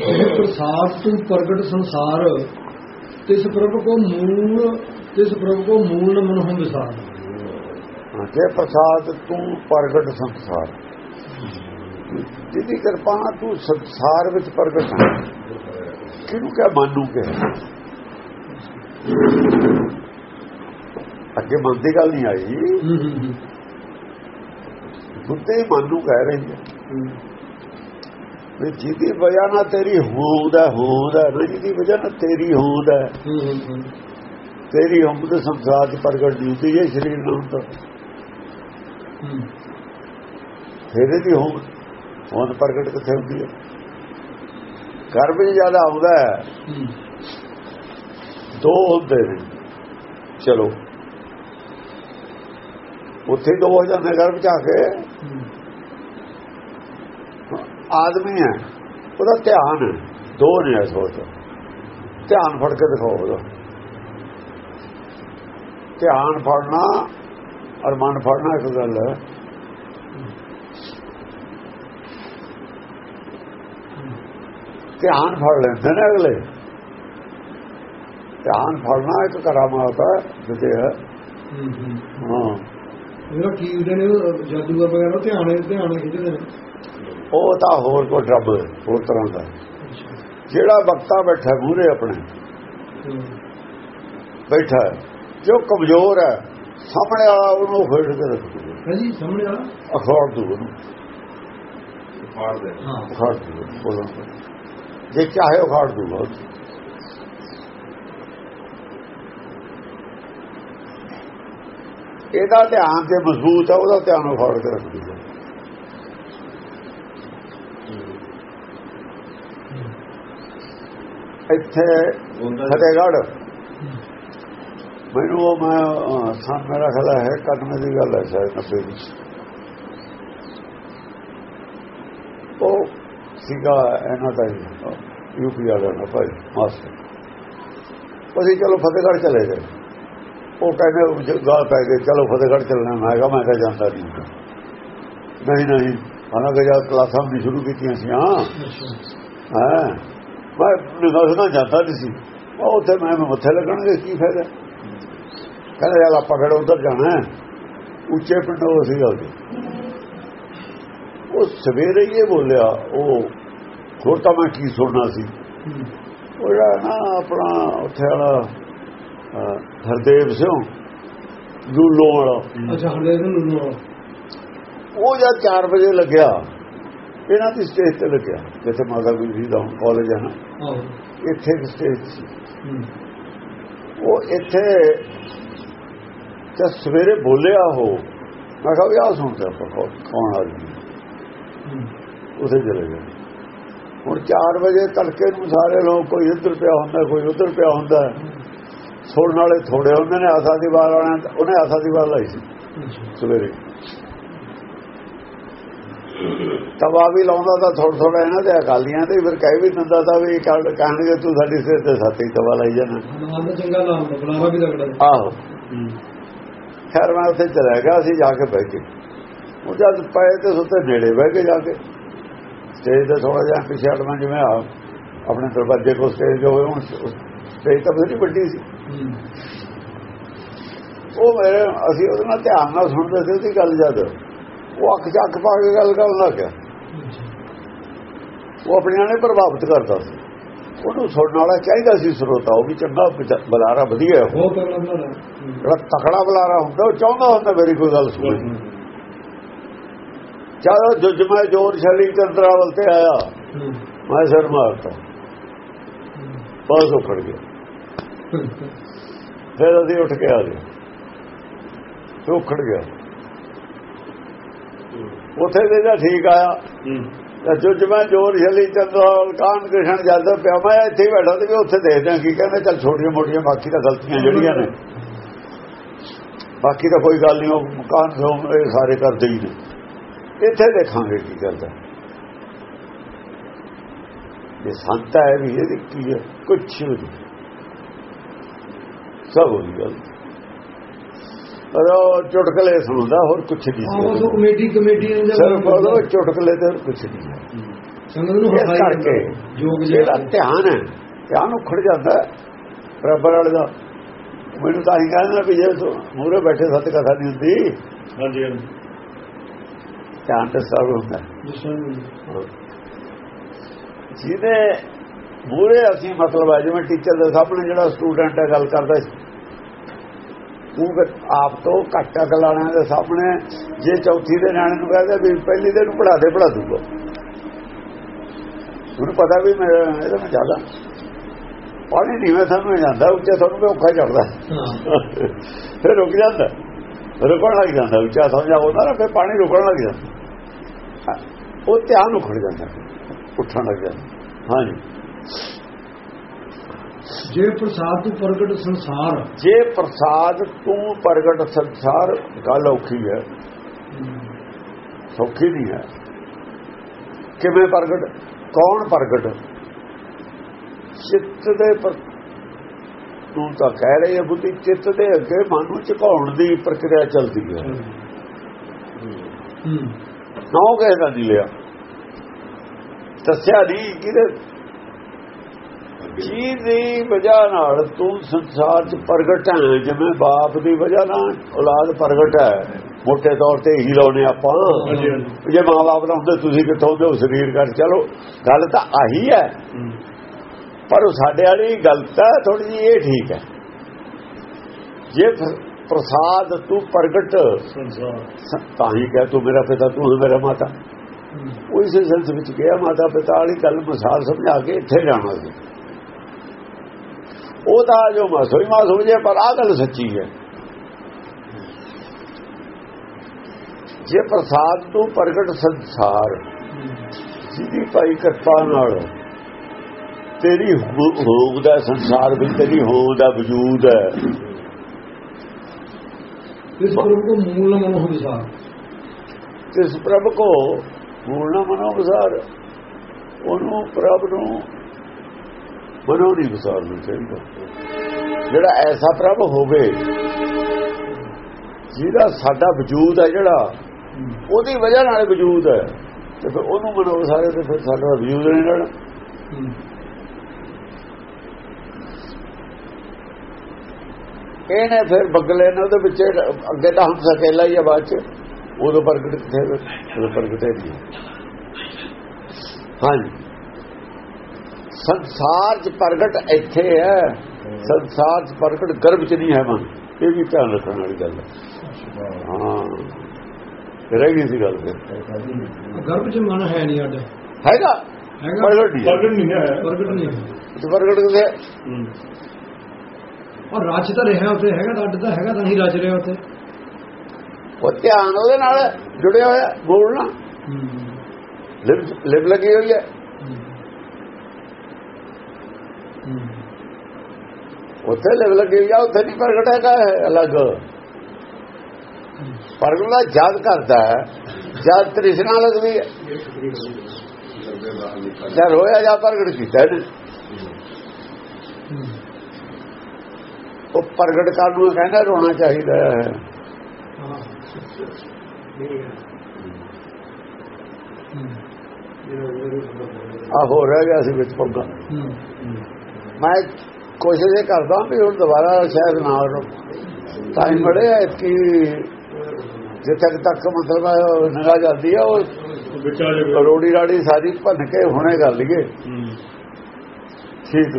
ਇਹ ਪ੍ਰਸਾਦ ਤੂੰ ਪ੍ਰਗਟ ਸੰਸਾਰ ਤਿਸ ਪ੍ਰਭ ਕੋ ਮੂਲ ਤਿਸ ਪ੍ਰਭ ਕੋ ਮੂਲ ਮਨ ਹੋ ਵਿਸਾਰ। ਜੇ ਪ੍ਰਸਾਦ ਤੂੰ ਪ੍ਰਗਟ ਸੰਸਾਰ। ਜਿਹਦੀ ਕਿਰਪਾ ਤੂੰ ਸੰਸਾਰ ਵਿੱਚ ਪ੍ਰਗਟ ਹੈ। ਕਿਹਨੂੰ ਕਹ? ਮੰਨੂ ਕਿ ਅੱਗੇ ਮਨ ਦੀ ਗੱਲ ਨਹੀਂ ਆਈ। ਹੂੰ ਹੂੰ ਹੂੰ। ਬੁੱਧੀ ਮੰਨੂ ਕਹਿ ਰਹੀ ਹੂੰ। ਵੀ ਜਿਹਦੀ ਵਜ੍ਹਾ ਨਾਲ ਤੇਰੀ ਹੋਂਦ ਹੈ ਹੋਂਦ ਹੈ ਨਾ ਜਿਹਦੀ ਵਜ੍ਹਾ ਨਾਲ ਤੇਰੀ ਹੋਂਦ ਹੈ। ਹੂੰ ਹੂੰ ਹੂੰ। ਤੇਰੀ ਹੋਂਦ ਸੰਸਾਰ 'ਚ ਪ੍ਰਗਟ ਹੁੰਦੀ ਇਹ ਸਰੀਰ ਹੁੰਦਾ। ਹੂੰ। ਫਿਰ ਇਹਦੀ ਹੋਂਦ ਹੋਂਦ ਪ੍ਰਗਟ ਕਿੱਥੇ ਹੁੰਦੀ ਹੈ? ਘਰ ਵਿੱਚ ਜ਼ਿਆਦਾ ਆਉਂਦਾ ਹੈ। ਹੂੰ। ਦੋ ਹੁੰਦੇ ਨੇ। ਚਲੋ। ਉੱਥੇ ਦੋ ਹੋ ਜਾਂਦੇ ਘਰ ਵਿੱਚ ਆ ਕੇ ਹੂੰ। ਆਦਮੀ ਹੈ ਉਹਦਾ ਧਿਆਨ ਦੋ ਨੇ ਇਸ ਸੋਚ ਧਿਆਨ ਫੜ ਕੇ ਦਿਖਾਓ ਉਹਦਾ। ਧਿਆਨ ਫੜਨਾ ਔਰ ਮਨ ਫੜਨਾ ਇੱਕ ਗੱਲ ਹੈ। ਧਿਆਨ ਫੜ ਲੈਂਦੇ ਨੇ ਅਗਲੇ। ਧਿਆਨ ਫੜਨਾ ਇੱਕ ਕਰਾਮਾਤ ਹੈ ਜਿੱਤੇ ਹੈ। ਹੂੰ ਜਿਹੜਾ ਕੀ ਉਹਦੇ ਨੇ ਜਾਦੂਗਰ ਵਗੈਰਾ ਧਿਆਨ ਧਿਆਨ ਖਿੱਚਦੇ ਨੇ। ਉਹ ਤਾਂ ਹੋਰ ਕੋਈ ਰੱਬ ਹੋਰ ਤਰ੍ਹਾਂ ਦਾ। ਜਿਹੜਾ ਵਕਤਾ ਬੈਠਾ ਮੂਰੇ ਆਪਣੇ ਬੈਠਾ ਜੋ ਕਮਜ਼ੋਰ ਹੈ ਸਾਹਮਣੇ ਵਾਲਾ ਉਹਨੂੰ ਫੇੜ ਕੇ ਰੱਖੂ। ਹਾਂਜੀ ਸਾਹਮਣੇ ਆ ਅਖਾੜ ਦੂ ਉਹਨੂੰ। ਫਾੜ ਦੇ। ਹਾਂ। ਅਖਾੜ ਦੂ ਬੋਲੋ ਜੇ ਚਾਹੇ ਅਖਾੜ ਦੂਗਾ ਇਹਦਾ ਧਿਆਨ ਤੇ ਮਜ਼ਬੂਤ ਹੈ ਉਹਦਾ ਧਿਆਨ ਅਖਾੜ ਕੇ ਰੱਖ ਦੂਗਾ ਇੱਥੇ ਫਤਿਹਗੜ੍ਹ। ਮੈਨੂੰ ਉਹ ਮੈਂ ਸਨ ਮੇਰਾ ਖਿਆਲ ਹੈ ਕਦਮੇ ਦੀ ਗੱਲ ਹੈ ਸ਼ਾਇਦ 90 ਦੀ। ਉਹ ਸੀਗਾ ਇਹਨਾਂ ਦਾ ਯੂਪੀ ਵਾਲਾ ਨਾ ਭਾਈ ਮਾਸਟਰ। ਅਸੀਂ ਚਲੋ ਫਤਿਹਗੜ੍ਹ ਚਲੇ ਗਏ। ਉਹ ਕਹਿੰਦੇ ਗਾਲ ਪੈ ਗਏ ਚਲੋ ਫਤਿਹਗੜ੍ਹ ਚੱਲਣਾ। ਮੈਂ ਕਿਹਾ ਮੈਂ ਤਾਂ ਜਾਂਦਾ ਨਹੀਂ। ਨਹੀਂ ਨਹੀਂ ਹਾਲਾਂਕਿ ਜਦ ਕਲਾਸਾਂ ਵੀ ਸ਼ੁਰੂ ਕੀਤੀਆਂ ਸੀ ਹਾਂ। ਹਾਂ? ਮੈਂ ਨਿਗਾਹ ਜਾਂਦਾ ਨਹੀਂ ਸੀ। ਉਹ ਉੱਥੇ ਮੈਂ ਮੱਥੇ ਲੱਗਣਗੇ ਕੀ ਫਾਇਦਾ? ਕਹਿੰਦੇ ਯਾਰ ਆਪਾਂ ਕਿਹੜਾ ਉਧਰ ਜਾਣਾ ਉੱਚੇ ਪਿੰਡੋਂ ਸੀਗਾ ਉਹਦੇ ਉਹ ਸਵੇਰੇ ਹੀ ਬੋਲਿਆ ਉਹ ਹੋਰ ਤਾਂ ਮੈਂ ਕੀ ਸੁਣਨਾ ਸੀ। ਉਹ ਨਾ ਆਪਣਾ ਉੱਥੇ ਵਾਲਾ ਹਰਦੇਵ ਸਿੰਘ ਲੂਲੋ ਵਾਲਾ। ਅੱਛਾ ਨੂੰ ਨੂੰ ਉਹ ਜਦ 4 ਵਜੇ ਲੱਗਿਆ ਇਹਨਾਂ ਦੀ ਸਟੇਜ ਤੇ ਲੱਗਿਆ। ਜਿੱਥੇ ਮਾਤਾ ਗੁਜਰੀ ਦਾ ਕਾਲਜ ਹੈ ਨਾ ਇੱਥੇ ਇੱਕ ਸਟੇਜ ਸੀ। ਹੂੰ। ਉਹ ਇੱਥੇ ਤੇ ਸਵੇਰੇ ਬੋਲਿਆ ਉਹ ਮੈਂ ਕਿਹਾ ਵੀ ਆਹ ਸੁਣਦਾ ਆਪਾਂ ਕੌਣ- ਆਦਮੀ ਹੂੰ? ਉਥੇ ਚਲੇ ਗਏ। ਹੁਣ 4 ਵਜੇ ਤੜਕੇ ਨੂੰ ਸਾਰੇ ਲੋਕ ਕੋਈ ਇੱਧਰ ਪਿਆ ਹੁੰਦਾ ਕੋਈ ਉੱਧਰ ਪਿਆ ਹੁੰਦਾ। ਸੁਣਨ ਵਾਲੇ ਥੋੜੇ ਹੁੰਦੇ ਨੇ ਆਸਾ ਦੀ ਵਾਰ ਵਾਲਿਆਂ ਉਹਨੇ ਆਸਾ ਦੀ ਵਾਰ ਲਾਈ ਸੀ ਸਵੇਰੇ। ਤਵਾ ਵੀ ਲਾਉਂਦਾ ਤਾਂ ਥੋੜਾ ਥੋੜਾ ਇਹਨਾਂ ਦੇ ਅਕਾਲੀਆਂ ਤੇ ਫਿਰ ਕਹਿ ਵੀ ਦਿੰਦਾ ਤਾਂ ਵੀ ਕੱਲ ਕਹਿਣਗੇ ਤੂੰ ਸਾਡੀ ਸਿਰ ਤੇ ਸਾਥੀ ਤਵਾ ਲਾਈ ਜਾਣਾ। ਚੰਗਾ ਨਾਮ ਬੁਲਾਵਾ ਵੀ ਲੱਗਦਾ। ਹੈ। ਆਹੋ। ਹੂੰ ਖੈਰ ਮੈਂ ਉੱਥੇ ਚਲਾ ਗਿਆ ਅਸੀਂ ਜਾ ਕੇ ਬਹਿ ਗਏ। ਉਹ ਜਦ ਪਏ ਤੇ ਸੁੱਤੇ ਨੇੜੇ ਬਹਿ ਕੇ ਜਾ ਕੇ। ਸਟੇਜ ਤੇ ਥੋੜਾ ਜਿਹਾ ਪਿੱਛੇ ਹਟਣਾ ਜਿਵੇਂ ਆ ਆਪਣੇ ਦਰਵਾਜ਼ੇ ਕੋਲ ਸਟੇਜ ਹੋਵੇ ਹੁਣ ਸਟੇਜ ਤਾਂ ਬੜੀ ਵੱਡੀ ਸੀ। ਉਹ ਮੇਰੇ ਅਸੀਂ ਉਹਦੇ ਨਾਲ ਧਿਆਨ ਨਾਲ ਸੁਣਦੇ ਸੀ ਉਹਦੀ ਗੱਲ ਜਦ ਉਹ ਅੱਖ 'ਚ ਅੱਖ ਪਾ ਕੇ ਗੱਲ ਗਿਆ। ਅੱਛਾ ਉਹ ਆਪਣਿਆਂ ਨੇ ਪ੍ਰਭਾਵਿਤ ਕਰਦਾ ਸੀ। ਉਹਨੂੰ ਸੁਣਨ ਵਾਲਾ ਚਾਹੀਦਾ ਸੀ ਸਰੋਤਾ ਉਹ ਵੀ ਚੰਗਾ ਬੁਲਾਰਾ ਵਧੀਆ ਹੈ। ਉਹ। ਜਿਹੜਾ ਤਕੜਾ ਬੁਲਾਰਾ ਹੁੰਦਾ ਉਹ ਚਾਹੁੰਦਾ ਹੁੰਦਾ ਮੇਰੀ ਕੋਈ ਗੱਲ ਸੁਣੇ। ਜਦੋਂ ਜੁਜਮਾ ਜੋਰ ਛਲੀ ਚੰਦਰਾਵਲ ਤੇ ਆਇਆ। ਮੈਂ ਸਿਰ ਮਾਰਤਾ। ਬਸ ਉਖੜ ਗਿਆ। ਫਿਰ ਅਸੀਂ ਉੱਠ ਕੇ ਆ ਗਏ। ਤੇ ਉਖੜ ਗਿਆ। ਉਥੇ ਦੇ ਦਾ ਠੀਕ ਆਇਆ। ਤੇ ਜੁਜਮਾ ਜੋਰ ਛਲੀ ਚੰਦਰਾਵਲ ਕਾਨ ਕ੍ਰਿਸ਼ਨ ਜਦ ਪਿਆ। ਮੈਂ ਇੱਥੇ ਬੈਠਾ ਤੇ ਉੱਥੇ ਦੇਖਦੇ ਕੀ ਕਹਿੰਦੇ ਚੱਲ ਛੋਟੀਆਂ ਮੋਟੀਆਂ ਬਾਕੀ ਤਾਂ ਗਲਤੀਆਂ ਜਿਹੜੀਆਂ ਨੇ। ਬਾਕੀ ਤਾਂ ਕੋਈ ਗੱਲ ਨਹੀਂ ਉਹ ਕਾਨ ਸੋਮ ਇਹ ਸਾਰੇ ਕਰਦੇ ਹੀ ਨੇ। ਇੱਥੇ ਦੇਖਾਂਗੇ ਕੀ ਕਰਦਾ। ਇਹ ਸੰਤ ਹੈ ਵੀ ਇਹਦੀ ਕੀ ਹੈ? ਕੁਛ ਨਹੀਂ ਸਭ ਉਹਦੀ ਗੱਲ। ਉਹ ਚੁਟਕਲੇ ਸੁਣਦਾ ਹੋਰ ਕੁਛ ਨਹੀਂ ਉਹ ਕਮੇਟੀ ਕਮੇਟੀ ਨੇ ਸਿਰਫ ਉਹ ਚੁਟਕਲੇ ਤੇ ਕੁਛ ਨਹੀਂ ਹੈ ਸੰਗਤ ਨੂੰ ਹਟਾਈ ਕਰਕੇ ਯੋਗ ਜਿਹੜਾ ਧਿਆਨ ਹੈ। ਧਿਆਨ ਉਖੜ ਜਾਂਦਾ। ਬਰਾਬਰ ਵਾਲੇ ਦਾ। ਮੈਨੂੰ ਤਾਂ ਹੀ ਕਹਿੰਦਾ ਵੀ ਜੇ ਮੂਰੇ ਬੈਠੇ ਸੱਤ ਕਥਾ ਨਹੀਂ ਹੁੰਦੀ ਹਾਂਜੀ ਹਾਂਜੀ। ਧਿਆਨ ਤੇ ਸਭ ਹੁੰਦਾ। ਜਿਹਦੇ ਮੂਰੇ ਅਸੀਂ ਮਤਲਬ ਹੈ ਜਿਵੇਂ ਟੀਚਰ ਦੇ ਸਾਹਮਣੇ ਜਿਹੜਾ ਸਟੂਡੈਂਟ ਹੈ ਗੱਲ ਕਰਦਾ ਸੀ। ਉਹ ਆਪ ਤੋਂ ਘੱਟ ਅਕਲ ਵਾਲਿਆਂ ਦੇ ਸਾਹਮਣੇ ਜੇ ਚੌਥੀ ਦੇ ਨਿਆਣੇ ਨੂੰ ਕਹਿੰਦਾ ਵੀ ਪਹਿਲੀ ਦੇ ਨੂੰ ਪੜਾ ਦੇ ਪੜਾ ਦੂਗਾ। ਉਹਨੂੰ ਪਤਾ ਵੀ ਮੈਂ ਇਹਦਾ ਮੈਂ ਜ਼ਿਆਦਾ। ਪਾਣੀ ਨਹੀਂ ਮੈਂ ਸਾਨੂੰ ਜਾਂਦਾ, ਉੱਚਾ ਤੁਹਾਨੂੰ ਮੈਂ ਔਖਾ ਚੜਦਾ ਫਿਰ ਰੁਕ ਜਾਂਦਾ। ਰੁਕਣ ਲੱਗ ਜਾਂਦਾ, ਉੱਚਾ ਸਮਝਾ ਹੁੰਦਾ ਨਾ ਫਿਰ ਪਾਣੀ ਰੁਕਣ ਲੱਗ ਜਾਂਦਾ। ਉਹ ਧਿਆਨ ਉਖੜ ਜਾਂਦਾ, ਉੱਠਣ ਲੱਗ ਜਾਂਦਾ। ਹਾਂਜੀ। ਜੇ ਪ੍ਰਸਾਦ ਤੋਂ ਪ੍ਰਗਟ ਸੰਸਾਰ। ਜੇ ਪ੍ਰਸਾਦ ਤੂੰ ਪ੍ਰਗਟ ਸੰਸਾਰ ਗੱਲ ਔਖੀ ਹੈ। ਸੌਖੀ ਨਹੀਂ ਹੈ। ਕਿਵੇਂ ਪ੍ਰਗਟ? ਕੌਣ ਪ੍ਰਗਟ? ਚਿੱਤ ਦੇ ਪਰ ਤੂੰ ਤਾਂ ਕਹਿ ਰਹੀ ਹੈ ਬੁੱਧੀ ਚਿੱਤ ਦੇ ਅੱਗੇ ਮਨ ਨੂੰ ਝੁਕਾਉਣ ਦੀ ਪ੍ਰਕਿਰਿਆ ਚੱਲਦੀ ਹੈ। ਹੂੰ। ਨੌ ਦਾ ਨਹੀਂ ਲਿਆ। ਦੱਸਿਆ ਨਹੀਂ ਕਿਹਦੇ ਜੀ ਦੀ ਵਜ੍ਹਾ ਨਾਲ ਤੂੰ ਸੰਸਾਰ 'ਚ ਪ੍ਰਗਟ ਹੈ ਜਿਵੇਂ ਬਾਪ ਦੀ ਵਜ੍ਹਾ ਨਾਲ ਔਲਾਦ ਪ੍ਰਗਟ ਹੈ। ਮੋٹے ਤੌਰ ਤੇ ਹੀ ਲਾਉਨੇ ਆਪਾਂ। ਜੇ ਮਾਂ-ਬਾਪ ਦਾ ਹੁੰਦੇ ਤੁਸੀਂ ਕਿੱਥੋਂ ਹੋ ਸਰੀਰ ਕਰ। ਚਲੋ ਗੱਲ ਤਾਂ ਆਹੀ ਹੈ। ਪਰ ਉਹ ਸਾਡੇ ਵਾਲੀ ਗਲਤ ਹੈ ਥੋੜੀ ਜੀ ਇਹ ਠੀਕ ਹੈ। ਜੇ ਪ੍ਰ- ਪ੍ਰਸਾਦ ਤੂੰ ਪ੍ਰਗਟ ਤਾਂ ਹੀ ਕਹਿ ਤੂੰ ਮੇਰਾ ਪਿਤਾ ਤੂੰ ਮੇਰਾ ਮਾਤਾ। ਉਹ ਇਸੇ ਸੈਂਸ ਵਿੱਚ ਗਿਆ ਮਾਤਾ ਪਿਤਾ ਵਾਲੀ ਗੱਲ ਮਿਸਾਲ ਸਮਝਾ ਕੇ ਇੱਥੇ ਜਾਣਾ ਸੀ। ਉਹ ਤਾਂ ਜੋ ਮਸੋਈ ਮਾ ਸਮਝੇ ਪਰ ਆਹ ਗੱਲ ਸੱਚੀ ਹੈ। ਜੇ ਪ੍ਰਸਾਦ ਤੂੰ ਪ੍ਰਗਟ ਸੰਸਾਰ ਜਿਹਦੀ ਭਾਈ ਕਿਰਪਾ ਨਾਲ ਤੇਰੀ ਹੋ- ਹੋਂਦ ਦਾ ਸੰਸਾਰ ਵਿੱਚ ਤੇਰੀ ਹੋਂਦ ਦਾ ਵਜੂਦ ਹੈ। ਇਸ ਪ੍ਰਭੂ ਕੋ ਮੂਲ ਮਨੋ ਵਿਸਾਰ। ਤਿਸ ਪ੍ਰਭ ਕੋ ਮੂਲ ਮਨੋ ਵਿਸਾਰ। ਉਹਨੂੰ ਪ੍ਰਭ ਨੂੰ ਮਨੋ ਨਹੀਂ ਵਿਸਾਰਨਾ ਚਾਹੀਦਾ। ਜਿਹੜਾ ਐਸਾ ਪ੍ਰਭ ਹੋਵੇ, ਜਿਹਦਾ ਸਾਡਾ ਵਜੂਦ ਹੈ ਜਿਹੜਾ, ਉਹਦੀ ਵਜ੍ਹਾ ਨਾਲ ਵਜੂਦ ਹੈ। ਤੇ ਫਿਰ ਉਹਨੂੰ ਮਨੋ ਵਿਸਾਰੇ ਤੇ ਫਿਰ ਸਾਡਾ ਵਜੂਦ ਨਹੀਂ ਰਹਿਣਾ। ਇਹਨੇ ਫਿਰ ਬਗਲੇ ਨੇ ਉਹਦੇ ਵਿੱਚ ਅੱਗੇ ਤਾਂ ਹਮ ਸਕੇਲਾ ਹੀ ਆ ਬਾਅਦ ਚ। ਉਦੋਂ ਪ੍ਰਗਟ ਕਿੱਥੇ ਉਦੋਂ ਪ੍ਰਗਟੇ ਨਹੀਂ। ਹਾਂਜੀ। ਸੰਸਾਰ ਚ ਪ੍ਰਗਟ ਇੱਥੇ ਹੈ। ਸੰਸਾਰ ਚ ਪ੍ਰਗਟ ਗਰਭ ਚ ਨਹੀਂ ਹੈ ਮਨ ਇਹ ਵੀ ਧਿਆਨ ਰੱਖਣ ਵਾਲੀ ਗੱਲ ਹੈ। ਹਾਂ। ਰਹਿ ਗਈ ਸੀ ਗੱਲ ਫਿਰ। ਗਰਭ ਚ ਮਨ ਹੈ ਨਹੀਂ ਅੱਡ ਹੈਗਾ। ਹੈਗਾ। ਪ੍ਰਗਟ ਨਹੀਂ ਹੈ। ਪ੍ਰਗਟ ਨਹੀਂ ਹੈ। ਪ੍ਰਗਟ ਨਹੀਂ ਹੈ। ਤੇ ਪ੍ਰਗਟ ਕਿੱਥੇ ਹੂੰ। ਔਰ ਰਚ ਤਾਂ ਰਿਹਾ ਉੱਥੇ ਹੈਗਾ ਤਾਂ ਅੱਡ ਤਾਂ ਹੈਗਾ ਤਾਂ ਨਹੀਂ ਰਚ ਰਿਹਾ ਉੱਥੇ। ਉਹ ਧਿਆਨ ਉਹਦੇ ਨਾਲ ਜੁੜਿਆ ਹੋਇਆ ਬੋਲਣਾ। ਲਿਵ ਲਿਵ ਲੱਗੀ ਹੋਈ ਹੈ। ਉੱਥੇ ਲਿਵ ਲੱਗੀ ਆ ਉੱਥੇ ਨਹੀਂ ਪ੍ਰਗਟ ਹੈਗਾ ਅਲੱਗ। ਪ੍ਰਗਟ ਦਾ ਜਦ ਕਰਦਾ ਹੈ ਜਦ ਤ੍ਰਿਸ਼ਨਾ ਲੱਗਦੀ ਹੈ ਜਦ ਹੋਇਆ ਜਾਂ ਪ੍ਰਗਟ ਕੀਤਾ ਨੇ ਉਹ ਪ੍ਰਗਟ ਕਰਨ ਨੂੰ ਕਹਿੰਦਾ ਰੋਣਾ ਚਾਹੀਦਾ ਹੈ। ਆ ਹੋ ਰਹਿ ਗਿਆ ਸੀ ਵਿੱਚ ਪੰਗਾ ਮੈਂ ਕੋਸ਼ਿਸ਼ ਇਹ ਕਰਦਾ ਵੀ ਹੁਣ ਦੁਬਾਰਾ ਸ਼ਾਇਦ ਨਾ ਟਾਈਮ ਬੜਿਆ ਕਿ ਜਿੱਥੇ ਤੱਕ ਮਤਲਬ ਨਿਗਾਹ ਜਾਂਦੀ ਆ, ਉਹ ਰੋੜੀ ਰਾੜੀ ਸਾਰੀ ਭੰਨ ਕੇ ਹੁਣੇ ਕਰ ਲਈਏ। ਠੀਕ।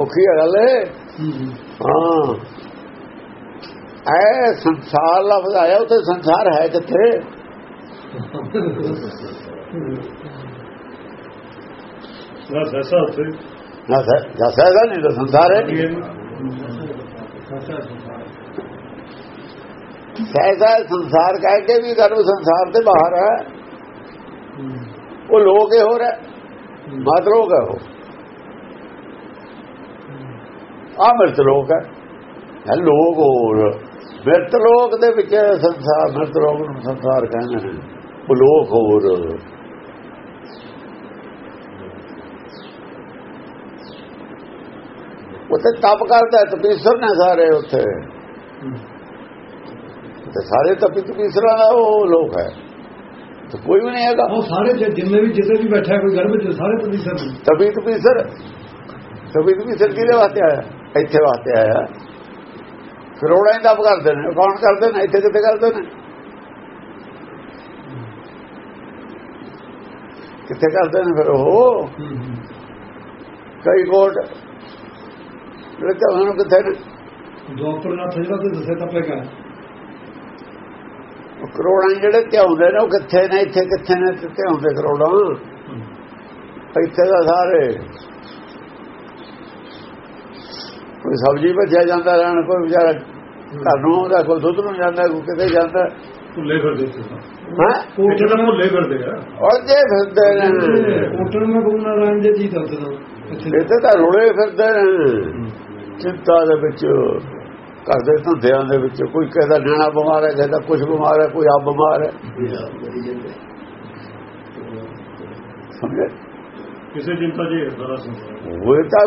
ਔਖੀ ਹੈ ਗੱਲ ਇਹ। ਹਾਂ। ਐ ਸੰਸਾਰ ਲਫ਼ਜ਼ ਆਇਆ ਉੱਥੇ ਸੰਸਾਰ ਹੈ ਕਿੱਥੇ? ਨਾ ਸੈਸਾ ਉੱਥੇ। ਨਾ ਜੈਸਾ ਹੈਗਾ ਨਹੀਂ ਤਾਂ ਸੰਸਾਰ ਹੈ ਸਹਿਜਾ ਸੰਸਾਰ ਕਹਿ ਕੇ ਵੀ ਗਰਭ ਸੰਸਾਰ ਦੇ ਬਾਹਰ ਹੈ। ਉਹ ਲੋਕ ਹੀ ਹੋ ਰਿਹਾ। ਮਤ ਲੋਕ ਹੈ ਉਹ। ਆ ਮਿਰਤ ਲੋਕ ਹੈ। ਹੈ ਲੋਕ ਹੋਰ। ਮਿਰਤ ਲੋਕ ਦੇ ਵਿੱਚ ਸੰਸਾਰ ਮਿਰਤ ਲੋਕ ਨੂੰ ਸੰਸਾਰ ਕਹਿੰਦੇ ਨੇ। ਉਹ ਲੋਕ ਹੋਰ। ਉੱਥੇ ਤਪ ਕਰਦਾ ਤਪੀਸਰ ਨੇ ਸਾਰੇ ਉੱਥੇ। ਤੇ ਸਾਰੇ ਤਪੀ ਤਪੀਸਰਾਂ ਦਾ ਉਹ ਲੋਕ ਹੈ। ਤਾਂ ਕੋਈ ਵੀ ਨਹੀਂ ਹੈਗਾ। ਉਹ ਸਾਰੇ ਜਿੰਨੇ ਵੀ ਜਿੱਥੇ ਵੀ ਬੈਠਾ ਕੋਈ ਗਰਭ ਚ ਸਾਰੇ ਪ੍ਰੋਫੈਸਰ ਨੇ। ਤਬੀਤ ਵੀ ਸਰ ਤਬੀਤ ਵੀ ਸਰ ਕਿਹਦੇ ਵਾਸਤੇ ਆਇਆ? ਇੱਥੇ ਵਾਸਤੇ ਆਇਆ। ਕਰੋੜਾਂ ਹੀ ਦਬ ਕਰਦੇ ਨੇ। ਕੌਣ ਕਰਦੇ ਨੇ? ਇੱਥੇ ਕਿੱਥੇ ਕਰਦੇ ਨੇ? ਕਿੱਥੇ ਕਰਦੇ ਨੇ ਫਿਰ ਉਹ? ਕਈ ਕੋਟ ਲੱਗਾ ਉਹਨਾਂ ਨੂੰ ਕਿੱਥੇ ਨੇ? ਡਾਕਟਰ ਨਾਲ ਜਿਹੜਾ ਤੇ ਦੱਸਿਆ ਤਾਂ ਉਹ ਕਰੋੜਾਂ ਜਿਹੜੇ ਧਿਆਉਂਦੇ ਨੇ ਉਹ ਕਿੱਥੇ ਨੇ ਇੱਥੇ ਕਿੱਥੇ ਨੇ ਤੇ ਧਿਆਉਂਦੇ ਕਰੋੜਾਂ? ਇੱਥੇ ਦਾ ਸਾਰੇ। ਕੋਈ ਸਬਜ਼ੀ ਭੱਜਿਆ ਜਾਂਦਾ ਰਹਿਣ ਕੋਈ ਵਿਚਾਰਾ ਘਰ ਨੂੰ ਆਉਂਦਾ ਕੋਈ ਦੁੱਧ ਨੂੰ ਜਾਂਦਾ ਕੋਈ ਕਿਤੇ ਜਾਂਦਾ। ਭੁੱਲੇ ਫਿਰਦੇ ਹਾਂ? ਇੱਥੇ ਤਾਂ ਭੁੱਲੇ ਫਿਰਦੇ ਆ। ਔਰ ਜੇ ਫਿਰਦੇ ਨੇ। ਹੋਟਲ ਮੈਂ ਬੁਗਨਾ ਰਾਂ ਜੇ ਜੀ ਦੱਸਦਾ ਇੱਥੇ ਤਾਂ ਰੁਲੇ ਫਿਰਦੇ ਨੇ। ਚਿੰਤਾ ਦੇ ਵਿੱਚ ਘਰ ਦੇ ਧੰਦਿਆਂ ਦੇ ਵਿੱਚ ਕੋਈ ਕਹਿੰਦਾ ਨਿਆਣਾ ਬਿਮਾਰ ਹੈ ਕਹਿੰਦਾ ਕੁਝ ਬਿਮਾਰ ਹੈ ਕੋਈ ਆਪ ਬਿਮਾਰ ਹੈ। ਸਮਝੇ? ਕਿਸੇ ਚਿੰਤਾ ਜੀ ਸਾਰਾ ਸੰਸਾਰ ਉਹ ਤਾਂ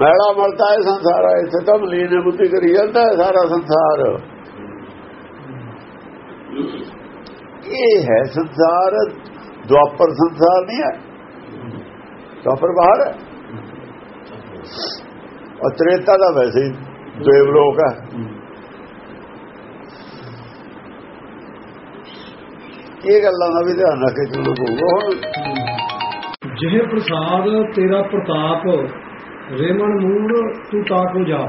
ਮੈਲਾ ਮਲਤਾ ਹੈ ਸੰਸਾਰ ਹੈ, ਇੱਥੇ ਤਾਂ ਮਲੀਨ ਬੁੱਧੀ ਕਰੀ ਜਾਂਦਾ ਹੈ ਸਾਰਾ ਸੰਸਾਰ। ਇਹ ਹੈ ਸੰਸਾਰ ਦੁਆਪਰ ਸੰਸਾਰ ਨਹੀਂ ਹੈ। ਦੁਆਪਰ ਬਾਹਰ ਹੈ। ਔਰ ਤ੍ਰੇਤਾ ਦਾ ਵੈਸੇ ਹੀ ਦੇਵ ਲੋਕ ਹੈ ਇਹ ਗੱਲਾਂ ਦਾ ਵੀ ਧਿਆਨ ਰੱਖ ਕੇ ਚੱਲੋ ਹੁਣ ਜਿਹੇ ਪ੍ਰਸਾਦ ਤੇਰਾ ਪ੍ਰਤਾਪ ਰੇਮਣ ਮੂੜ ਤੂੰ ਤਾਕੋ ਜਾ।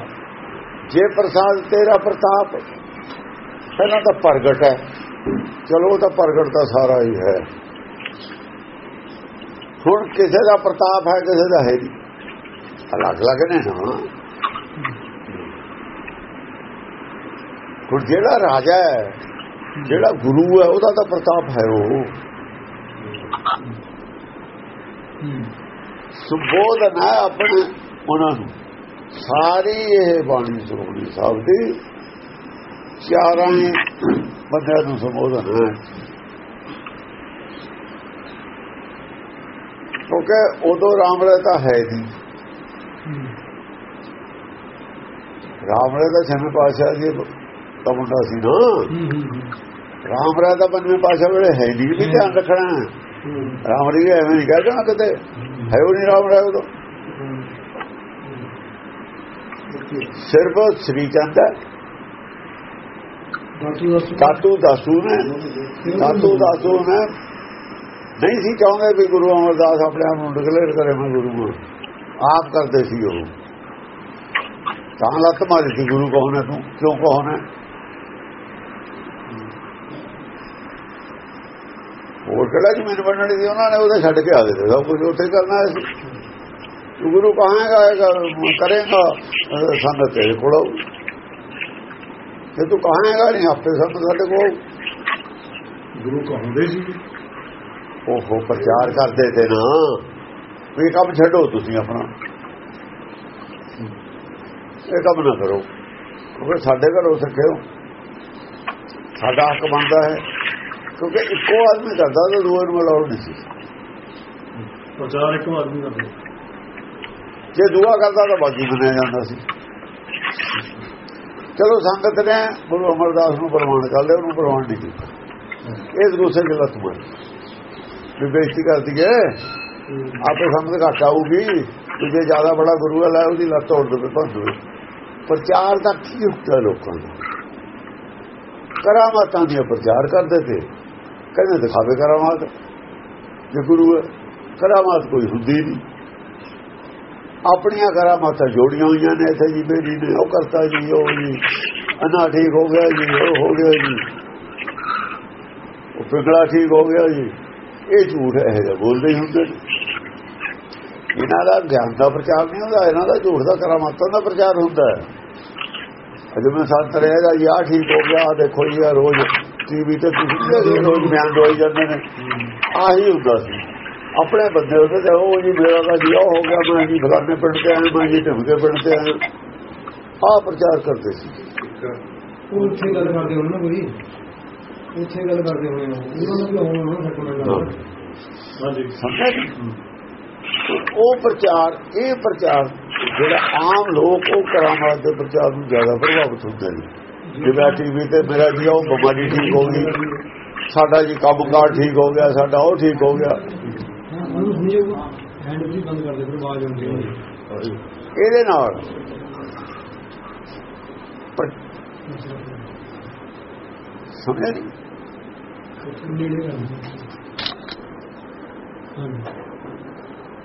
ਜੇ ਪ੍ਰਸਾਦ ਤੇਰਾ ਪ੍ਰਤਾਪ ਪਹਿਲਾਂ ਤਾਂ ਪ੍ਰਗਟ ਹੈ। ਚਲੋ ਤਾਂ ਪ੍ਰਗਟ ਤਾਂ ਸਾਰਾ ਹੀ ਹੈ। ਹੁਣ ਕਿਸੇ ਦਾ ਪ੍ਰਤਾਪ ਹੈ ਕਿਸੇ ਦਾ ਹੈ ਨਹੀਂ। ਅਲੱਗ ਅਲੱਗ ਨੇ ਨਾ ਹੁਣ ਜਿਹੜਾ ਰਾਜਾ ਹੈ, ਜਿਹੜਾ ਗੁਰੂ ਹੈ, ਉਹਦਾ ਤਾਂ ਪ੍ਰਤਾਪ ਹੈ ਉਹ। ਸੁਬੋਧਨ ਹੈ ਆਪਣੇ ਉਹਨਾਂ ਨੂੰ। ਸਾਰੀ ਇਹ ਬਾਣੀ ਸੁਣੀ ਸਾਹਿਬ ਦੀ। ਚਾਰਾਂ ਬੰਦਿਆਂ ਨੂੰ ਸੰਬੋਧਨ ਹੈ। ਕਿਉਂਕਿ ਉਦੋਂ ਰਾਮ ਰਹਿਤਾ ਹੈ ਨਹੀਂ। ਰਾਮ ਰਹਿਤਾ ਛੇਵੇਂ ਪਾਸ਼ਾ ਜੀ ਦਾ ਮੁੰਡਾ ਸੀ ਨਾ। ਰਾਮ ਰਹਿਤਾ ਪੰਜਵੇਂ ਪਾਸ਼ਾ ਵੇਲੇ ਹੈ ਨਹੀਂ ਵੀ ਧਿਆਨ ਰੱਖਣਾ। ਰਾਮ ਜੀ ਐਵੇਂ ਨਹੀਂ ਕਹਿ ਦੇਣਾ ਕਿਤੇ। ਹੈ। ਉਹ ਨਹੀਂ ਰਾਮ ਰਹਿ ਉਦੋਂ ਸਿਰਫ ਸ੍ਰੀ ਚੰਦ ਹੈ। ਦਾਤੂ ਦਾ ਦਾਸੂ ਨੇ। ਕਾਤੂ ਦਾਸੂ ਨੇ। ਨਹੀਂ ਸੀ ਚਾਹੁੰਦੇ ਵੀ ਗੁਰੂ ਅਮਰਦਾਸ ਆਪਣੇ ਆਪ ਨੂੰ ਡਿਕਲੇਅਰ ਕਰੇ ਮੈਂ ਗੁਰੂ ਆਪ ਕਰਦੇ ਸੀ ਉਹ। ਤਾਂ ਲੱਤ ਮਾਰੀ ਸੀ ਗੁਰੂ ਹੈ ਤੂੰ ਕਿਉਂ ਹੈ ਹੋਰ ਕਿਹੜਾ ਜ਼ਮੀਨ ਵੰਡਣੀ ਸੀ? ਉਹਨਾਂ ਨੇ ਉਹਦਾ ਛੱਡ ਕੇ ਆ ਗਏ ਸਭ ਕੁਝ ਉੱਥੇ ਕਰਨਾ ਸੀ। ਤੂੰ ਗੁਰੂ ਕਹਾਂਗਾ ਕਰੇਗਾ ਸੰਗਤ ਤੇਰੇ ਕੋਲ। ਜੇ ਤੂੰ ਕਹਾਂਗਾ ਨਹੀਂ ਆਪੇ ਸੰਗਤ ਸਾਡੇ ਕੋਲ। ਗੁਰੂ ਕਹਾਉਂਦੇ ਸੀ। ਉਹ ਪ੍ਰਚਾਰ ਕਰਦੇ ਤੇ ਨਾ। ਵੀ ਕੰਮ ਛੱਡੋ ਤੁਸੀਂ ਆਪਣਾ। ਇਹ ਕੰਮ ਨਾ ਕਰੋ। ਕਿਉਂਕਿ ਸਾਡੇ ਘਰੋਂ ਸਿੱਖਿਓ ਸਾਡਾ ਹੱਕ ਬਣਦਾ ਹੈ। ਕਿਉਂਕਿ ਇੱਕੋ ਆਦਮੀ ਕਰਦਾ ਤਾਂ ਦੂਏ ਨੂੰ ਅਲਾਉਡ ਨਹੀਂ ਸੀ। ਪ੍ਰਚਾਰ ਇੱਕ ਆਦਮੀ ਦਾ ਹੋਇਆ। ਜੇ ਦੁਆ ਕਰਦਾ ਤਾਂ ਬਾਕੀ ਮੰਨਿਆ ਜਾਂਦਾ ਸੀ। ਚਲੋ ਸੰਗਤ ਨੇ ਗੁਰੂ ਅਮਰਦਾਸ ਨੂੰ ਪ੍ਰਮਾਣ ਕਰ ਲਿਆ ਉਹਨੂੰ ਪ੍ਰਮਾਣ ਨਹੀਂ ਕੀਤਾ। ਇਸ ਗੁੱਸੇ ਚ ਲੱਤ ਮਾਰੀ ਵੀ ਬੇਇੱਜ਼ਤੀ ਕਰਦੀ ਹੈ। ਆਪੇ ਸੰਗਤ ਘੱਟ ਆਊਗੀ। ਵੀ ਜੇ ਜ਼ਿਆਦਾ ਬੜਾ ਗੁਰੂ ਹੈ ਲੈ ਉਹਦੀ ਲੱਤ ਤੋੜ ਦੇਵੇ ਭੰਨ ਦੇਵੇ। ਪ੍ਰਚਾਰ ਦਾ ਕੀ ਹੁੰਦਾ ਲੋਕਾਂ ਦਾ? ਕਰਾਮਾਤਾਂ ਦੀਆਂ ਪ੍ਰਚਾਰ ਕਰਦੇ ਤੇ ਕਹਿੰਦੇ ਦਿਖਾਵੇ ਕਰਾਮਾਤ। ਜੇ ਗੁਰੂ ਹੈ, ਕਰਾਮਾਤ ਕੋਈ ਹੁੰਦੀ ਨਹੀਂ। ਆਪਣੀਆਂ ਕਰਾਮਾਤਾਂ ਜੋੜੀਆਂ ਹੋਈਆਂ ਨੇ ਇੱਥੇ ਜੀ ਬੇੜੀ ਨੇ, ਉਹ ਕਰਤਾ ਜੀ, ਉਹ ਜੀ ਅਨਾ ਠੀਕ ਹੋ ਗਿਆ ਜੀ, ਉਹ ਹੋ ਗਿਆ ਜੀ। ਉਹ ਪਿਗਲਾ ਠੀਕ ਹੋ ਗਿਆ ਜੀ। ਇਹ ਝੂਠ ਹੈ ਇਹ ਬੋਲਦੇ ਹੀ ਹੁੰਦੇ ਨੇ। ਇਹਨਾਂ ਦਾ ਗਿਆਨ ਦਾ ਪ੍ਰਚਾਰ ਨਹੀਂ ਹੁੰਦਾ, ਇਹਨਾਂ ਦਾ ਝੂਠ ਦਾ ਕਰਾਮਾਤਾਂ ਦਾ ਪ੍ਰਚਾਰ ਹੁੰਦਾ ਹੈ। ਅਜੇ ਮੈਂ ਸਾਥ ਰਹੇਗਾ ਆਹ ਠੀਕ ਹੋ ਗਿਆ ਦੇਖੋ ਜੀ ਆਹ ਰੋਜ਼ ਟੀਵੀ ਤੇ ਤੁਸੀਂ ਰੋਜ਼ ਬਿਆਨ ਦੋਈ ਜਾਂਦੇ ਨੇ। ਆਹੀ ਹੁੰਦਾ ਸੀ। ਆਪਣੇ ਬੰਦੇ ਉਹਦੇ ਤੇ ਉਹ ਜੀ ਮੇਰਾ ਦਾ ਜੀ ਹੋ ਗਿਆ ਮੈਂ ਜੀ ਫਲਾਣੇ ਪਿੰਡ ਤੇ ਆਇਆ ਮੈਂ ਜੀ ਢਮਕੇ ਪਿੰਡ ਤੇ ਆਇਆ। ਆਹ ਪ੍ਰਚਾਰ ਕਰਦੇ ਸੀ। ਉਹ ਉੱਥੇ ਗੱਲ ਕਰਦੇ ਹੋਣ ਨਾ ਕੋਈ ਉੱਥੇ ਗੱਲ ਕਰਦੇ ਉਹ। ਉਹਨਾਂ ਨੂੰ ਵੀ ਹੋਣਾ ਨਾ ਸਕਣਾ ਹਾਂਜੀ? ਉਹ ਪ੍ਰਚਾਰ ਇਹ ਪ੍ਰਚਾਰ ਜਿਹੜਾ ਆਮ ਲੋਕ ਉਹ ਕਰਾਮਾਤ ਦੇ ਪ੍ਰਚਾਰ ਨੂੰ ਜ਼ਿਆਦਾ ਪ੍ਰਭਾਵਿਤ ਹੁੰਦੇ ਨੇ। ਜਿਵੇਂ ਟੀਵੀ ਤੇ ਮੇਰਾ ਜੀ, ਉਹ ਬਿਮਾਰੀ ਠੀਕ ਹੋ ਗਈ। ਸਾਡਾ ਜੀ ਕੰਮਕਾਰ ਠੀਕ ਹੋ ਗਿਆ, ਸਾਡਾ ਉਹ ਠੀਕ ਹੋ ਗਿਆ। ਇਹਦੇ ਨਾਲ ਸਮਝਿਆ ਨਹੀਂ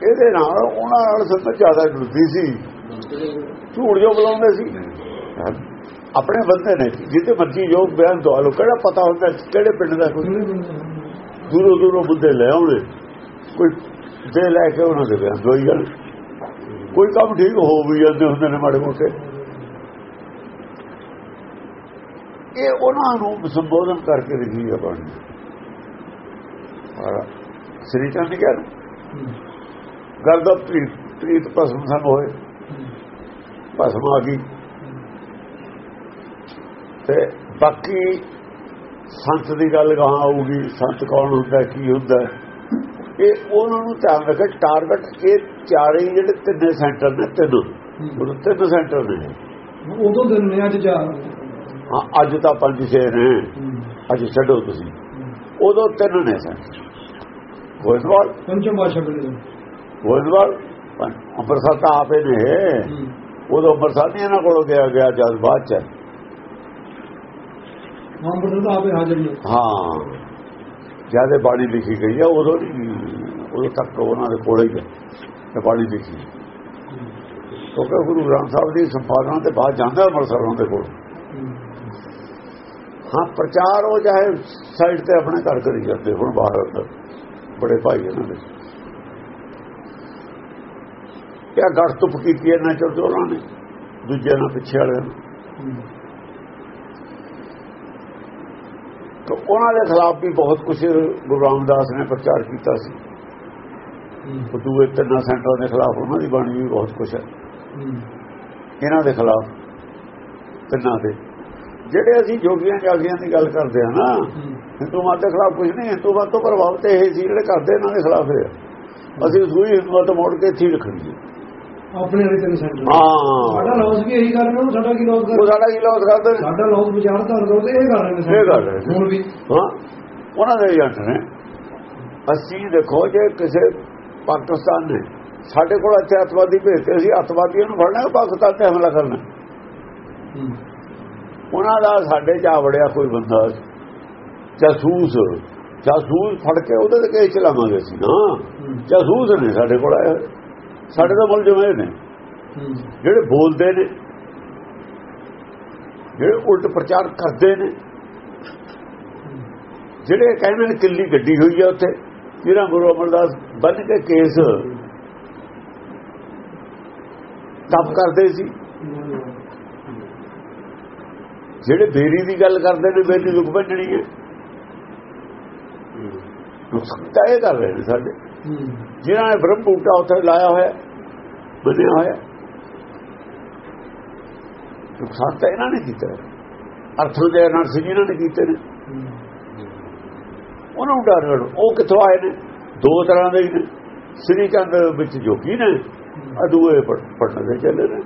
ਇਹਦੇ ਨਾਲ ਉਹਨਾਂ ਨਾਲ ਸੰਗਤ ਜ਼ਿਆਦਾ ਜੁੜਦੀ ਸੀ। ਝੂੜ ਜੋ ਬੁਲਾਉਂਦੇ ਸੀ। ਆਪਣੇ ਬੰਦੇ ਨੇ ਜਿੱਤੇ ਮਰਜ਼ੀ ਜੋ ਬਿਆਨ ਦਵਾ ਲੋ ਕਿਹੜਾ ਪਤਾ ਹੁੰਦਾ ਕਿਹੜੇ ਪਿੰਡ ਦਾ ਕੋਈ। ਦੂਰੋਂ ਦੂਰੋਂ ਬੰਦੇ ਲੈ ਆਉਣੇ ਕੋਈ ਦੇ ਲੈ ਕੇ ਉਹਨਾਂ ਦੇ ਬਿਆਨ ਦੋਈ ਜਾਣ। ਕੋਈ ਕੰਮ ਠੀਕ ਹੋ ਵੀ ਜਾਂਦੇ ਹੁੰਦੇ ਨੇ ਮਾੜੇ ਮੋਟੇ। ਇਹ ਉਹਨਾਂ ਨੂੰ ਸੰਬੋਧਨ ਕਰਕੇ ਲਿਖੀ ਹੈ ਬਾਣੀ। ਔਰ ਸ੍ਰੀ ਚੰਦ ਨੇ ਕਿਹਾ। ਗੱਲ ਦਾ ਪ੍ਰੀਤ ਪ੍ਰੀਤ ਭਸਮ ਸੰਗ ਹੋਏ। ਭਸਮ ਆ ਗਈ। ਤੇ ਬਾਕੀ ਸੰਤ ਦੀ ਗੱਲ ਗਾਂ ਆਊਗੀ ਸੰਤ ਕੌਣ ਹੁੰਦਾ ਕੀ ਹੁੰਦਾ। ਇਹ ਉਹਨਾਂ ਨੂੰ ਧਿਆਨ ਰੱਖੇ ਟਾਰਗੇਟ ਇਹ ਚਾਰੇ ਜਿਹੜੇ ਤਿੰਨੇ ਸੈਂਟਰ ਨੇ ਤਿੰਨ। ਉਹ ਤਿੰਨ ਸੈਂਟਰ ਨੇ। ਉਦੋਂ ਦਿਨ ਨੇ ਅੱਜ ਜਾ ਹਾਂ ਅੱਜ ਤਾਂ ਪੰਜ ਛੇ ਨੇ। ਅੱਜ ਛੱਡੋ ਤੁਸੀਂ। ਉਦੋਂ ਤਿੰਨ ਨੇ ਸੈਂਟਰ ਗੋਇੰਦਵਾਲ ਪੰਚਮ ਬਾਸ਼ਾ ਬਣੇ ਗੋਇੰਦਵਾਲ ਅੰਮ੍ਰਿਤਸਰ ਤਾਂ ਆਪੇ ਨੇ। ਉਦੋਂ ਅੰਮ੍ਰਿਤਸਰ ਨਹੀਂ ਇਹਨਾਂ ਕੋਲ ਗਿਆ ਗਿਆ ਜਦ ਬਾਅਦ ਚ। ਹਾਂ ਹਾਂ ਜ਼ਿਆਦਾ ਬਾਣੀ ਲਿਖੀ ਗਈ ਆ ਉਦੋਂ ਉਦੋਂ ਤੱਕ ਉਹਨਾਂ ਦੇ ਕੋਲ ਹੀ ਹੈ ਤੇ ਬਾਣੀ ਲਿਖੀ। ਕਿਉਂਕਿ ਗੁਰੂ ਗ੍ਰੰਥ ਸਾਹਿਬ ਦੀ ਸੰਪਾਦਨਾ ਤੇ ਬਾਅਦ ਜਾਂਦਾ ਅੰਮ੍ਰਿਤਸਰ ਉਹਨਾਂ ਦੇ ਕੋਲ। ਹਾਂ। ਪ੍ਰਚਾਰ ਉਹ ਚਾਹੇ ਸਾਈਡ ਤੇ ਆਪਣੇ ਘਰ ਕਰੀ ਜਾਂਦੇ ਹੁਣ ਬਾਹਰ ਬੜੇ ਭਾਈ ਇਹਨਾਂ ਦੇ। ਇਹ ਗੱਠ ਤੁਪ ਕੀਤੀ ਇਹਨਾਂ ਚੋਂ ਉਹਨਾਂ ਨੇ ਦੂਜਿਆਂ ਨਾਲ ਪਿੱਛੇ ਵਾਲਿਆਂ ਨੂੰ ਤਾਂ ਉਹਨਾਂ ਦੇ ਖਿਲਾਫ ਵੀ ਬਹੁਤ ਕੁਝ ਗੁਰੂ ਰਾਮਦਾਸ ਨੇ ਪ੍ਰਚਾਰ ਕੀਤਾ ਸੀ। ਦੂਏ ਤਿੰਨਾਂ ਸੈਂਟਰਾਂ ਦੇ ਖਿਲਾਫ ਉਹਨਾਂ ਦੀ ਬਾਣੀ ਵੀ ਬਹੁਤ ਕੁਝ ਹੈ। ਇਹਨਾਂ ਦੇ ਖਿਲਾਫ, ਤਿੰਨਾਂ ਦੇ। ਜਿਹੜੇ ਅਸੀਂ ਜੋਗੀਆਂ ਜਾਗੀਆਂ ਦੀ ਗੱਲ ਕਰਦੇ ਆ ਨਾ, ਹਿੰਦੂ ਮਤ ਦੇ ਖਿਲਾਫ ਕੁਝ ਨਹੀਂ, ਹਿੰਦੂ ਮਤ ਤੋਂ ਪ੍ਰਭਾਵਿਤ ਇਹ ਸੀ ਜਿਹੜੇ ਕਰਦੇ ਇਹਨਾਂ ਦੇ ਖਿਲਾਫ ਹੈ ਅਸੀਂ ਦੂਜੀ ਹਿੰਦੂ ਤੋਂ ਮੋੜ ਕੇ ਇੱਥੇ ਹੀ ਰੱਖਣੀ ਹੈ। ਆਪਣੇ ਵਾਲੇ ਤਿੰਨ ਸੈਂਟਰ ਹਾਂ। ਸਾਡਾ ਲੌਸ ਵੀ ਇਹੀ ਕਰ ਰਹੇ ਸਾਡਾ ਕੀ ਲੌਸ ਉਹ ਕਰ ਸਾਡਾ ਕੀ ਲੋਸ ਕਰਦੇ? ਸਾਡਾ ਲੌਸ ਵਿਚਾਰ ਤੇ ਇਹ ਕਰ ਰਹੇ ਨੇ ਇਹ ਕਰ ਰਹੇ। ਹੁਣ ਵੀ। ਹਾਂ। ਉਹਨਾਂ ਦੇ ਏਜੰਟ ਨੇ ਅਸੀਂ ਦੇਖੋ ਜੇ ਕਿਸੇ ਪਾਕਿਸਤਾਨ ਨੇ ਸਾਡੇ ਕੋਲ ਇੱਥੇ ਅਤਵਾਦੀ ਭੇਜਦੇ ਸੀ ਅਤਵਾਦੀਆਂ ਨੂੰ ਫੜਨਾ ਪਾਕਿਸਤਾਨ ਤੇ ਹਮਲਾ ਕਰਨਾ। ਉਹਨਾਂ ਦਾ ਸਾਡੇ ਚ ਆ ਵੜਿਆ ਕੋਈ ਬੰਦਾ ਜਾਸੂਸ ਜਾਸੂਸ ਫੜ ਕੇ ਉਹਦੇ ਤੇ ਕੇਸ ਚਲਾਵਾਂਗੇ ਸੀ ਨਾ। ਜਾਸੂਸ ਨੇ ਸਾਡੇ ਕੋਲ ਹੋਏ। ਸਾਡੇ ਦਾ ਮੁਲਜ਼ਮ ਇਹ ਨੇ। ਜਿਹੜੇ ਬੋਲਦੇ ਨੇ ਜਿਹੜੇ ਉਲਟ ਪ੍ਰਚਾਰ ਕਰਦੇ ਨੇ ਜਿਹੜੇ ਕਹਿੰਦੇ ਨੇ ਕਿੱਲੀ ਗੱਡੀ ਹੋਈ ਆ ਉੱਥੇ ਜਿਹੜਾ ਗੁਰੂ ਅਮਰਦਾਸ ਬੰਨ ਕੇ ਕੇਸ ਤਪ ਕਰਦੇ ਸੀ। ਜਿਹੜੇ ਬੇਰੀ ਦੀ ਗੱਲ ਕਰਦੇ ਨੇ ਬੇਰੀ ਲੁਕ ਬੰਨਣੀ ਹੈ। ਨੁਕਸਾਨ ਇਹ ਕਰ ਰਹੇ ਨੇ ਸਾਡੇ। ਜਿਨ੍ਹਾਂ ਨੇ ਬ੍ਰਹਮ ਬੂਟਾ ਉੱਥੇ ਲਾਇਆ ਹੋਇਆ ਬਣਿਆ ਹੋਇਆ। ਨੁਕਸਾਨ ਤਾਂ ਇਹਨਾਂ ਨੇ ਕੀਤਾ ਅਰਥੋਂ ਦੇ ਨਾਲ ਸੀ ਇਹਨਾਂ ਨੇ ਕੀਤੇ ਨੇ। ਉਹਨਾਂ ਨੂੰ ਡਰ ਉਹ ਕਿੱਥੋਂ ਆਏ ਨੇ? ਦੋ ਤਰ੍ਹਾਂ ਦੇ ਨੇ। ਸ੍ਰੀ ਚੰਦ ਵਿੱਚ ਜੋਗੀ ਨੇ ਆ ਦੂਏ ਪੜਨ ਦੇ ਚੱਲੇ ਨੇ।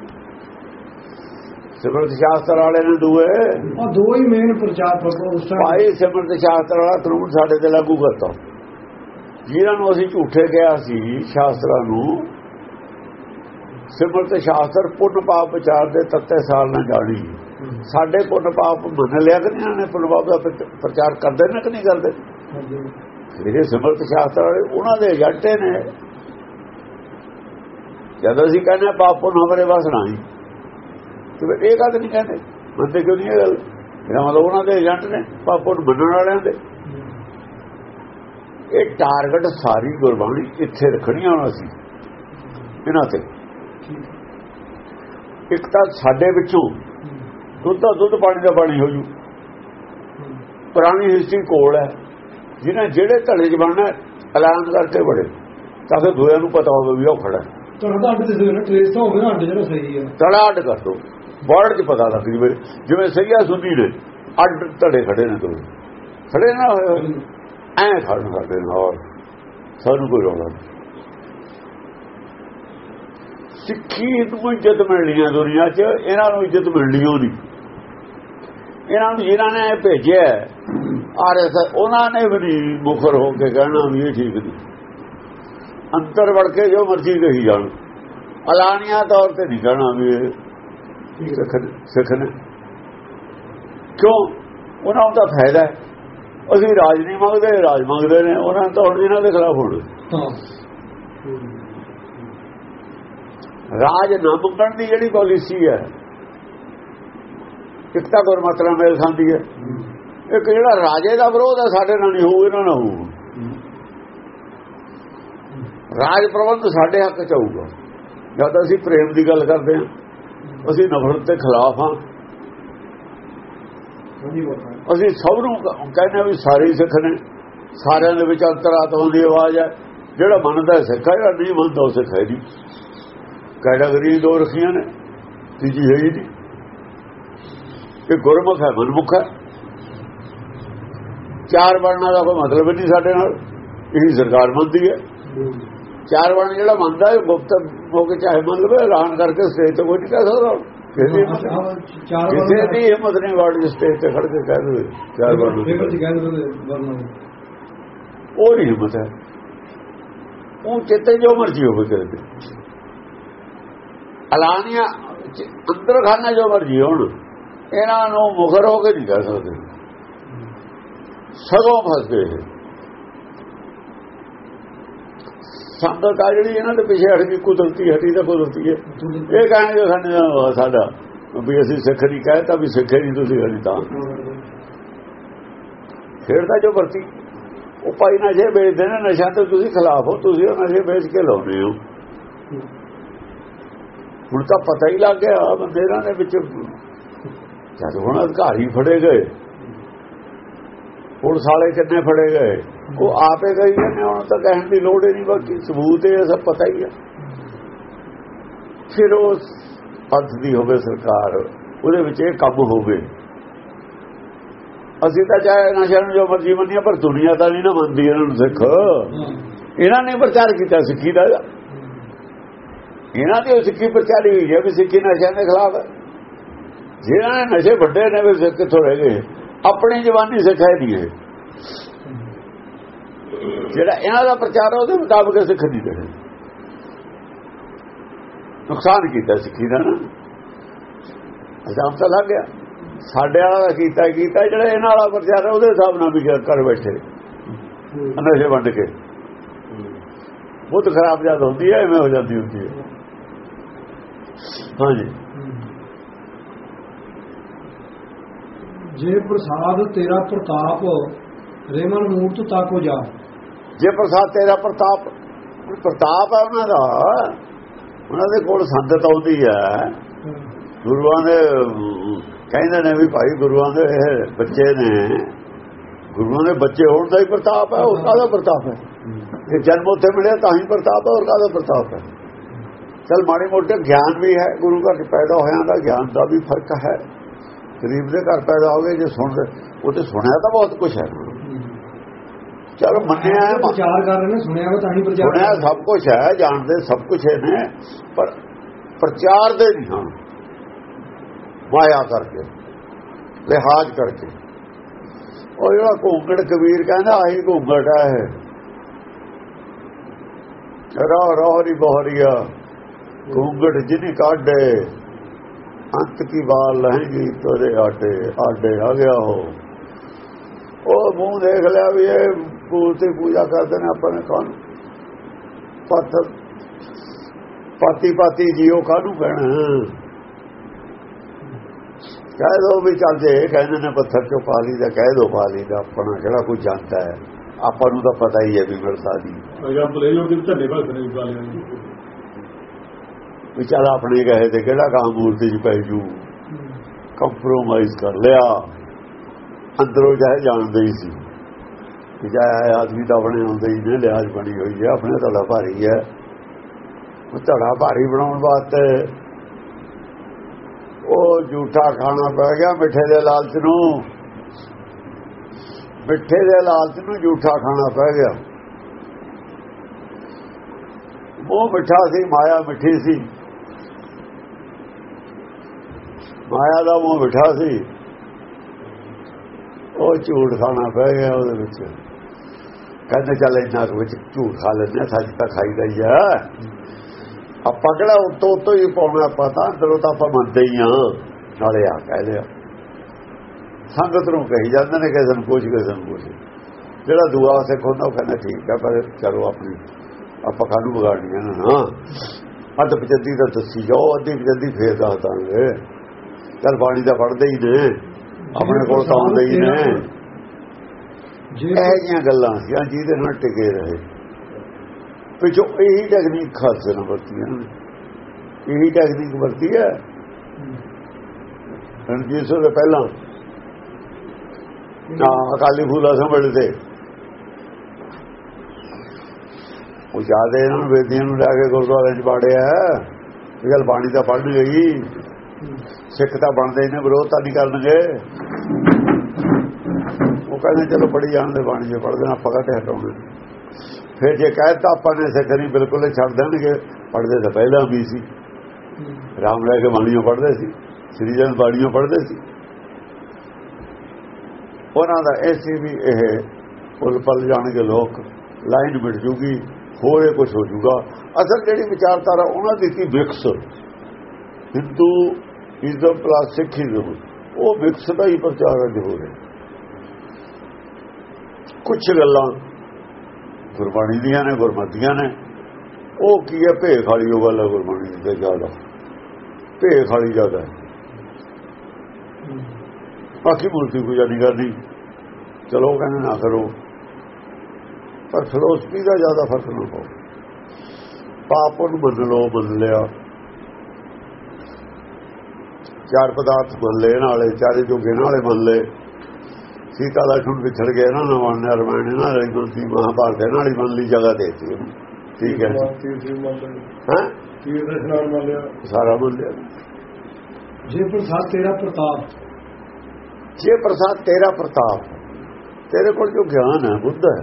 ਸਿਮਰਤ ਸ਼ਾਸਤਰ ਵਾਲੇ ਨੇ ਦੂਏ। ਆ ਦੋ ਹੀ ਮੇਨ ਪ੍ਰਚਾਰ ਟਾਈਮ ਭਾਈ ਸਿਮਰਤ ਸ਼ਾਸਤਰ ਵਾਲਾ ਕਾਨੂੰਨ ਸਾਡੇ ਤੇ ਲਾਗੂ ਕਰਤਾ। ਜਿਨ੍ਹਾਂ ਨੂੰ ਅਸੀਂ ਝੂਠੇ ਗਿਆ ਸੀ ਸ਼ਾਸਤਰਾਂ ਨੂੰ ਸਿਮਰਤ ਸ਼ਾਸਤਰ ਪੁੰਨ ਪਾਪ ਵਿਚਾਰ ਦੇ ਤੱਤੇ ਸਾਲ ਨਾ ਜਾਣੀ। ਸਾਡੇ ਪੁੰਨ ਪਾਪ ਮੰਨ ਲਿਆ ਕਿ ਇਹਨਾਂ ਨੇ ਪੁੰਨ ਪਾਪ ਦਾ ਪ੍ਰਚ- ਪ੍ਰਚਾਰ ਕਰਦੇ ਨੇ ਕਿ ਨਹੀਂ ਕਰਦੇ? ਜਿਹੜੇ ਸਿਮਰਤ ਸ਼ਾਸਤਰ ਵਾਲੇ ਉਹਨਾਂ ਦੇ ਏਜੰਟੇ ਨੇ। ਜਦੋਂ ਅਸੀਂ ਕਹਿੰਦੇ ਪਾਪ ਪੁੰਨ ਹਮਰੇ ਵਸਣਾ ਹੀ ਤੇ ਇਹ ਗੱਲ ਨਹੀਂ ਕਹਿੰਦੇ। ਮੰਨਦੇ ਕਿਉਂ ਨਹੀਂ ਇਹ ਗੱਲ? ਇਹਦਾ ਮਤਲਬ ਉਹਨਾਂ ਦੇ ਏਜੰਟ ਨੇ ਪਾਪ ਪੁੰਨ ਮੰਨਣ ਵਾਲਿਆਂ ਦੇ। ਇਹ ਟਾਰਗੇਟ ਸਾਰੀ ਗੁਰਬਾਣੀ ਇੱਥੇ ਰੱਖਣੀਆਂ ਹੁਣ ਅਸੀਂ। ਇਹਨਾਂ ਤੇ। ਇੱਕ ਤਾਂ ਸਾਡੇ ਵਿੱਚੋਂ ਦੁੱਧ ਦਾ ਦੁੱਧ ਪਾਣੀ ਦਾ ਪਾਣੀ ਹੋ ਜੂ ਪੁਰਾਣੀ ਹਿਸਟਰੀ ਕੋਲ ਹੈ। ਜਿਹਨੇ ਜਿਹੜੇ ਧੜੇ ਬਣਨਾ ਐਲਾਨ ਕਰਕੇ ਬੜੇ। ਤਾਂ ਕਿ ਦੂਆਂ ਨੂੰ ਪਤਾ ਹੋਵੇ ਵੀ ਉਹ ਖੜਾ। ਤੁਹਾਡਾ ਅੱਡ ਦੇ ਨਾ ਟ੍ਰੇਸ ਤਾਂ ਹੋਵੇ ਨਾ ਅੱਡ ਜਿਹੜਾ ਸਹੀ ਹੈ। ਧੜਾ ਅੱਡ ਕਰ ਦੋ। ਵਰਡ 'ਚ ਪਤਾ ਲੱਗ ਜਵੇ ਜਿਵੇਂ ਸਹੀਆ ਸੁਣੀ ਨੇ। ਅੱਡ ਧੜੇ ਖੜੇ ਨੇ ਦੋ। ਖੜੇ ਨਾ। ਐਂ ਖੜਨ ਕਰਦੇ ਨੇ ਹੋਰ। ਸਾਨੂੰ ਕੋਈ ਰੋਲਾ ਨਹੀਂ। ਸਿੱਖੀ ਨੂੰ ਇੱਜ਼ਤ ਮਿਲਣੀ ਹੈ ਦੁਨੀਆ 'ਚ, ਇਹਨਾਂ ਨੂੰ ਇੱਜ਼ਤ ਮਿਲਣੀ ਹੋਣੀ ਇਹਨਾਂ ਨੂੰ ਜਿਨ੍ਹਾਂ ਨੇ ਭੇਜਿਆ, ਆਰਐਸ, ਉਹਨਾਂ ਨੇ ਵੀ ਨਹੀਂ ਮੁਖਰ ਹੋ ਕੇ ਕਹਿਣਾ ਵੀ ਇਹ ਠੀਕ ਨਹੀਂ। ਅੰਦਰ ਵੜ ਕੇ ਜੋ ਮਰਜ਼ੀ ਕਹੀ ਜਾਣ। ਅਲਾਨੀਆਂ ਤੌਰ ਤੇ ਨਹੀਂ ਕਹਿਣਾ ਵੀ ਇਹ ਸਿੱਖ ਨੇ। ਕਿਉਂ? ਉਹਨਾਂ ਨੂੰ ਤਾਂ ਫਾਇਦਾ ਹੈ। ਅਸੀਂ ਰਾਜ ਨਹੀਂ ਮੰਗਦੇ, ਰਾਜ ਮੰਗਦੇ ਨੇ। ਉਹਨਾਂ ਨੇ ਤਾਂ ਹੁਣ ਇਹਨਾਂ ਦੇ ਖਿਲਾਫ ਹੋਣ। ਰਾਜ ਨਾ ਮੰਗਣ ਦੀ ਜਿਹੜੀ ਪਾਲਿਸੀ ਹੈ। ਇੱਕ ਤਾਂ ਗੁਰਮਤਿ ਨਾਲ ਮੇਲ ਖਾਂਦੀ ਹੈ। ਇੱਕ ਜਿਹੜਾ ਰਾਜੇ ਦਾ ਵਿਰੋਧ ਹੈ ਸਾਡੇ ਨਾਲ ਨਹੀਂ ਹੋਊ ਇਹਨਾਂ ਨਾਲ ਹੋਊ। ਰਾਜ ਪ੍ਰਬੰਧ ਸਾਡੇ ਹੱਕ ਚ ਆਊਗਾ ਜਦ ਅਸੀਂ ਪ੍ਰੇਮ ਦੀ ਗੱਲ ਕਰਦੇ ਹਾਂ ਅਸੀਂ ਨਫ਼ਰਤ ਦੇ ਖਿਲਾਫ ਹਾਂ। ਅਸੀਂ ਸਭ ਨੂੰ ਕਹਿੰਦੇ ਹਾਂ ਵੀ ਸਾਰੇ ਸਿੱਖ ਨੇ। ਸਾਰਿਆਂ ਦੇ ਵਿੱਚ ਅੰਤਰਾਤਮਾ ਦੀ ਆਵਾਜ਼ ਹੈ। ਜਿਹੜਾ ਮੰਨਦਾ ਸਿੱਖ ਹੈ ਜਿਹੜਾ ਨਹੀਂ ਮੰਨਦਾ ਉਹ ਸਿੱਖ ਹੈ ਨਹੀਂ ਕੈਟਾਗਰੀ ਦੋ ਰੱਖੀਆਂ ਨੇ ਤੀਜੀ ਹੈ ਹੀ ਨਹੀਂ ਇਹ ਗੁਰਮੁਖ ਹੈ ਮਨਮੁਖ ਹੈ। ਚਾਰ ਵਰਨਾਂ ਦਾ ਕੋਈ ਮਤਲਬ ਨਹੀਂ ਸਾਡੇ ਨਾਲ ਇਹੀ ਸਰਕਾਰ ਮੰਨਦੀ ਹੈ। ਚਾਰ ਵਰਣ ਜਿਹੜਾ ਮੰਨਦਾ ਹੈ ਗੁਪਤ ਹੋ ਕੇ ਚਾਹੇ ਮੰਨ ਲਵੇ ਐਲਾਨ ਕਰਕੇ ਸਟੇਜ ਤੇ ਕੋਈ ਨਹੀਂ ਕਹਿ ਸਕਦਾ। ਕਿਸੇ ਦੀ ਹਿੰਮਤ ਨਹੀਂ। ਕਿਸੇ ਦੀ ਵਰਡ ਸਟੇਜ ਤੇ ਖੜ ਕੇ ਕਹਿ ਦੇਵੇ ਚਾਰ ਵਰਣ ਉਹ ਨਹੀਂ ਹਿੰਮਤ ਹੈ। ਉਹ ਚਿੱਤੇ ਜੋ ਮਰਜ਼ੀ ਹੋਵੇ ਕਰਦੇ ਅਲਾਨੀਆਂ ਅੰਦਰ ਖਾਨਾ ਜੋ ਮਰਜ਼ੀ ਹੋਣ, ਇਹਨਾਂ ਨੂੰ ਮੁਖਰ ਹੋ ਕੇ ਨਹੀਂ ਕਹਿ ਸਕਦੇ। ਸਗੋਂ ਫਸ ਸੰਗਤ ਆ ਜਿਹੜੀ ਇਹਨਾਂ ਦੇ ਪਿੱਛੇ ਹਟ ਗਈ, ਕੁਦਰਤੀ ਹਟੀ ਤਾਂ ਕੁਦਰਤੀ ਹੈ। ਇਹ ਕਹਿੰਦੇ ਸਾਡੇ ਨਾਲ ਸਾਡਾ, ਵੀ ਅਸੀਂ ਸਿੱਖ ਨਹੀਂ ਕਹਿਤਾ ਵੀ ਸਿੱਖੇ ਨਹੀਂ ਤੁਸੀਂ ਹਲੀ ਤਾਂ। ਖੇਡਦਾ ਜੋ ਵਰਤੀ। ਉਹ ਭਾਈ ਨਸ਼ੇ ਵੇਚਦੇ ਨੇ ਨਸ਼ਾ ਤੇ ਤੁਸੀਂ ਖਿਲਾਫ ਹੋ, ਤੁਸੀਂ ਉਹ ਨਸ਼ੇ ਵੇਚ ਕੇ ਲਾਉਂਦੇ ਹੋ। ਹੁਣ ਤਾਂ ਪਤਾ ਹੀ ਲੱਗ ਗਿਆ ਬੰਦੇ ਇਹਨਾਂ ਦੇ ਵਿੱਚ ਜਦ ਹੁਣ ਅਧਿਕਾਰੀ ਫੜੇ ਗਏ ਪੁਲਿਸ ਵਾਲੇ ਕਿੰਨੇ ਫੜੇ ਗਏ ਉਹ ਆਪੇ ਗਈ ਨੇ ਹੁਣ ਤਾਂ ਕਹਿਣ ਦੀ ਲੋੜ ਹੀ ਨਹੀਂ ਬਾਕੀ ਸਬੂਤ ਹੈ ਸਭ ਪਤਾ ਹੀ ਹੈ ਫਿਰ ਉਸ ਪੰਥ ਦੀ ਹੋਵੇ ਸਰਕਾਰ ਉਹਦੇ ਵਿੱਚ ਇਹ ਕੰਮ ਹੋਵੇ। ਅਸੀਂ ਤਾਂ ਚਾਹੇ ਨਸ਼ਾ ਨੂੰ ਜੋ ਮਰਜ਼ੀ ਮੰਨੀਏ ਪਰ ਦੁਨੀਆ ਤਾਂ ਨਹੀਂ ਨਾ ਮੰਨਦੀ ਇਹਨਾਂ ਨੂੰ ਸਿੱਖ। ਇਹਨਾਂ ਨੇ ਪ੍ਰਚਾਰ ਕੀਤਾ ਸਿੱਖੀ ਦਾ। ਇਹਨਾਂ ਦੀ ਸਿੱਖੀ ਪ੍ਰਚਾਰੀ ਹੋਈ ਹੈ ਵੀ ਸਿੱਖੀ ਨਸ਼ਿਆਂ ਦੇ ਖਿਲਾਫ ਹੈ। ਜਿਹਨਾਂ ਨੇ ਨਸ਼ੇ ਵੱਡੇ ਨੇ ਵੀ ਸਿੱਖ ਕਿੱਥੋਂ ਰਹਿ ਗਏ। ਆਪਣੀ ਜਵਾਨੀ ਸਿੱਖਾਈ ਦੀ ਹੈ ਜਿਹੜਾ ਇਹਨਾਂ ਦਾ ਪ੍ਰਚਾਰ ਹੈ ਉਹਦੇ ਮੁਤਾਬਕ ਸਿੱਖ ਨਹੀਂ ਰਹੇ। ਨੁਕਸਾਨ ਕੀਤਾ ਸਿੱਖੀ ਦਾ ਨਾ। ਅਜਾਮ ਤਾਂ ਲੱਗ ਗਿਆ। ਸਾਡੇ ਵਾਲਾ ਦਾ ਕੀਤਾ ਕੀਤਾ ਜਿਹੜਾ ਇਹਨਾਂ ਵਾਲਾ ਪ੍ਰਚਾਰ ਹੈ ਉਹਦੇ ਹਿਸਾਬ ਨਾਲ ਵੀ ਕਰ ਬੈਠੇ। ਨਸ਼ੇ ਵੰਡ ਕੇ। ਬਹੁਤ ਖਰਾਬ ਜਦ ਹੁੰਦੀ ਹੈ ਐਵੇਂ ਹੋ ਜਾਂਦੀ ਹੁੰਦੀ ਹੈ। ਹਾਂਜੀ। ਜੇ ਪ੍ਰਸਾਦ ਤੇਰਾ ਪ੍ਰਤਾਪ ਰੇਮਨ ਮੂਰਤ ਤਾਕੋ ਜਾ। ਜੇ ਪ੍ਰਸਾਦ ਤੇਰਾ ਪ੍ਰਤਾਪ ਪ੍ਰਤਾਪ ਹੈ ਉਹਨਾਂ ਦਾ ਉਹਨਾਂ ਦੇ ਕੋਲ ਸੰਦਤ ਆਉਂਦੀ ਹੈ। ਗੁਰੂਆਂ ਦੇ ਕਹਿੰਦੇ ਨੇ ਵੀ ਭਾਈ ਗੁਰੂਆਂ ਦੇ ਬੱਚੇ ਨੇ ਗੁਰੂਆਂ ਦੇ ਬੱਚੇ ਹੋਣ ਦਾ ਹੀ ਪ੍ਰਤਾਪ ਹੈ ਉਹ ਕਾਹਦਾ ਪ੍ਰਤਾਪ ਹੈ? ਇਹ ਜਨਮ ਉੱਥੇ ਮਿਲਿਆ ਤਾਂ ਹੀ ਪ੍ਰਤਾਪ ਹੈ ਹੋਰ ਕਾਹਦਾ ਪ੍ਰਤਾਪ ਹੈ? ਚਲ ਮਾੜੇ ਮੋਟੇ ਗਿਆਨ ਵੀ ਹੈ ਗੁਰੂ ਘਰ 'ਚ ਪੈਦਾ ਹੋਇਆਂ ਦਾ ਗਿਆਨ ਦਾ ਵੀ ਫ਼ਰਕ ਹੈ। ਗਰੀਬ ਦੇ ਘਰ ਪੈਦਾ ਹੋ ਗਏ ਜੇ ਸੁਣਦੇ ਉਹ ਤੇ ਸੁਣਿਆ ਤਾਂ ਬਹੁਤ ਕੁਝ ਹੈ। ਚਲ ਮੰਨਿਆ ਹੈ, ਪ੍ਰਚਾਰ ਕਰ ਰਹੇ ਨੇ ਸੁਣਿਆ ਵਾ ਤਾਂ ਹੀ ਪ੍ਰਚਾਰ ਸੁਣਿਆ ਸਭ ਕੁਝ ਹੈ ਜਾਣਦੇ ਸਭ ਕੁਝ ਨੇ ਪਰ ਪ੍ਰਚਾਰ ਦੇ ਨਹੀਂ ਹਨ ਮਾਇਆ ਕਰਕੇ ਲਿਹਾਜ਼ ਕਰਕੇ। ਉਹ ਜਿਹੜਾ ਘੂੰਗੜ ਕਬੀਰ ਕਹਿੰਦਾ ਆਹੀ ਘੂੰਗੜ ਹੈ ਰਾ ਰੋਹਰੀ ਬਹਰੀਆ। ਘੂੰਗੜ ਜਿਨੀ ਕਾਢੇ, ਅੰਤ ਕੀ ਬਾਲ ਲਹਿੰਗੀ ਤੋਰੇ ਆਟੇ ਆਡੇ ਆ ਗਿਆ ਹੋ ਉਹ ਮੂੰਹ ਦੇਖ ਲਿਆ ਵੀ ਇਹ ਮੂਰਤੀ ਪੂਜਾ ਕਰਦੇ ਨੇ ਆਪਾਂ ਨੇ ਕੌਣ? ਪੱਥਰ ਪਾਤੀ ਪਾਤੀ ਜੀਓ ਕਾਹਨੂੰ ਕਹਿਣਾ? ਕਹਿ ਦੋ ਵੀ ਚੱਲ ਜੇ ਕਹਿੰਦੇ ਨੇ ਪੱਥਰ ਚੋਂ ਪਾ ਲਈ ਦਾ ਕਹਿ ਦੋ ਪਾ ਲਈ ਦਾ ਆਪਣਾ ਜਿਹੜਾ ਕੋਈ ਜਾਣਦਾ ਹੈ? ਆਪਾਂ ਨੂੰ ਤਾਂ ਪਤਾ ਹੀ ਹੈ ਵੀ ਮਿਲਦਾ ਦੀ। ਐਗਜ਼ਾਮਪਲ ਇਹ ਲੋਕ ਝੰਡੇ ਭਗਤ ਨੇ ਵਾਲਿਆਂ ਨੂੰ ਵੀ ਚੱਲ ਆਪਣੇ ਕਹੇ ਤੇ ਕਿਹੜਾ ਕੰਮ ਮੂਰਤੀ 'ਚ ਪੈ ਜੂ? ਕੰਪਰੋਮਾਈਜ਼ ਕਰ ਲਿਆ। ਅੰਦਰੋਂ ਜਾਏ ਜਾਣਦੇ ਹੀ ਸੀ। ਕਿ ਜਾਏ ਆਦਮੀ ਦਾ ਬਣੇ ਹੁੰਦੇ ਹੀ ਨੇ, ਲਿਆਜ ਬਣੀ ਹੋਈ ਹੈ, ਆਪਣੇ ਧੜਾ ਭਾਰੀ ਹੈ। ਉਹ ਧੜਾ ਭਾਰੀ ਬਣਾਉਣ ਵਾਸਤੇ ਉਹ ਝੂਠਾ ਖਾਣਾ ਪੈ ਗਿਆ ਮਿੱਠੇ ਦੇ ਲਾਲਚ ਨੂੰ। ਮਿੱਠੇ ਦੇ ਲਾਲਚ ਨੂੰ ਝੂਠਾ ਖਾਣਾ ਪੈ ਗਿਆ। ਉਹ ਮਿੱਠਾ ਸੀ, ਮਾਇਆ ਮਿੱਠੀ ਸੀ। ਮਾਇਆ ਦਾ ਮੂੰਹ ਮਿੱਠਾ ਸੀ। ਉਹ ਝੂਠ ਖਾਣਾ ਪੈ ਗਿਆ ਉਹਦੇ ਵਿੱਚ। ਕਹਿੰਦੇ ਚੱਲ ਇੰਨਾ ਕੁ ਵਿੱਚ ਝੂਠ ਖਾ ਲੈਂਦੇ ਹਾਂ, ਸੱਚ ਤਾਂ ਖਾਈਦਾ ਹੀ ਆ। ਆਪਾਂ ਕਿਹੜਾ ਉੱਤੋਂ ਉੱਤੋਂ ਹੀ ਪਾਉਣਾ ਪਤਾ ਅੰਦਰੋਂ ਤਾਂ ਆਪਾਂ ਮੰਨਦੇ ਹੀ ਆ ਨਾਲੇ ਆ ਕਹਿ ਲਿਆ। ਸੰਗਤ ਨੂੰ ਕਹੀ ਜਾਂਦੇ ਨੇ ਕਿਸੇ ਨੂੰ ਕੁਝ ਕਿਸੇ ਨੂੰ ਕੁਝ ਜਿਹੜਾ ਦੁਆ ਸਿੱਖ ਹੁੰਦਾ ਉਹ ਕਹਿੰਦਾ ਠੀਕ ਹੈ ਪਰ ਚਲੋ ਆਪਣੀ ਆਪਾਂ ਕਾਹਨੂੰ ਵਿਗਾੜਨੀਆਂ ਨਾ ਅੱਧ ਪਜੱਦੀ ਦਾ ਦੱਸੀ ਜਾਓ ਅੱਧੀ ਪਜੱਦੀ ਫੇਰ ਦੱਸ ਦਾਂਗੇ। ਚਲ ਬਾਣੀ ਦਾ ਪੜਦੇ ਹੀ ਨੇ। ਆਪਣੇ ਕੋਲ ਤਾਂ ਆਉਂਦੇ ਹੀ ਨੇ। ਜੇ ਇਹ ਜੀਆਂ ਗੱਲਾਂ ਸੀ ਜਿਹਦੇ ਨਾਲ ਟਿਕੇ ਰਹੇ। ਪਿਛੋ ਇਹੀ ਟੈਕਨੀਕ ਖਾਲਸੇ ਨੇ ਵਰਤੀ ਹੈ ਇਹੀ ਟੈਕਨੀਕ ਵਰਤੀ ਹੈ। ਰਣਜੀਤ ਸਿੰਘ ਦੇ ਪਹਿਲਾਂ ਨਾ ਅਕਾਲੀ ਫੂਲਾ ਸੰਭਲਦੇ ਉਹ ਜ਼ਿਆਦਾ ਇਹਨਾਂ ਨੂੰ ਵੇਦੀਆਂ ਨੂੰ ਲੈ ਕੇ ਗੁਰਦੁਆਰੇ 'ਚ ਬਾੜਿਆ ਇਹ ਗੱਲ ਬਾਣੀ ਤਾਂ ਪੜ੍ਹਨ ਗਈ ਸਿੱਖ ਤਾਂ ਬਣਦੇ ਨੇ, ਵਿਰੋਧ ਤਾਂ ਨਹੀਂ ਕਰਨਗੇ ਉਹ ਕਹਿੰਦੇ ਚਲੋ ਬੜੀ ਜਾਣ ਦੇ ਬਾਣੀ ਜੇ ਪੜ੍ਹਦੇ ਆਪਾਂ ਕਹਤੇ ਹਟਾਉਣੇ? ਫਿਰ ਜੇ ਕਹਿਤਾ ਆਪਾਂ ਨੇ ਸਿੱਖ ਨਹੀਂ, ਬਿਲਕੁਲ ਹੀ ਛੱਡ ਦੇਣਗੇ। ਪੜ੍ਹਦੇ ਤਾਂ ਪਹਿਲਾਂ ਵੀ ਸੀ। ਰਾਮ ਲੈ ਕੇ ਬਾਣੀਆਂ ਪੜ੍ਹਦੇ ਸੀ, ਸ੍ਰੀ ਜਨ ਬਾਣੀਆਂ ਪੜ੍ਹਦੇ ਸੀ। ਉਹਨਾਂ ਦਾ ਇਹ ਸੀ ਵੀ ਇਹ ਪੁੱਲ ਪਲ ਜਾਣਗੇ ਲੋਕ, ਲਾਈਨ ਮਿਟ ਜੂਗੀ, ਹੋਰੇ ਕੁਝ ਹੋ ਜੂਗਾ। ਅਸਲ ਜਿਹੜੀ ਵਿਚਾਰਧਾਰਾ ਉਹਨਾਂ ਦੀ ਸੀ ਵਿਕਸ। ਹਿੰਦੂ ਇਜ਼ਮ ਪਲਸ ਸਿੱਖੀਜ਼ਮ ਉਹ ਵਿਕਸ ਦਾ ਹੀ ਪ੍ਰਚਾਰ ਅੱਜ ਹੋ ਰਿਹਾ। ਕੁਝ ਗੱਲਾਂ ਗੁਰਬਾਣੀ ਦੀਆਂ ਨੇ, ਗੁਰਮਤੀਆਂ ਨੇ। ਉਹ ਕੀ ਹੈ? ਭੇਖ ਵਾਲੀ ਉਹ ਗੱਲ ਹੈ ਗੁਰਬਾਣੀ ਦੀ ਜ਼ਿਆਦਾ। ਭੇਖ ਵਾਲੀ ਜ਼ਿਆਦਾ ਹੈ। ਬਾਕੀ ਮੂਰਤੀ ਪੂਜਾ ਨਹੀਂ ਕਰਨੀ। ਚਲੋ, ਕਹਿੰਦੇ ਨਾ ਕਰੋ। ਪਰ ਫਿਲੋਸਫੀ ਦਾ ਜ਼ਿਆਦਾ ਫ਼ਰਕ ਨਾ ਪਾਓ। ਪਾਪ ਨੂੰ ਬਦਲੋ, ਬਦਲਿਆ। ਚਾਰ ਪਦਾਰਥ ਮੰਨ ਲਏ ਨਾਲੇ ਚਾਰੇ ਜੋਗੇ ਨਾਲੇ ਮੰਨ ਲਏ ਸੀਤਾ ਦਾ ਛੁੱਟ ਵਿਛੜ ਗਿਆ ਨਾ ਨਵਾਂ ਰਮਾਇਣ ਨਾਲ ਵਾਲੀ ਗੁਰਤੀ ਮਹਾਭਾਰਤ ਇਹਨਾਂ ਵਾਲੀ ਮੰਨ ਲਈ ਜਗ੍ਹਾ ਦੇਤੀ ਠੀਕ ਹੈ ਹਾਂ? ਤੀਰ ਮੰਨ ਲਿਆ? ਸਾਰਾ ਮੰਨ ਲਿਆ। ਜੇ ਪ੍ਰਸਾਦ ਤੇਰਾ ਪ੍ਰਤਾਪ। ਜੇ ਪ੍ਰਸਾਦ ਤੇਰਾ ਪ੍ਰਤਾਪ ਤੇਰੇ ਕੋਲ ਜੋ ਗਿਆਨ ਹੈ ਬੁੱਧ ਹੈ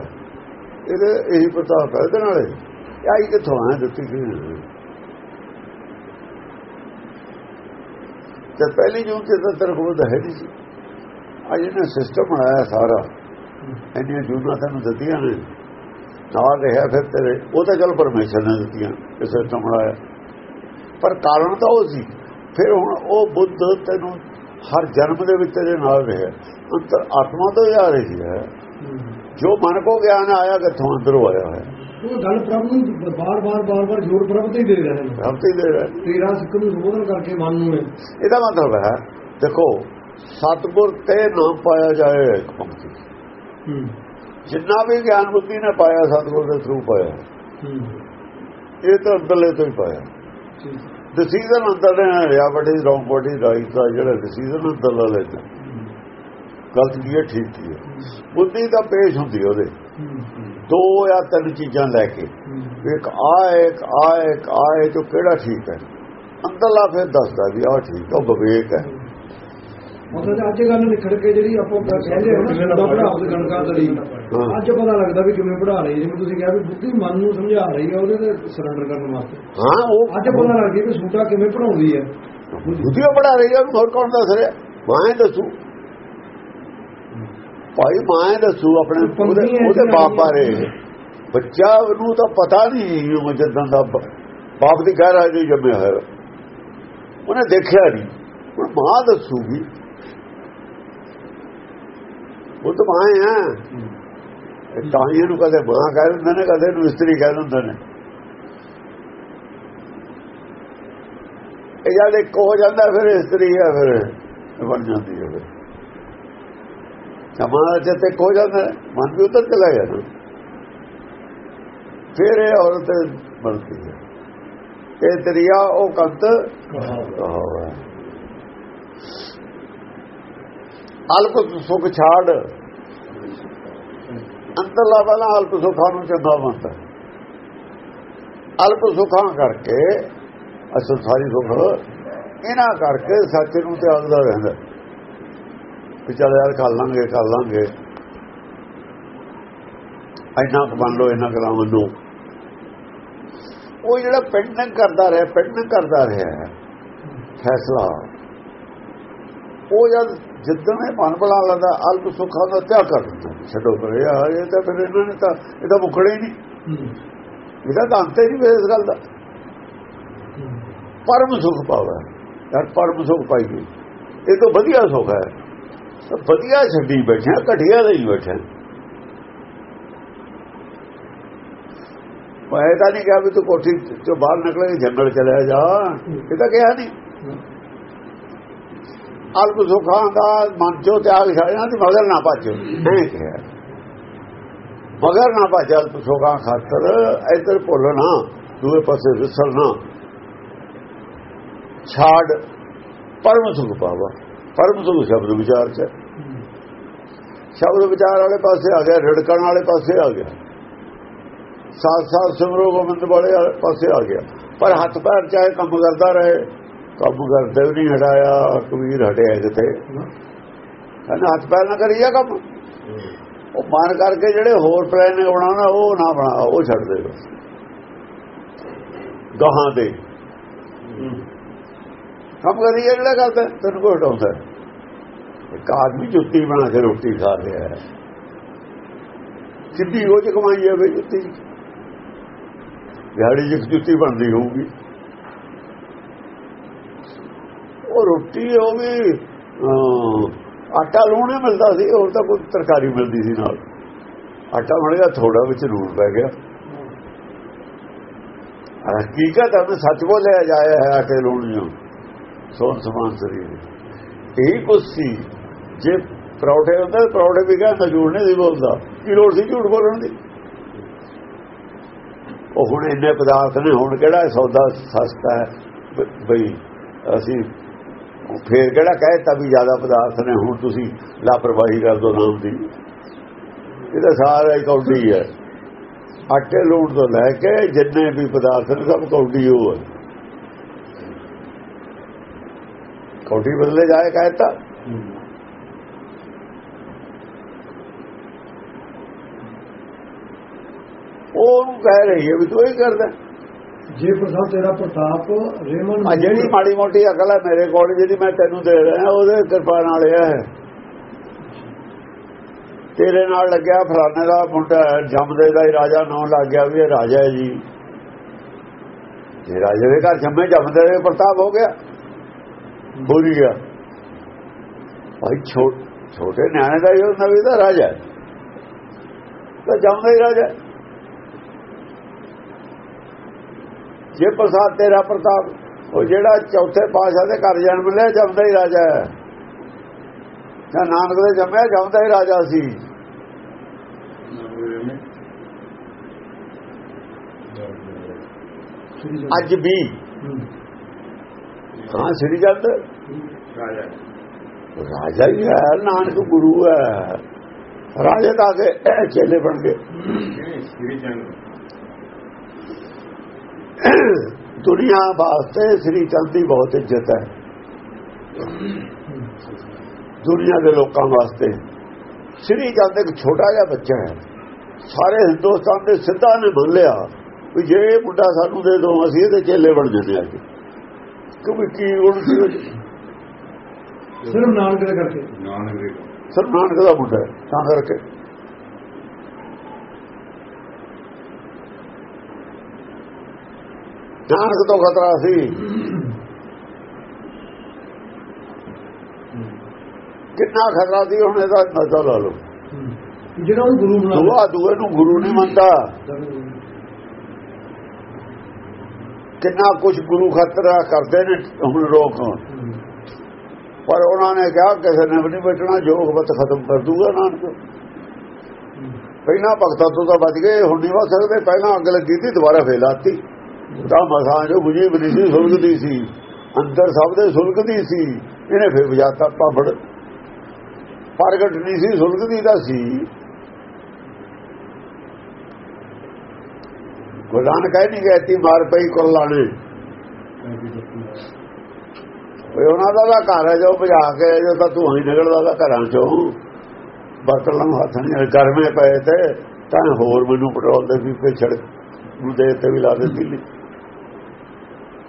ਇਹਦੇ ਇਹੀ ਪ੍ਰਤਾਪ ਹੈ ਇਹਦੇ ਨਾਲੇ। ਆਈ ਕਿੱਥੋਂ ਆ ਦਿੱਤੀ ਕਿ ਤੇ ਪਹਿਲੀ ਜੂਨ ਤੇ ਤਾਂ ਤੇਰੇ ਕੋਲ ਤਾਂ ਹੈ ਨਹੀਂ ਸੀ। ਅੱਜ ਇਹਨੇ ਸਿਸਟਮ ਬਣਾਇਆ ਸਾਰਾ ਇੰਨੀਆਂ ਜੂਨਾਂ ਤੈਨੂੰ ਦਿੱਤੀਆਂ ਨੇ ਨਾਲ ਰਿਹਾ ਫਿਰ ਤੇਰੇ ਉਹ ਤਾਂ ਚਲ ਪਰਮੇਸ਼ਰ ਨੇ ਦਿੱਤੀਆਂ ਇਹ ਸਿਸਟਮ ਬਣਾਇਆ। ਪਰ ਕਾਰਨ ਤਾਂ ਉਹ ਸੀ। ਫਿਰ ਹੁਣ ਉਹ ਬੁੱਧ ਤੈਨੂੰ ਹਰ ਜਨਮ ਦੇ ਵਿੱਚ ਤੇਰੇ ਨਾਲ ਰਿਹਾ। ਅੰਤਰ ਆਤਮਾ ਤੋਂ ਹੀ ਆ ਰਹੀ ਹੈ। ਜੋ ਮਨ ਕੋ ਗਿਆਨ ਆਇਆ ਕਿੱਥੋਂ ਅੰਦਰੋਂ ਆਇਆ ਹੈ ਉਹ ਗੱਲ ਪ੍ਰਭ ਨੂੰ ਬਾਰ-ਬਾਰ ਬਾਰ-ਬਾਰ ਜੋਰ ਪ੍ਰਭ ਤੇ ਹੀ ਦੇ ਰਹੇ ਨੇ। ਹਫ਼ਤੇ ਦੇ ਰਿਹਾ। ਤੇਰਾ ਸਿੱਖ ਨੂੰ ਸੰਬੋਧਨ ਕਰਕੇ ਮਨ ਨੂੰ ਹੈ ਇਹਦਾ ਮਤਲਬ ਹੈ ਦੇਖੋ ਸਤਗੁਰ ਤੇ ਨਾਮ ਪਾਇਆ ਜਾਏ ਇੱਕ ਪੰਕਤੀ। ਹੂੰ। ਜਿੰਨਾ ਵੀ ਗਿਆਨ ਬੁੱਧੀ ਨੇ ਪਾਇਆ ਸਤਗੁਰ ਦੇ ਥਰੂ ਪਾਇਆ। ਹੂੰ। ਇਹ ਤਾਂ ਅੰਦਰਲੇ ਤੋਂ ਹੀ ਪਾਇਆ। ਡਿਸੀਜਨ ਅੰਦਰ ਨੇ ਰਿਹਾ but is wrong is right ਦਾ ਜਿਹੜਾ ਡਿਸੀਜਨ ਅੰਦਰਲਾ ਲੈਂਦਾ ਗਲਤ ਕੀ ਹੈ ਠੀਕ ਕੀ ਹੈ। ਬੁੱਧੀ ਤਾਂ ਪੇਸ਼ ਹੁੰਦੀ ਹੈ ਉਹਦੇ। ਹੂੰ। ਦੋ ਜਾਂ ਤਿੰਨ ਚੀਜ਼ਾਂ ਲੈ ਕੇ ਇੱਕ ਆ ਇੱਕ ਆ ਇੱਕ ਆ ਇਹ ਚੋਂ ਕਿਹੜਾ ਠੀਕ ਹੈ? ਅੰਦਰਲਾ ਫਿਰ ਦੱਸਦਾ ਵੀ ਆਹ ਠੀਕ ਹੈ ਉਹ ਵਿਵੇਕ ਹੈ। ਮਤਲਬ ਅੱਜ ਗੱਲ ਨਿਖੜ ਕੇ ਜਿਹੜੀ ਆਪਾਂ ਕਹਿੰਦੇ ਹਾਂ ਨਾ ਸੁਦਾ ਪੜਾਉ ਦੇ ਗਣਕਾਂ ਤਰੀ ਹਾਂ। ਅੱਜ ਪਤਾ ਲੱਗਦਾ ਵੀ ਕਿਵੇਂ ਪੜਾ ਰਹੀ ਹੈ। ਜਿਵੇਂ ਤੁਸੀਂ ਕਿਹਾ ਵੀ ਬੁੱਧੀ ਮਨ ਨੂੰ ਸਮਝਾ ਰਹੀ ਹੈ ਉਹਦੇ ਤੇ ਸਰੈਂਡਰ ਕਰਨ ਵਾਸਤੇ। ਹਾਂ ਉਹ ਅੱਜ ਪਤਾ ਲੱਗ ਗਿਆ ਵੀ ਸੂਟਾ ਕਿਵੇਂ ਪੜਾਉਂਦੀ ਹੈ। ਬੜਾ ਰਹੀ ਹੈ ਉਹਨੂੰ ਹੋਰ ਕੌਣ ਦੱਸ ਰਿਹਾ? ਮਾਂ ਹੀ ਦੱਸੂ। ਭਾਈ ਮਾਂ ਦੱਸੂ ਆਪਣੇ ਉਹਦੇ ਉਹਦੇ ਬਾਪ ਬਾਰੇ ਬੱਚਾ ਨੂੰ ਤਾਂ ਪਤਾ ਨਹੀਂ ਉਹ ਜਦੋਂ ਦਾ ਬਾਪ ਦੀ ਘਰ ਆ ਜੀ ਜੰਮਿਆ ਹੋਇਆ। ਉਹਨੇ ਦੇਖਿਆ ਨਹੀਂ। ਹੁਣ ਮਾਂ ਦੱਸੂਗੀ। ਉਹ ਤਾਂ ਮਾਂ ਇਹ ਤਾਂ ਇਹਨੂੰ ਕਦੇ ਮਾਂ ਕਹਿ ਦਿੰਦੇ ਨੇ ਕਦੇ ਇਹਨੂੰ ਇਸਤਰੀ ਕਹਿ ਦਿੰਦੇ ਨੇ। ਇਹ ਜਦ ਇੱਕ ਹੋ ਜਾਂਦਾ ਫਿਰ ਇਸਤਰੀ ਹੈ ਫਿਰ ਬਣ ਜਾਂਦੀ ਹੈ ਫਿਰ। ਸਮਾਜ ਚ ਤੇ ਹੋ ਜਾਂਦਾ ਮਨ ਵੀ ਉਧਰ ਚਲਾ ਗਿਆ ਨਾ। ਫਿਰ ਇਹ ਔਰਤ ਬਣਦੀ ਹੈ। ਇਹ ਦਰਿਆ, ਉਹ ਕੰਤ ਕਹਾਵਾ ਅਲਪ ਸੁਖ ਛਾੜ। ਅੰਤਰਲਾ ਵਾਲਾ ਅਲਪ ਸੁਖਾਂ ਨੂੰ ਚੰਗਾ ਮੰਨਦਾ ਅਲਪ ਸੁਖਾਂ ਕਰਕੇ, ਅਸਲ ਸਾਰੀ ਸੁਖ, ਇਹਨਾਂ ਕਰਕੇ ਸੱਚ ਨੂੰ ਤਿਆਗਦਾ ਰਹਿੰਦਾ ਵੀ ਚੱਲ ਯਾਰ ਕਰ ਲਾਂਗੇ ਕਰ ਲਾਂਗੇ। ਇੰਨਾ ਕੁ ਮੰਨ ਲਓ ਇੰਨਾ ਕੁ ਨਾ ਉਹ ਜਿਹੜਾ ਪੈਂਡਿੰਗ ਕਰਦਾ ਰਿਹਾ ਪੈਂਡਿੰਗ ਕਰਦਾ ਰਿਹਾ ਫੈਸਲਾ। ਉਹ ਜਦ ਜਿੱਦਣ ਇਹ ਮਨ ਬਣਾ ਲੈਂਦਾ ਅਲਪ ਸੁੱਖਾਂ ਦਾ ਤਿਆਗ ਕਰ ਦਿੰਦਾ। ਛੱਡੋ ਪਰੇ ਆ ਇਹ ਤਾਂ ਫਿਰ ਇਹਨਾਂ ਨੇ ਤਾਂ ਇਹ ਤਾਂ ਮੁਕੜੇ ਹੀ ਨਹੀਂ। ਇਹਦਾ ਤਾਂ ਅੰਤ ਹੀ ਨਹੀਂ ਇਸ ਗੱਲ ਦਾ। ਪਰਮ ਸੁਖ ਪਾਵਾ। ਯਾਰ ਪਰਮ ਸੁਖ ਪਾਈਏ। ਇਹ ਤਾਂ ਵਧੀਆ ਸੁਖ ਹੈ। ਵਧੀਆ ਛੱਡੀ ਬੈਠਿਆ ਘਟਿਆ ਲਈ ਬੈਠਿਆ ਮੈਂ ਤਾਂ ਨਹੀਂ ਕਿਹਾ ਵੀ ਤੂੰ ਕੋਠੀ ਚੋਂ ਬਾਹਰ ਨਿਕਲ ਕੇ ਜੰਗਲ ਚਲਿਆ ਜਾ। ਇਹ ਤਾਂ ਕਿਹਾ ਨਹੀਂ। ਅਲਪ ਸੁਖਾਂ ਦਾ ਮਨ ਚੋਂ ਤਿਆਗ ਛਾੜਿਆ ਤੇ ਮਗਰ ਨਾ ਭੱਜੋ। ਨਹੀਂ ਕਿਹਾ। ਮਗਰ ਨਾ ਭੱਜ, ਅਲਪ ਸੁਖਾਂ ਖਾਤਰ ਇੱਧਰ ਭੁੱਲਣਾ ਦੂਏ ਪਾਸੇ ਵਿਸਰਨਾ ਛਾੜ ਪਰਮ ਸੁਖ ਪਾਵਾ। ਪਰਮ ਸੁਖ ਸ਼ਬਦ ਵਿਚਾਰ ਚ ਸ਼ਬਦ ਵਿਚਾਰ ਵਾਲੇ ਪਾਸੇ ਆ ਗਿਆ ਰੜਕਣ ਵਾਲੇ ਪਾਸੇ ਆ ਗਿਆ। ਸਾਥ ਸਾਥ ਸਿਮਰੋ ਗੋਬਿੰਦ ਵਾਲੇ ਪਾਸੇ ਆ ਗਿਆ। ਪਰ ਹੱਥ ਪੈਰ ਚਾਹੇ ਕੰਮ ਕਰਦਾ ਰਹੇ, ਕੰਮ ਕਰਦੇ ਵੀ ਨਹੀਂ ਹਟਾਇਆ, ਕਬੀਰ ਹਟਿਆ ਕਿਤੇ। ਕਹਿੰਦਾ, ਹੱਥ ਪੈਰ ਨਾ ਕਰੀਆ ਕੰਮ। ਉਹ ਮਨ ਕਰਕੇ ਜਿਹੜੇ ਹੋਰ ਪਲਾਨ ਬਣਾਉਣਾ ਉਹ ਨਾ ਬਣਾ, ਉਹ ਛੱਡ ਦੇ ਗਾਹਾਂ ਦੇ। ਕੰਮ ਕਰੀਏ ਜਿਹੜਾ ਕਰਦਾ, ਤੈਨੂੰ ਕੋਈ ਹਟਾਉਂਦਾ ਇੱਕ ਆਦਮੀ ਜੁੱਤੀ ਬਣਾ ਕੇ ਰੋਟੀ ਖਾ ਰਿਹਾ ਹੈ। ਸਿੱਧੀ ਉਹ ਚ ਕਮਾਈ ਹੈ ਬਈ ਜੁੱਤੀ। ਦਿਹਾੜੀ ਜਿਕ ਜੁੱਤੀ ਬਣਦੀ ਹੋਊਗੀ। ਉਹ ਰੋਟੀ ਉਹ ਵੀ ਆਟਾ ਲੂਣੇ ਮਿਲਦਾ ਸੀ, ਹੋਰ ਤਾਂ ਕੋਈ ਤਰਕਾਰੀ ਮਿਲਦੀ ਸੀ ਨਾਲ। ਆਟਾ ਬਣ ਗਿਆ ਥੋੜਾ ਵਿੱਚ ਲੂਣ ਪੈ ਗਿਆ। ਹਕੀਕਤ ਹੈ ਸੱਚ ਬੋਲਿਆ ਜਾਇਆ ਹੈ ਆਟੇ ਲੂਣ ਨੂੰ। ਸੋਨ ਸਮਾਨ ਸਰੀਰ ਇਹੀ ਕੁਛ ਸੀ। ਜੇ ਪਰੌਠੇ ਹੁੰਦੇ ਪਰੌਠੇ ਵੀ ਕਹਿੰਦਾ ਝੂਠ ਨਹੀਂ ਸੀ ਬੋਲਦਾ। ਕੀ ਲੋੜ ਸੀ ਝੂਠ ਬੋਲਣ ਦੀ? ਉਹ ਹੁਣ ਇੰਨੇ ਪਦਾਰਥ ਨੇ, ਹੁਣ ਕਿਹੜਾ ਸੌਦਾ ਸਸਤਾ ਹੈ? ਬਈ ਅਸੀਂ ਫੇਰ ਕਿਹੜਾ ਕਹਿਤਾ ਵੀ ਜ਼ਿਆਦਾ ਪਦਾਰਥ ਨੇ, ਹੁਣ ਤੁਸੀਂ ਲਾਪਰਵਾਹੀ ਕਰ ਦੋ ਨਾਮ ਦੀ। ਇਹਦਾ ਸਾਰਾ ਹੀ ਕੌਡੀ ਹੈ। ਆਟੇ ਲੂਣ ਤੋਂ ਲੈ ਕੇ ਜਿੰਨੇ ਵੀ ਪਦਾਰਥ ਨੇ ਸਭ ਕੌਡੀ ਹੋ ਹੈ। ਕੌਡੀ ਬਦਲੇ ਜਾਏ ਕਹਿਤਾ ਉਹਨੂੰ ਕਹਿ ਰਹੀ ਹੈ ਵੀ ਤੂੰ ਇਹ ਕਰਦਾ। ਜੇ ਪ੍ਰਸਾਦ ਤੇਰਾ ਪ੍ਰਤਾਪ ਰੇਮਨ ਆ ਜਿਹੜੀ ਮਾੜੀ ਮੋਟੀ ਅਕਲ ਹੈ ਮੇਰੇ ਕੋਲ ਜਿਹੜੀ ਮੈਂ ਤੈਨੂੰ ਦੇ ਰਿਹਾ ਉਹਦੇ ਕਿਰਪਾ ਨਾਲ ਇਹ ਹੈ। ਤੇਰੇ ਨਾਲ ਲੱਗਿਆ ਫਲਾਣੇ ਦਾ ਮੁੰਡਾ ਜੰਮਦੇ ਦਾ ਹੀ ਰਾਜਾ ਨਾਮ ਲੱਗ ਗਿਆ ਵੀ ਇਹ ਰਾਜਾ ਹੈ ਜੀ। ਜੇ ਰਾਜੇ ਦੇ ਘਰ ਜੰਮੇ ਜੰਮਦੇ ਦੇ ਪ੍ਰਤਾਪ ਹੋ ਗਿਆ। ਬੋਲੀ ਗਿਆ ਭਾਈ ਛੋਟੇ ਨਿਆਣੇ ਦਾ ਹੀ ਨਵੀਂ ਦਾ ਰਾਜਾ ਤਾਂ ਜੰਮਦਾ ਹੀ ਰਾਜਾ ਜੇ ਪ੍ਰਸਾਦ ਤੇਰਾ ਪ੍ਰਤਾਪ, ਉਹ ਜਿਹੜਾ ਚੌਥੇ ਪਾਸ਼ਾ ਦੇ ਘਰ ਜਨਮ ਲਿਆ, ਜੰਮਦਾ ਹੀ ਰਾਜਾ ਹੈ। ਜਾਂ ਨਾਨਕ ਦੇ ਜੰਮਿਆ, ਜੰਮਦਾ ਹੀ ਰਾਜਾ ਸੀ। ਅੱਜ ਵੀ ਹਾਂ, ਸ੍ਰੀ ਚੰਦ ਰਾਜਾ ਰਾਜਾ ਹੀ ਹੈ, ਨਾਨਕ ਗੁਰੂ ਹੈ। ਰਾਜੇ ਦਾ ਕੇ ਚੇਲੇ ਬਣ ਗਏ। ਦੁਨੀਆ ਵਾਸਤੇ ਸ੍ਰੀ ਚੰਦ ਦੀ ਬਹੁਤ ਇੱਜ਼ਤ ਹੈ। ਦੁਨੀਆ ਦੇ ਲੋਕਾਂ ਵਾਸਤੇ। ਸ੍ਰੀ ਚੰਦ ਇੱਕ ਛੋਟਾ ਜਿਹਾ ਬੱਚਾ ਹੈ। ਸਾਰੇ ਹਿੰਦੁਸਤਾਨ ਦੇ ਸਿੱਧਾ ਨੇ ਮੰਨ ਲਿਆ ਵੀ ਜੇ ਇਹ ਮੁੰਡਾ ਸਾਨੂੰ ਦੇ ਦੋ, ਅਸੀਂ ਇਹਦੇ ਚੇਲੇ ਬਣ ਜਾਂਦੇ ਆ ਕਿਉਂਕਿ ਕੀ ਹੁਣ ਸਿਰਫ ਨਾਨਕ ਦੇ ਕਰਕੇ। ਨਾਨਕ ਦੇ ਸਿਰਫ ਨਾਨਕ ਦਾ ਮੁੰਡਾ ਹੈ, ਤਾਂ ਕਰਕੇ। ਨਾਨਕ ਤੋਂ ਖਤਰਾ ਸੀ। ਕਿੰਨਾ ਖਤਰਾ ਸੀ ਹੁਣ ਇਹਦਾ ਅੰਦਾਜ਼ਾ ਲਾ ਲਓ। ਜਿਹੜਾ ਉਹ ਗੁਰੂ ਬਣਾ ਦੁਆ ਦੂਏ ਨੂੰ ਗੁਰੂ ਨਹੀਂ ਮੰਨਦਾ। ਕਿੰਨਾ ਕੁਝ ਗੁਰੂ ਖਤਰਾ ਕਰਦੇ ਨੇ, ਹੁਣ ਲੋਕ ਪਰ ਉਹਨਾਂ ਨੇ ਕਿਹਾ, ਕਿਸੇ ਨੇ ਨਹੀਂ ਬਚਣਾ ਜੋਗਵਤ ਖਤਮ ਕਰ ਦੂਗਾ ਨਾਨਕ। ਪਹਿਲਾਂ ਭਗਤਾਂ ਤੋਂ ਤਾਂ ਬਚ ਗਏ, ਹੁਣ ਨਹੀਂ ਬਚ ਸਕਦੇ। ਪਹਿਲਾਂ ਅੱਗ ਲੱਗੀ ਸੀ, ਦੁਬਾਰਾ ਫੇਲਾਤੀ ਤਾਂ ਮਸਾਂ ਜੋ ਬੁਝੀ ਬਣੀ ਸੀ, ਸੁਲਗਦੀ ਸੀ। ਅੰਦਰ ਸਭ ਦੇ ਸੁਲਗਦੀ ਸੀ। ਇਹਨੇ ਫੇਰ ਵਜਾਤਾ ਪਾਵੜ ਪ੍ਰਗਟ ਨਹੀਂ ਸੀ, ਸੁਲਗਦੀ ਦਾ ਸੀ। ਗੁਰਦਾਨ ਕਹਿ ਨਹੀਂ ਗਏ ਤੀ ਮਾਰ ਪਈ ਕੋਲ ਉਹ ਉਹਨਾਂ ਦਾ ਤਾਂ ਘਰ ਹੈ, ਜੋ ਭਜਾ ਕੇ ਜੋ ਤਾਂ ਤੂੰ ਹੀ ਨਿਕਲਦਾ ਦਾ ਘਰਾਂ ਚੋਂ। ਬਰਤਨ ਨੂੰ ਹੱਥ ਨਹੀਂ ਗਰਮੇ ਪਏ ਤੇ ਤਾਂ ਹੋਰ ਮੈਨੂੰ ਪੈਟਰੋਲ ਦੇ ਵੀ ਪੇ ਨੂੰ ਦੇ ਤੇ ਵੀ ਲਾ ਦਿੱਤੀ। ਲਈ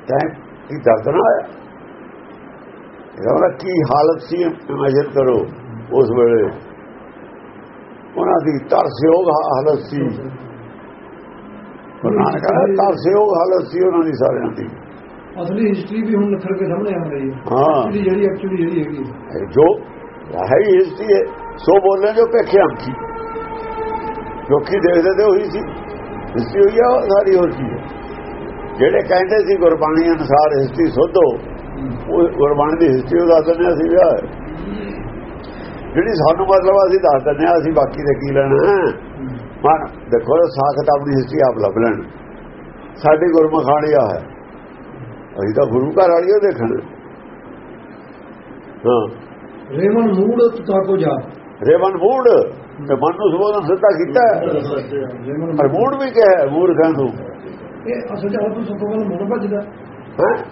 ਤੈਂ ਕੀ ਦਰਦ ਨਾ ਆਇਆ ਇਹਦਾ ਕੀ ਹਾਲਤ ਸੀ ਇਮੇਜਿਨ ਕਰੋ, ਉਸ ਵੇਲੇ। ਉਹਨਾਂ ਦੀ ਤਰਸਯੋਗ ਹਾਲਤ ਸੀ। ਉਹਨਾਂ ਦਾ ਤਰਸਯੋਗ ਹਾਲਤ ਸੀ ਉਹਨਾਂ ਦੀ ਸਾਰਿਆਂ ਦੀ। ਅਸਲੀ ਹਿਸਟਰੀ ਵੀ ਹੁਣ ਨਿਖਰ ਕੇ ਸਾਹਮਣੇ ਆ ਰਹੀ ਹੈ। ਜਿਹੜੀ ਐਕਚੁਅਲੀ ਜਿਹੜੀ ਹੈਗੀ ਜੋ ਹੈ ਹਿਸਟਰੀ ਹੈ ਸੋ ਬੋਲੇ ਜੋ ਪੇਖੇ ਅੰਕੀ ਲੋਕੀ ਦੇਖਦੇ ਤੇ ਉਹੀ ਸੀ। ਹਿਸਟਰੀ ਹੋਈ ਆ ਸਾਰੀ ਹੋਰ ਹੈ। ਜਿਹੜੇ ਕਹਿੰਦੇ ਸੀ ਗੁਰਬਾਣੀ ਅਨੁਸਾਰ ਹਿਸਟਰੀ ਸੋਧੋ ਉਹ ਗੁਰਬਾਣੀ ਦੀ ਹਿਸਟਰੀ ਉਹ ਦੱਸ ਦਿੰਦੇ ਅਸੀਂ ਵਿਆਹ। ਹੈ। ਜਿਹੜੀ ਸਾਨੂੰ ਮਤਲਬ ਅਸੀਂ ਦੱਸ ਦਿੰਦੇ ਆ ਅਸੀਂ ਬਾਕੀ ਦੇ ਕੀ ਲੈਣਾ ਮਨ ਦੇਖੋ ਸਾਖਤ ਆਪਣੀ ਹਿਸਟਰੀ ਆਪ ਲੱਭ ਲੈਣ। ਸਾਡੀ ਗੁਰਮਖਾਣੀ ਆ ਹੈ। ਅਸੀਂ ਤਾਂ ਗੁਰੂ ਘਰ ਵਾਲੀਓ ਦੇਖਣ। ਹਾਂ। ਰੇਮਨ ਮੂਡ ਤੁਤਾ ਕੋ ਜਾ। ਰੇਵਨ ਮੂੜ। ਤੇ ਮਨ ਨੂੰ ਸੰਬੋਧਨ ਸਿੱਧਾ ਕੀਤਾ ਪਰ ਮੂੜ। ਵੀ ਕਿਹਾ ਹੈ ਮੂਰਖਾਂ ਨੂੰ। ਇਹ ਅਸਲ ਚ ਆਪ ਸਭ ਤੋਂ ਮੂਡ ਭਜਦਾ। ਹੈਂ?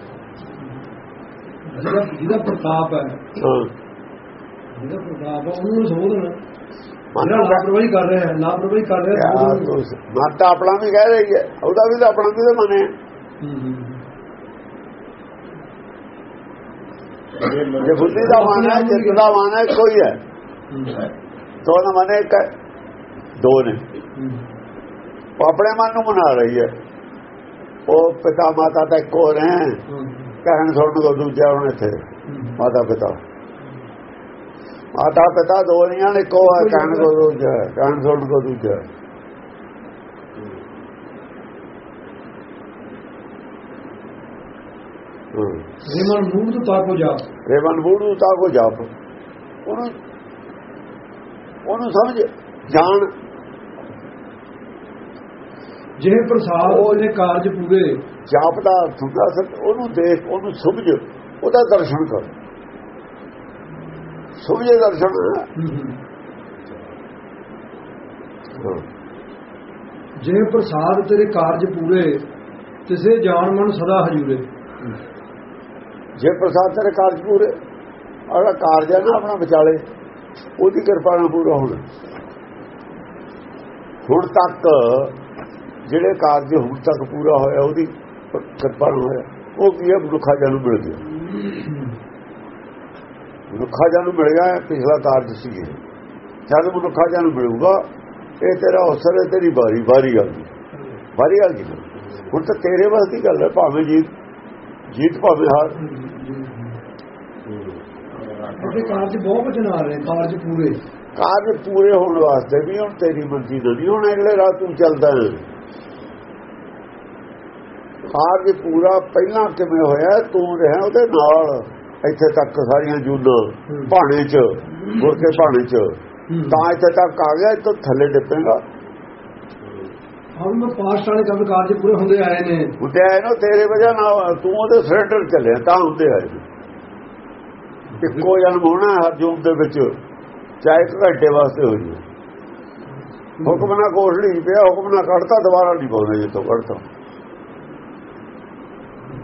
ਜਿਹਦਾ ਪ੍ਰਤਾਪ ਹੈ। ਹਾਂ। ਜਿਹਦਾ ਪ੍ਰਤਾਪ ਉਹਨੂੰ ਸੰਬੋਧਨ। ਮਨ ਜਿਹੜਾ ਲਾਪਰਵਾਹੀ ਕਰ ਰਿਹਾ ਹੈ ਲਾਪਰਵਾਹੀ ਕਰ ਰਿਹਾ। ਹੈ। ਤੂੰ ਤਾਂ ਆਪਣਾ ਵੀ ਕਹਿ ਰਹੀ ਹੈ। ਉਹਦਾ ਵੀ ਤਾਂ ਆਪਣਾ ਵੀ ਤਾਂ ਮਨ। ਜੇ ਬੁੱਧੀ ਦਾ ਮਨ ਹੈ ਜਿੱਤ ਦਾ ਮਨ ਹੈ ਕੋਈ ਹੈ ਨਾ ਮਨ ਦੋ ਨੇ। ਉਹ ਆਪਣੇ ਮਨ ਨੂੰ ਮਨਾ ਰਹੀ ਹੈ। ਉਹ ਪਿਤਾ ਮਾਤਾ ਤਾਂ ਇੱਕੋ ਨੇ। ਹੂੰ, ਕਹਿਣ ਸੁਣਨ ਕੋ ਦੂਜਾ ਹੁਣ ਇੱਥੇ। ਮਾਤਾ ਪਿਤਾ ਮਾਤਾ ਪਿਤਾ ਦੋ ਨਹੀਂ ਨੇ ਇੱਕੋ ਹੈ ਕਹਿਣ ਕੋ ਦੂਜਾ ਕਹਿਣ ਸੁਣਨ ਕੋ ਦੂਜਾ। ਹੈ। ਹਾਂ ਰੇਮਨ ਮੂਡ ਤੁਤਾ ਕੋ ਜਾ ਰੇਵਨ ਬੂੜੂ ਤਾ ਕੋ ਜਾਪ। ਉਹਨੂੰ ਉਹਨੂੰ ਸਮਝ ਜਾਣ। ਜਿਹੇ ਪ੍ਰਸਾਦ ਉਹਦੇ ਕਾਰਜ ਪੂਰੇ। ਜਾਪ ਦਾ ਅਰਥ ਹੁੰਦਾ ਉਹਨੂੰ ਦੇਖ ਉਹਨੂੰ ਸਮਝ ਉਹਦਾ ਦਰਸ਼ਨ ਕਰ। ਸਮਝੇ ਦਰਸ਼ਨ। ਜਿਹੇ ਪ੍ਰਸਾਦ ਤੇਰੇ ਕਾਰਜ ਪੂਰੇ ਤਿਸੇ ਜਾਣ ਮਨ ਸਦਾ ਹਜੂਰੇ। ਜੇ ਪ੍ਰਸਾਦ ਤੇਰੇ ਕਾਰਜ ਪੂਰੇ ਔਰ ਕਾਰਜ ਹੈ ਨਾ ਆਪਣਾ ਵਿਚਾਲੇ ਉਹਦੀ ਕਿਰਪਾ ਨਾਲ ਪੂਰਾ ਹੋਣਾ। ਹੁਣ ਤੱਕ ਜਿਹੜੇ ਕਾਰਜ ਹੁਣ ਤੱਕ ਪੂਰਾ ਹੋਇਆ ਉਹਦੀ ਕਿਰਪਾ ਨਾਲ ਹੋਇਆ ਉਹ ਕੀ ਹੈ ਮਨੁੱਖਾ ਜਨ ਨੂੰ ਮਿਲ ਗਿਆ ਮਨੁੱਖਾ ਜਨ ਨੂੰ ਮਿਲ ਗਿਆ ਪਿਛਲਾ ਕਾਰਜ ਸੀ ਇਹ ਜਦ ਮਨੁੱਖਾ ਜਨ ਨੂੰ ਮਿਲੂਗਾ ਇਹ ਤੇਰਾ ਅਵਸਰ ਹੈ ਤੇਰੀ ਬਾਰੀ ਬਾਰੀ ਆ ਗਈ। ਬਾਰੀ ਆ ਗਈ। ਹੁਣ ਤਾਂ ਤੇਰੇ ਵੱਸ ਦੀ ਗੱਲ ਹੈ ਭਾਵੇਂ ਜੀਤ ਜੀਤ ਭਾਵੇਂ ਹਾਰ। ਉਹਦੇ ਕਾਰਜ ਬਹੁਤ ਪੂਰੇ। ਕਾਰਜ ਪੂਰੇ ਹੋਣ ਵਾਸਤੇ ਵੀ ਹੁਣ ਤੇਰੀ ਮਰਜ਼ੀ ਨਾਲ ਨਹੀਂ ਹੁਣ ਅਗਲੇ ਰਾਤ ਤੂੰ ਚੱਲਦਾ ਹੈ। ਕਾਰਜ ਪੂਰਾ ਪਹਿਲਾਂ ਕਿਵੇਂ ਹੋਇਆ ਤੂੰ ਰਹਿ ਉਹਦੇ ਨਾਲ। ਇੱਥੇ ਤੱਕ ਸਾਰੀਆਂ ਜੂਨਾਂ ਭਾਣੇ 'ਚ ਗੁਰ ਕੇ ਭਾਣੇ 'ਚ। ਤਾਂ ਇੱਥੇ ਤੱਕ ਆ ਗਿਆ ਇੱਥੋਂ ਥੱਲੇ ਡਿੱਪੇਗਾ। ਹੁਣ ਮੈਂ ਪਾਸਟ ਵਾਲੇ ਕੰਮ ਕਾਰਜ ਪੂਰੇ ਹੁੰਦੇ ਆਏ ਨੇ। ਨਾ ਤੇਰੇ ਵਜ੍ਹਾ ਨਾਲ ਤੂੰ ਉਹਦੇ ਸਰੈਂਡਰ ਚੱਲਿਆ ਤਾਂ ਹੁੰਦੇ ਆਏ ਨੇ। ਇੱਕੋ ਜਨਮ ਹੋਣਾ ਹਰ ਜੂਨ ਦੇ ਵਿੱਚ ਚਾਹੇ ਇੱਕ ਘੰਟੇ ਵਾਸਤੇ ਹੋ ਜੀ ਹੁਕਮ ਨਾਲ ਕੋਸ਼ ਨਹੀਂ ਪਿਆ ਹੁਕਮ ਨਾਲ ਕੱਢਤਾ ਦੁਬਾਰਾ ਨਹੀਂ ਪਾਉਂਦੇ ਜਿੱਥੋਂ ਕੱਢਤਾ।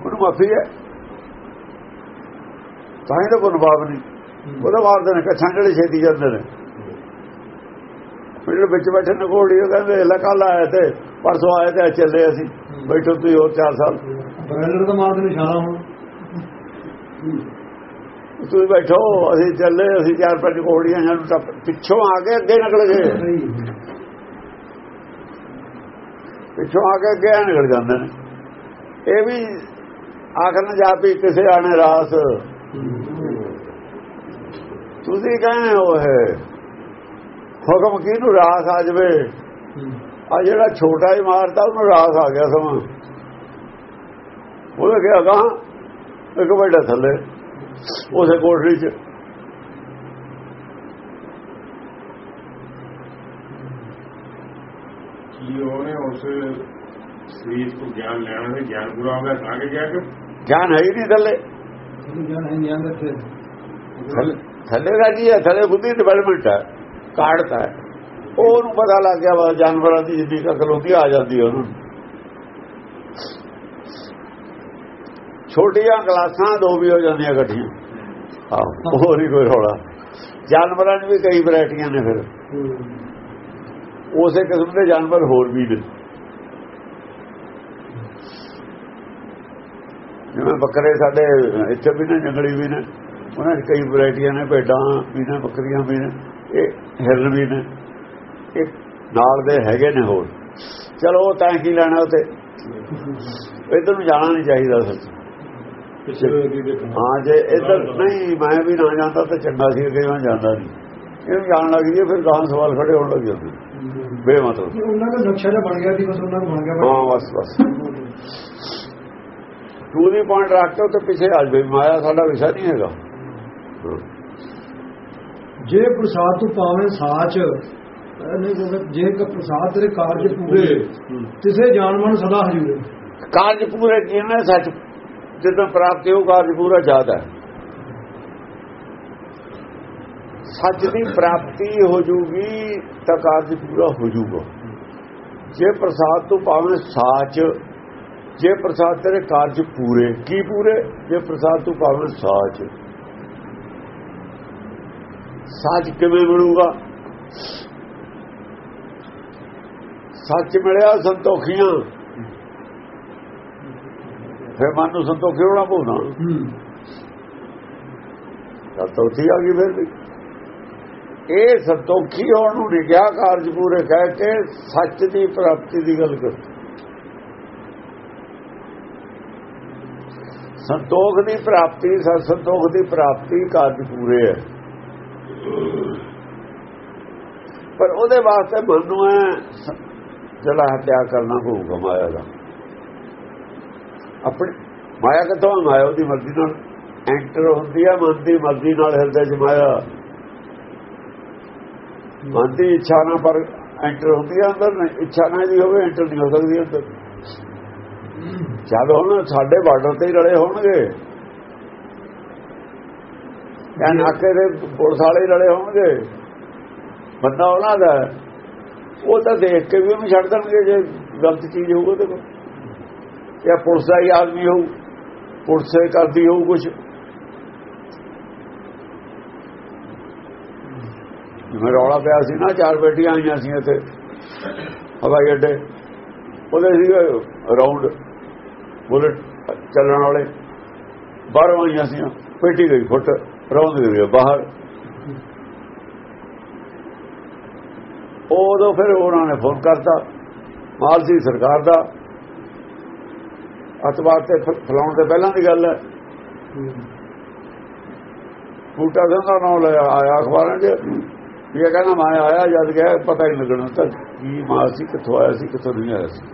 ਉਹਨੂੰ ਮਾਫੀ ਹੈ। ਤਾਂ ਹੀ ਤਾਂ ਬਨਵਾਬ ਨਹੀਂ। ਉਹਦਾ ਮਾਰਦੇ ਨੇ ਕੱਛਾਂ ਜਿਹੜੇ ਛੇਤੀ ਜਾਂਦੇ ਨੇ। ਮੇਰੇ ਵਿੱਚ ਬੈਠੇ ਨੇ ਘੋੜੀ ਉਹ ਕਹਿੰਦੇ ਲਕਾ ਆਇਆ ਤੇ ਪਰਸੋਂ ਆਏ ਤੇ ਚੱਲੇ ਅਸੀਂ। ਬੈਠੋ ਤੁਸੀਂ ਹੋਰ 4 ਸਾਲ। ਬ੍ਰੈਂਡਰ ਦਾ ਮਾਰਦੇ ਨਿਸ਼ਾਨਾ ਹੁਣ। ਤੁਸੀਂ ਬੈਠੋ ਅਸੀਂ ਚੱਲੇ ਅਸੀਂ ਚਾਰ ਪੰਜ ਘੋੜੀਆਂ ਸਾਨੂੰ ਤਾਂ ਪਿੱਛੋਂ ਆ ਕੇ ਅੱਗੇ ਨਿਕਲ ਗਏ। ਪਿੱਛੋਂ ਆ ਕੇ ਅੱਗੇ ਨਿਕਲ ਜਾਂਦੇ ਨੇ। ਇਹ ਵੀ ਆਖਰ ਨੂੰ ਜਾ ਵੀ ਕਿਸੇ ਆਣੇ ਰਾਸ ਤੁਸੀਂ ਕਹਿੰਦੇ ਹੋ ਹੈ ਹੁਕਮ ਕਿਹਨੂੰ ਰਾਸ ਆ ਜਵੇ? ਆ ਜਿਹੜਾ ਛੋਟਾ ਹੀ ਮਾਰਦਾ ਉਹਨੂੰ ਰਾਸ ਆ ਗਿਆ ਸਮਾਂ। ਉਹਨੇ ਕਿਹਾ ਗਾ ਇੱਕ ਵੱਡਾ ਥੱਲੇ ਉਸੇ ਕੋਠੜੀ 'ਚ। ਕੀ ਉਹਨੇ ਉਸ ਸਰੀਰ ਤੋਂ ਗਿਆਨ ਲੈਣਾ ਹੈ ਗਿਆਨ ਹੋ ਗਿਆ ਤਾਂ ਕਿ ਜਾ ਕੇ? ਗਿਆਨ ਹੈ ਹੀ ਨਹੀਂ ਥੱਲੇ। ਥੱਲੇ ਦਾ ਕੀ ਹੈ ਥੱਲੇ ਬੁੱਧੀ ਡਿਵੈਲਪਮੈਂਟ ਹੈ ਕਾੜਤਾ ਹੈ। ਉਹ ਉਹਨੂੰ ਪਤਾ ਲੱਗ ਗਿਆ ਵਾ ਜਾਨਵਰਾਂ ਦੀ ਜਿੰਨੀ ਅਕਲ ਹੁੰਦੀ ਆ ਜਾਂਦੀ ਉਹਨੂੰ। ਛੋਟੀਆਂ ਕਲਾਸਾਂ ਦੋ ਵੀ ਹੋ ਜਾਂਦੀਆਂ ਇਕੱਠੀਆਂ ਆਹੋ ਹੋਰ ਹੀ ਕੋਈ ਰੌਲਾ। ਜਾਨਵਰਾਂ 'ਚ ਵੀ ਕਈ ਵੈਰਾਈਟੀਆਂ ਨੇ ਫਿਰ। ਉਸੇ ਕਿਸਮ ਦੇ ਜਾਨਵਰ ਹੋਰ ਵੀ ਨੇ। ਜਿਵੇਂ ਬੱਕਰੇ ਸਾਡੇ ਇੱਥੇ ਵੀ ਨੇ ਜੰਗਲੀ ਵੀ ਨੇ ਉਹਨਾਂ ਦੀ ਕਈ ਵੈਰਾਈਟੀਆਂ ਨੇ ਭੇਡਾਂ ਵੀ ਨੇ ਬੱਕਰੀਆਂ ਵੀ ਨੇ ਇਹ ਹਿਰਨ ਵੀ ਨੇ ਇਹ ਨਾਲ ਦੇ ਹੈਗੇ ਨੇ ਹੋਰ। ਚਲੋ ਉਹ ਤਾਂ ਕੀ ਲੈਣਾ ਉਤੇ ਇਧਰ ਨੂੰ ਜਾਣਾ ਨਹੀਂ ਚਾਹੀਦਾ ਸੱਚ ਹਾਂ ਜੇ ਇਧਰ ਨਹੀਂ ਮੈਂ ਵੀ ਨਾ ਜਾਂਦਾ ਤਾਂ ਚੰਗਾ ਸੀ ਕਿ ਮੈਂ ਜਾਂਦਾ ਨਹੀਂ। ਇਹਨੂੰ ਜਾਣ ਲੱਗ ਜੀ ਫਿਰ ਗਾਂ ਸਵਾਲ ਖੜੇ ਹੋਣ ਲੱਗ ਜਾਂਦੇ। ਬੇਮਤਲਬ। ਉਹਨਾਂ ਦਾ ਨਕਸ਼ਾ ਜਿਹਾ ਬਣ ਗਿਆ ਸੀ ਬਸ ਉਹਨਾਂ ਨੂੰ ਬਣ ਗਿਆ। ਹਾਂ ਬਸ ਬਸ। ਟੂ ਦੀ ਪੁਆਇੰਟ ਰੱਖ ਕੇ ਉੱਤੇ ਪਿੱਛੇ ਆ ਜਾਵੇ। ਮਾਇਆ ਸਾਡਾ ਵਿਸ਼ਾ ਨਹੀਂ ਹੈਗਾ। ਜੇ ਪ੍ਰਸਾਦ ਤੂੰ ਪਾਵੇਂ ਸਾਚ ਨਹੀਂ ਜੇ ਕ ਪ੍ਰਸਾਦ ਤੇਰੇ ਕਾਰਜ ਪੂਰੇ ਤਿਸੇ ਜਾਣਮਨ ਸਦਾ ਹਜੂਰੇ ਕਾਰਜ ਪੂਰੇ ਕੀਨੇ ਸੱਚ ਜਦੋਂ ਪ੍ਰਾਪਤੀ ਹੋ ਕਾਰਜ ਪੂਰਾ ਜ਼ਿਆਦਾ ਹੈ। ਸੱਚ ਦੀ ਪ੍ਰਾਪਤੀ ਹੋ ਜੂਗੀ ਤਾਂ ਕਾਰਜ ਪੂਰਾ ਹੋ ਜੂਗਾ। ਜੇ ਪ੍ਰਸਾਦ ਤੋਂ ਪਾਵੇਂ ਸਾਚ ਜੇ ਪ੍ਰਸਾਦ ਤੇਰੇ ਕਾਰਜ ਪੂਰੇ, ਕੀ ਪੂਰੇ? ਜੇ ਪ੍ਰਸਾਦ ਤੂੰ ਪਾਵੇਂ ਸਾਚ ਸਾਚ ਕਿਵੇਂ ਮਿਲੂਗਾ ਸੱਚ ਮਿਲਿਆ ਸੰਤੋਖੀਆਂ। ਫਿਰ ਮਨ ਨੂੰ ਸੰਤੋਖੀ ਹੋਣਾ ਪਊਣਾ ਹੂੰ ਤਾਂ ਤੋਤੀ ਆ ਗਈ ਫਿਰ ਵੀ। ਇਹ ਸੰਤੋਖੀ ਹੋਣ ਨੂੰ ਨਹੀਂ ਕਾਰਜ ਪੂਰੇ ਕਹਿ ਕੇ ਸੱਚ ਦੀ ਪ੍ਰਾਪਤੀ ਦੀ ਗੱਲ ਕਰ ਸੰਤੋਖ ਦੀ ਪ੍ਰਾਪਤੀ ਸਤ ਸੰਤੋਖ ਦੀ ਪ੍ਰਾਪਤੀ ਕਾਰਜ ਪੂਰੇ ਹੈ। ਪਰ ਉਹਦੇ ਵਾਸਤੇ ਮਨ ਨੂੰ ਹੈ ਜਿਹੜਾ ਹੱਤਿਆ ਕਰਨਾ ਹੋਊਗਾ ਮਾਇਆ ਦਾ। ਆਪਣੀ ਮਾਇਆ ਕਿੱਥੋਂ ਮਾਇਆ ਉਹਦੀ ਮਰਜ਼ੀ ਨਾਲ ਐਂਟਰ ਹੁੰਦੀ ਹੈ ਮਨ ਦੀ ਮਰਜ਼ੀ ਨਾਲ ਹਿਰਦੇ ਚ ਮਾਇਆ। ਮਨ ਦੀ ਇੱਛਾ ਨਾਲ ਪਰ ਐਂਟਰ ਹੁੰਦੀ ਹੈ ਅੰਦਰ, ਇੱਛਾ ਨਾਲ ਦੀ ਹੋਵੇ, ਐਂਟਰ ਨਹੀਂ ਹੋ ਸਕਦੀ ਅੰਦਰ। ਜਦ ਹੁਣ ਸਾਡੇ ਬਾਰਡਰ ਤੇ ਹੀ ਰਲੇ ਹੋਣਗੇ। ਜਾਂ। ਨਾਕੇ ਦੇ ਪੁਲਿਸ ਵਾਲੇ ਰਲੇ ਹੋਣਗੇ। ਬੰਦਾ ਉਹਨਾਂ ਦਾ। ਉਹ ਤਾਂ ਦੇਖ ਕੇ ਵੀ ਉਹਨੂੰ ਛੱਡ ਦੇਣਗੇ ਜੇ ਗਲਤ ਚੀਜ਼ ਹੋਊਗਾ ਤੇ ਜਾਂ ਪੁਲਿਸ ਦਾ ਹੀ ਆਦਮੀ ਹੋਊ ਪੁਲਿਸ ਕਰਦੀ ਹੋਊ ਕੁਝ ਜਿਵੇਂ ਰੌਲਾ ਪਿਆ ਸੀ ਨਾ ਚਾਰ ਬੇਟੀਆਂ ਆਈਆਂ ਸੀ ਇੱਥੇ। ਹਵਾਈ ਅੱਡੇ। ਉਹਦੇ ਸੀ ਰਾਉਂਡ ਬੁਲਟ ਚੱਲਣ ਵਾਲੇ। ਬਾਹਰੋਂ ਆਈਆਂ ਸੀ ਪੇਟੀ ਗਈ ਫੁੱਟ, ਰੌਂਦ ਗਈ ਬਾਹਰ। ਉਦੋਂ ਫਿਰ ਉਹਨਾਂ ਨੇ ਫੋਨ ਕਰਤਾ ਮਾਲ ਸੀ ਸਰਕਾਰ ਦਾ। ਅਤਵਾਦ ਤੇ ਫ- ਫਲਾਉਣ ਤੋਂ ਪਹਿਲਾਂ ਦੀ ਗੱਲ ਹੈ। ਬੂਟਾ ਸਿੰਘ ਦਾ ਨਾਮ ਲਿਆ ਆਇਆ ਅਖਬਾਰਾਂ 'ਚ। ਵੀ ਇਹ ਕਹਿੰਦਾ, ਮੈਂ ਆਇਆ ਜਦ ਗਿਆ ਪਤਾ ਹੀ ਨਹੀਂ ਲੱਗਣਾ। ਤਾਂ ਕੀ ਮਾਲ ਸੀ, ਕਿੱਥੋਂ ਆਇਆ ਸੀ, ਕਿੱਥੋਂ ਨਹੀਂ ਆਇਆ ਸੀ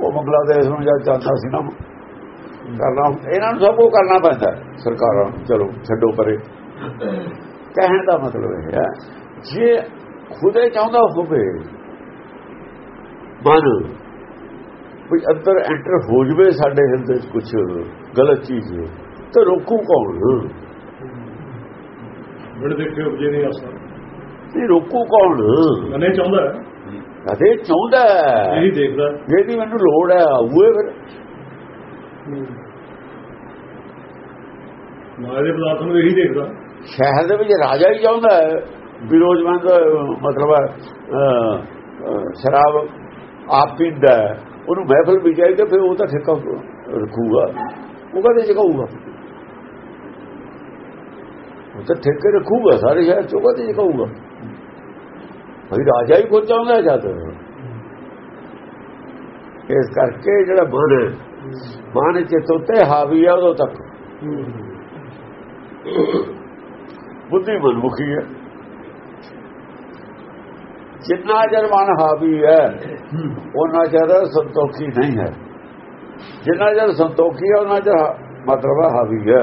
ਉਹ ਬੰਗਲਾਦੇਸ਼ ਨੂੰ ਜਦ ਜਾਂਦਾ ਸੀ ਨਾ। ਕਰਨਾ ਇਹਨਾਂ ਨੂੰ ਸਭ ਕੁਝ ਕਰਨਾ ਪੈਂਦਾ। ਸਰਕਾਰਾਂ ਨੂੰ। ਚਲੋ ਛੱਡੋ ਪਰੇ। ਕਹਿਣ ਦਾ ਮਤਲਬ ਇਹ ਹੈ ਜੇ ਖੁਦੇ ਚਾਹੁੰਦਾ ਹੋਵੇ ਮਨ ਵੀ ਅੰਦਰ ਐਂਟਰ ਹੋ ਜਵੇ ਸਾਡੇ ਹਿਰਦੇ 'ਚ ਕੁਝ ਗਲਤ ਚੀਜ਼ ਤੇ ਰੋਕੂ ਕੌਣ? ਬੜੇ ਦੇਖੇ ਉਪਜੇ ਨਹੀਂ ਆਸਾ। ਇਹ ਰੋਕੂ ਕੌਣ? ਮਨੇ ਚਾਹੁੰਦਾ ਕਦੇ ਚਾਹੁੰਦਾ ਹੈ। ਇਹੀ ਦੇਖਦਾ। ਜਿਹਦੀ ਮੈਨੂੰ ਲੋੜ ਹੈ ਆਊਏ ਫਿਰ। ਦੇ ਪਦਾਰਥ ਨੂੰ ਇਹੀ ਦੇਖਦਾ। ਸ਼ਹਿਰ ਦੇ ਵਿੱਚ ਰਾਜਾ ਹੀ ਚਾਹੁੰਦਾ ਹੈ। ਵੀ ਰੋਜ਼ਮੰਦ ਮਤਲਬ ਸ਼ਰਾਬ ਆਪ ਪੀਂਦਾ। ਉਹਨੂੰ ਮਹਿਫਲ ਵੀ ਚਾਹੀਦਾ ਫਿਰ ਉਹ ਤਾਂ ਠੇਕਾ ਰੱਖੂਗਾ। ਉਹ ਕਦੇ ਚਕਾਊਗਾ ਉਹ ਤਾਂ ਠੇਕੇ ਰੱਖੂਗਾ ਸਾਰੇ ਸ਼ਹਿਰ ਚੋਂ ਕਦੇ ਚਕਾਊਗਾ ਭਈ ਰਾਜਾ ਹੀ ਖੁਦ ਚਾਹੁੰਦਾ ਜਦ। ਇਸ ਕਰਕੇ ਜਿਹੜਾ ਮਨ ਹੈ ਮਨ ਚਿੱਤ ਤੇ ਹਾਵੀ ਹੈ ਉਦੋਂ ਤੱਕ। ਬੁੱਧੀ ਮਨਮੁਖੀ ਹੈ। ਜਿੰਨਾ ਚਿਰ ਮਨ ਹਾਵੀ ਹੈ ਉਹਨਾਂ ਚਿਰ ਸੰਤੋਖੀ ਨਹੀਂ ਹੈ। ਜਿੰਨਾ ਚਿਰ ਸੰਤੋਖੀ ਹੈ ਉਹਨਾਂ ਚਿਰ ਮਤਲਬ ਹਾਵੀ ਹੈ।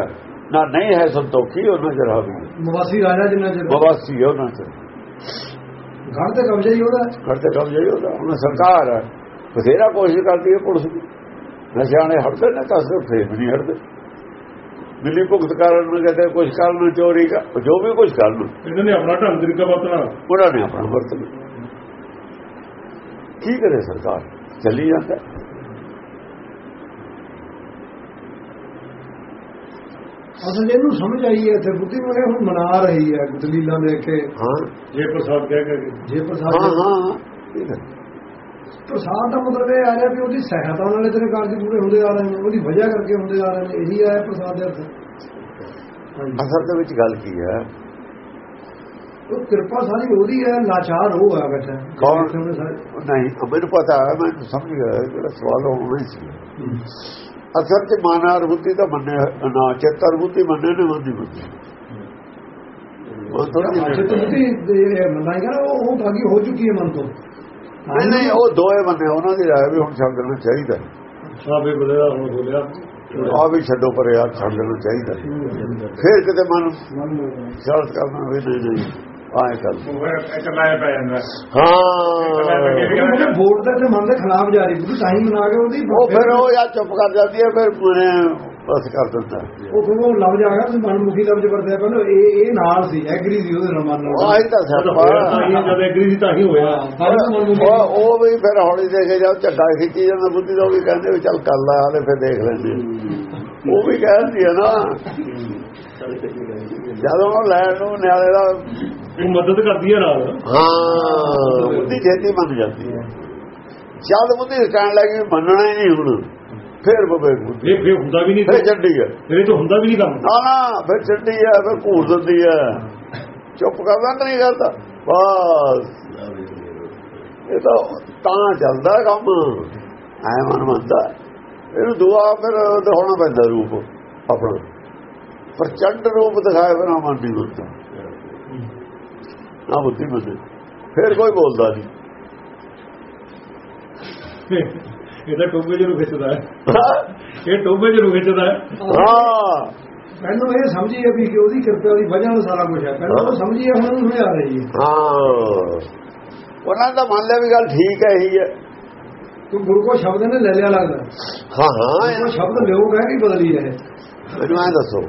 ਨਾ ਨਹੀਂ ਹੈ ਸੰਤੋਖੀ ਉਹਨਾਂ ਚਿਰ ਹਾਵੀ ਹੈ। ਮਵਾਸੀ ਰਾਜਾ ਜਿੰਨਾ ਚਿਰ ਬਵਾਸੀ ਹੈ ਉਹਨਾਂ ਚਿਰ। ਘਰ ਤੇ ਕਬਜ਼ਾ ਹੀ ਉਹਦਾ। ਉਹਦਾ। ਹੁਣ ਸਰਕਾਰ ਬਥੇਰਾ ਕੋਸ਼ਿਸ਼ ਕਰਦੀ ਹੈ ਪੁਲਿਸ ਨਸ਼ਿਆਣੇ ਹਟਦੇ ਨੇ ਤਾਂ ਸਿਰਫ ਫੇਰ ਵੀ ਨਹੀਂ ਹਟਦੇ। ਮਿਲੀ ਭੁਗਤ ਕਰਨ ਨੂੰ ਕਹਿੰਦੇ ਕੁਝ ਕਰਨ ਚੋਰੀ ਕਰ ਜੋ ਵੀ ਕੁਝ ਕਰਨ ਇਹਨਾਂ ਨੇ ਆਪਣਾ ਢੰਗ ਤਰੀਕਾ ਵਰਤਣਾ। ਉਹਨਾਂ ਨੇ ਆਪਣਾ ਵਰਤ ਲਿਆ ਕੀ ਕਰੇ ਸਰਕਾਰ? ਚੱਲੀ ਜਾਂਦਾ। ਅਸਲ ਇਹਨੂੰ ਸਮਝ ਆਈ ਹੈ ਇੱਥੇ ਬੁੱਧੀ ਮਨੇ ਹੁਣ ਮਨਾ ਰਹੀ ਹੈ ਦਲੀਲਾਂ ਦੇ ਕੇ। ਹਾਂ। ਜੇ ਪ੍ਰਸਾਦ ਕਹਿ ਕੇ ਜੇ ਪ੍ਰਸਾਦ ਹਾਂ ਹਾਂ। ਪ੍ਰਸਾਦ ਦਾ ਮਤਲਬ ਇਹ ਆ ਰਿਹਾ ਵੀ ਉਹਦੀ ਸਹਾਇਤਾ ਨਾਲ ਤੇਰੇ ਕਾਰਜ ਪੂਰੇ ਹੁੰਦੇ ਆ ਰਹੇ ਨੇ ਉਹਦੀ ਵਜ੍ਹਾ ਕਰਕੇ ਹੁੰਦੇ ਆ ਰਹੇ ਨੇ ਇਹੀ ਆਇਆ ਪ੍ਰਸਾਦ ਦੇ ਅਰਥ। ਅਸਲ ਦੇ ਵਿੱਚ ਗੱਲ ਕੀ ਹੈ? ਉਹ ਕਿਰਪਾ ਸਾਰੀ ਉਹਦੀ ਹੈ ਲਾਚਾਰ ਉਹ ਆ ਬੈਠਾ ਕੌਣ? ਨਹੀਂ ਮੈਨੂੰ ਪਤਾ ਮੈਂ ਸਮਝ ਗਿਆ ਜਿਹੜਾ ਸਵਾਲ ਹੋਣਾ ਸੀ। ਅਸਲ ਤੇ ਮਾਨਾਰ ਬੁੱਧੀ ਤਾਂ ਮੰਨੇ ਨਾ ਚੇਤਰ ਬੁੱਧੀ ਮੰਨੇ ਨੇ ਮੰਦੀ ਬੁੱਧੀ। ਉਹ ਬੁੱਧੀ ਮੰਨਾਏਗਾ ਨਾ ਉਹ ਭਾਗੀ ਹੋ ਚੁੱਕੀ ਹੈ ਮਨ ਤੋਂ। ਨਹੀਂ ਨਹੀਂ ਉਹ ਦੋਏ ਬੰਦੇ ਉਹਨਾਂ ਦੀ ਰਾਏ ਵੀ ਹੁਣ ਛੱਡ ਦੇਣਾ ਚਾਹੀਦਾ। ਸਾਬੇ ਬਲੇਦਾ ਹੁਣ ਬੋਲਿਆ। ਆ ਵੀ ਛੱਡੋ ਪਰ ਯਾਰ ਛੱਡ ਦੇਣਾ ਚਾਹੀਦਾ। ਫਿਰ ਕਿਤੇ ਮਨ ਸ਼ਰਤ ਕਰਨਾ ਵੀ ਨਹੀਂ ਨਹੀਂ। ਆਏ ਕਰ ਹੀ। ਵੋਟ ਦਾ ਤੇ ਮਨ ਦੇ ਖਿਲਾਫ ਜਾ ਰਹੀ ਬੁੱਧੀ ਤਾਂ ਹੀ ਮਨਾ ਕੇ ਉਹਦੀ ਉਹ ਫਿਰ ਉਹ ਯਾ ਚੁੱਪ ਕਰ ਜਾਂਦੀ ਹੈ ਫਿਰ ਮਨੇ ਬਸ ਕਰ ਦਿੰਦਾ। ਉਹ ਫਿਰ ਉਹ ਲੱਭ ਜਾਗਾ ਤੁਸੀਂ ਮਨਮੁਖੀ ਲਫ਼ਜ਼ ਵਰਤਿਆ ਪਹਿਲਾਂ ਇਹ ਇਹ ਨਾਲ ਸੀ ਐਗਰੀ ਸੀ ਉਹਦੇ ਨਾਲ ਮਨ ਨਾਲ। ਆਹੀ ਤਾਂ ਸੱਪਾ ਜਦ ਐਗਰੀ ਸੀ ਤਾਂ ਹੀ ਹੋਇਆ। ਉਹ ਵੀ ਫਿਰ ਹੌਲੀ ਦੇ ਕੇ ਜਾਓ ਝੱਗਾ ਖਿੱਚੀ ਜਾਂਦਾ ਬੁੱਧੀ ਦਾ ਉਹ ਵੀ ਕਹਿੰਦੇ ਵੀ ਚੱਲ ਕਰ ਲਾ ਹਾਲੇ ਫਿਰ ਦੇਖ ਲੈਂਦੇ ਉਹ ਵੀ ਕਹਿੰਦੀ ਹੈ ਨਾ। ਜਦੋਂ ਉਹ ਲੈਣ ਨੂੰ ਨਿਆਲੇ ਦਾ ਉਹ ਮਦਦ ਕਰਦੀ ਹੈ ਨਾਲ। ਹਾਂ। ਬੁੱਧੀ ਛੇਤੀ ਮੰਨ ਜਾਂਦੀ ਹੈ ਜਦ ਬੁੱਧੀ ਕਹਿਣ ਲੱਗੀ ਮੰਨਣਾ ਹੀ ਨਹੀਂ ਹੁਣ। ਫਿਰ ਬਬੇ ਬੁੱਧੀ। ਇਹ ਫੇਰ ਹੁੰਦਾ ਵੀ ਨਹੀਂ ਫਿਰ ਛੱਡੀ ਹੈ ਇਹ ਤਾਂ ਹੁੰਦਾ ਵੀ ਨਹੀਂ ਕੰਮ। ਨਾ ਨਾ ਫਿਰ ਛੱਡੀ ਹੈ ਫਿਰ ਘੂਰ ਦਿੰਦੀ ਹੈ ਚੁੱਪ ਕਰਦਾ ਨਹੀਂ ਕਰਦਾ? ਬਸ। ਇਹ ਤਾਂ ਤਾਂ ਚੱਲਦਾ ਕੰਮ। ਐ ਮਨ ਮੰਨਦਾ। ਇਹਨੂੰ ਦੁਆ ਫਿਰ ਦਿਖਾਉਣਾ ਪੈਂਦਾ ਰੂਪ ਆਪਣਾ। ਪ੍ਰਚੰਡ ਰੂਪ ਦਿਖਾਏ ਬਿਨਾ ਮਨ ਨਹੀਂ ਮੰਨਦਾ ਨਾ ਬੁੱਧੀ ਮੰਨੇ ਫਿਰ ਕੋਈ ਬੋਲਦਾ ਨਹੀਂ। ਇਹ ਤਾਂ ਟੋਬੇ ਜਿਹਨੂੰ ਖਿੱਚਦਾ ਹੈ। ਇਹ ਟੋਬੇ ਜਿਹਨੂੰ ਖਿੱਚਦਾ ਹੈ। ਹਾਂ। ਪਹਿਲਾਂ ਇਹ ਸਮਝੀਏ ਵੀ ਕਿ ਉਹਦੀ ਕਿਰਪਾ ਦੀ ਵਜ੍ਹਾ ਨਾਲ ਸਾਰਾ ਕੁਝ ਹੈ। ਪਹਿਲਾਂ ਉਹ ਸਮਝੀਏ ਹੁਣ ਉਹਨੂੰ ਸਮਝ ਆ ਰਹੀ ਹੈ ਹਾਂ। ਉਹਨਾਂ ਦਾ ਮੰਨ ਲਿਆ ਵੀ ਗੱਲ ਠੀਕ ਹੈ ਇਹੀ ਹੈ। ਕਿ ਗੁਰੂ ਕੋ ਸ਼ਬਦ ਨੇ ਲੈ ਲਿਆ ਲੱਗਦਾ। ਹਾਂ ਹਾਂ ਉਹ ਸ਼ਬਦ ਲਿਓ ਕਹਿ ਕੇ ਬਦਲੀ ਹੈ? ਮੈਨੂੰ ਐਂ ਦੱਸੋ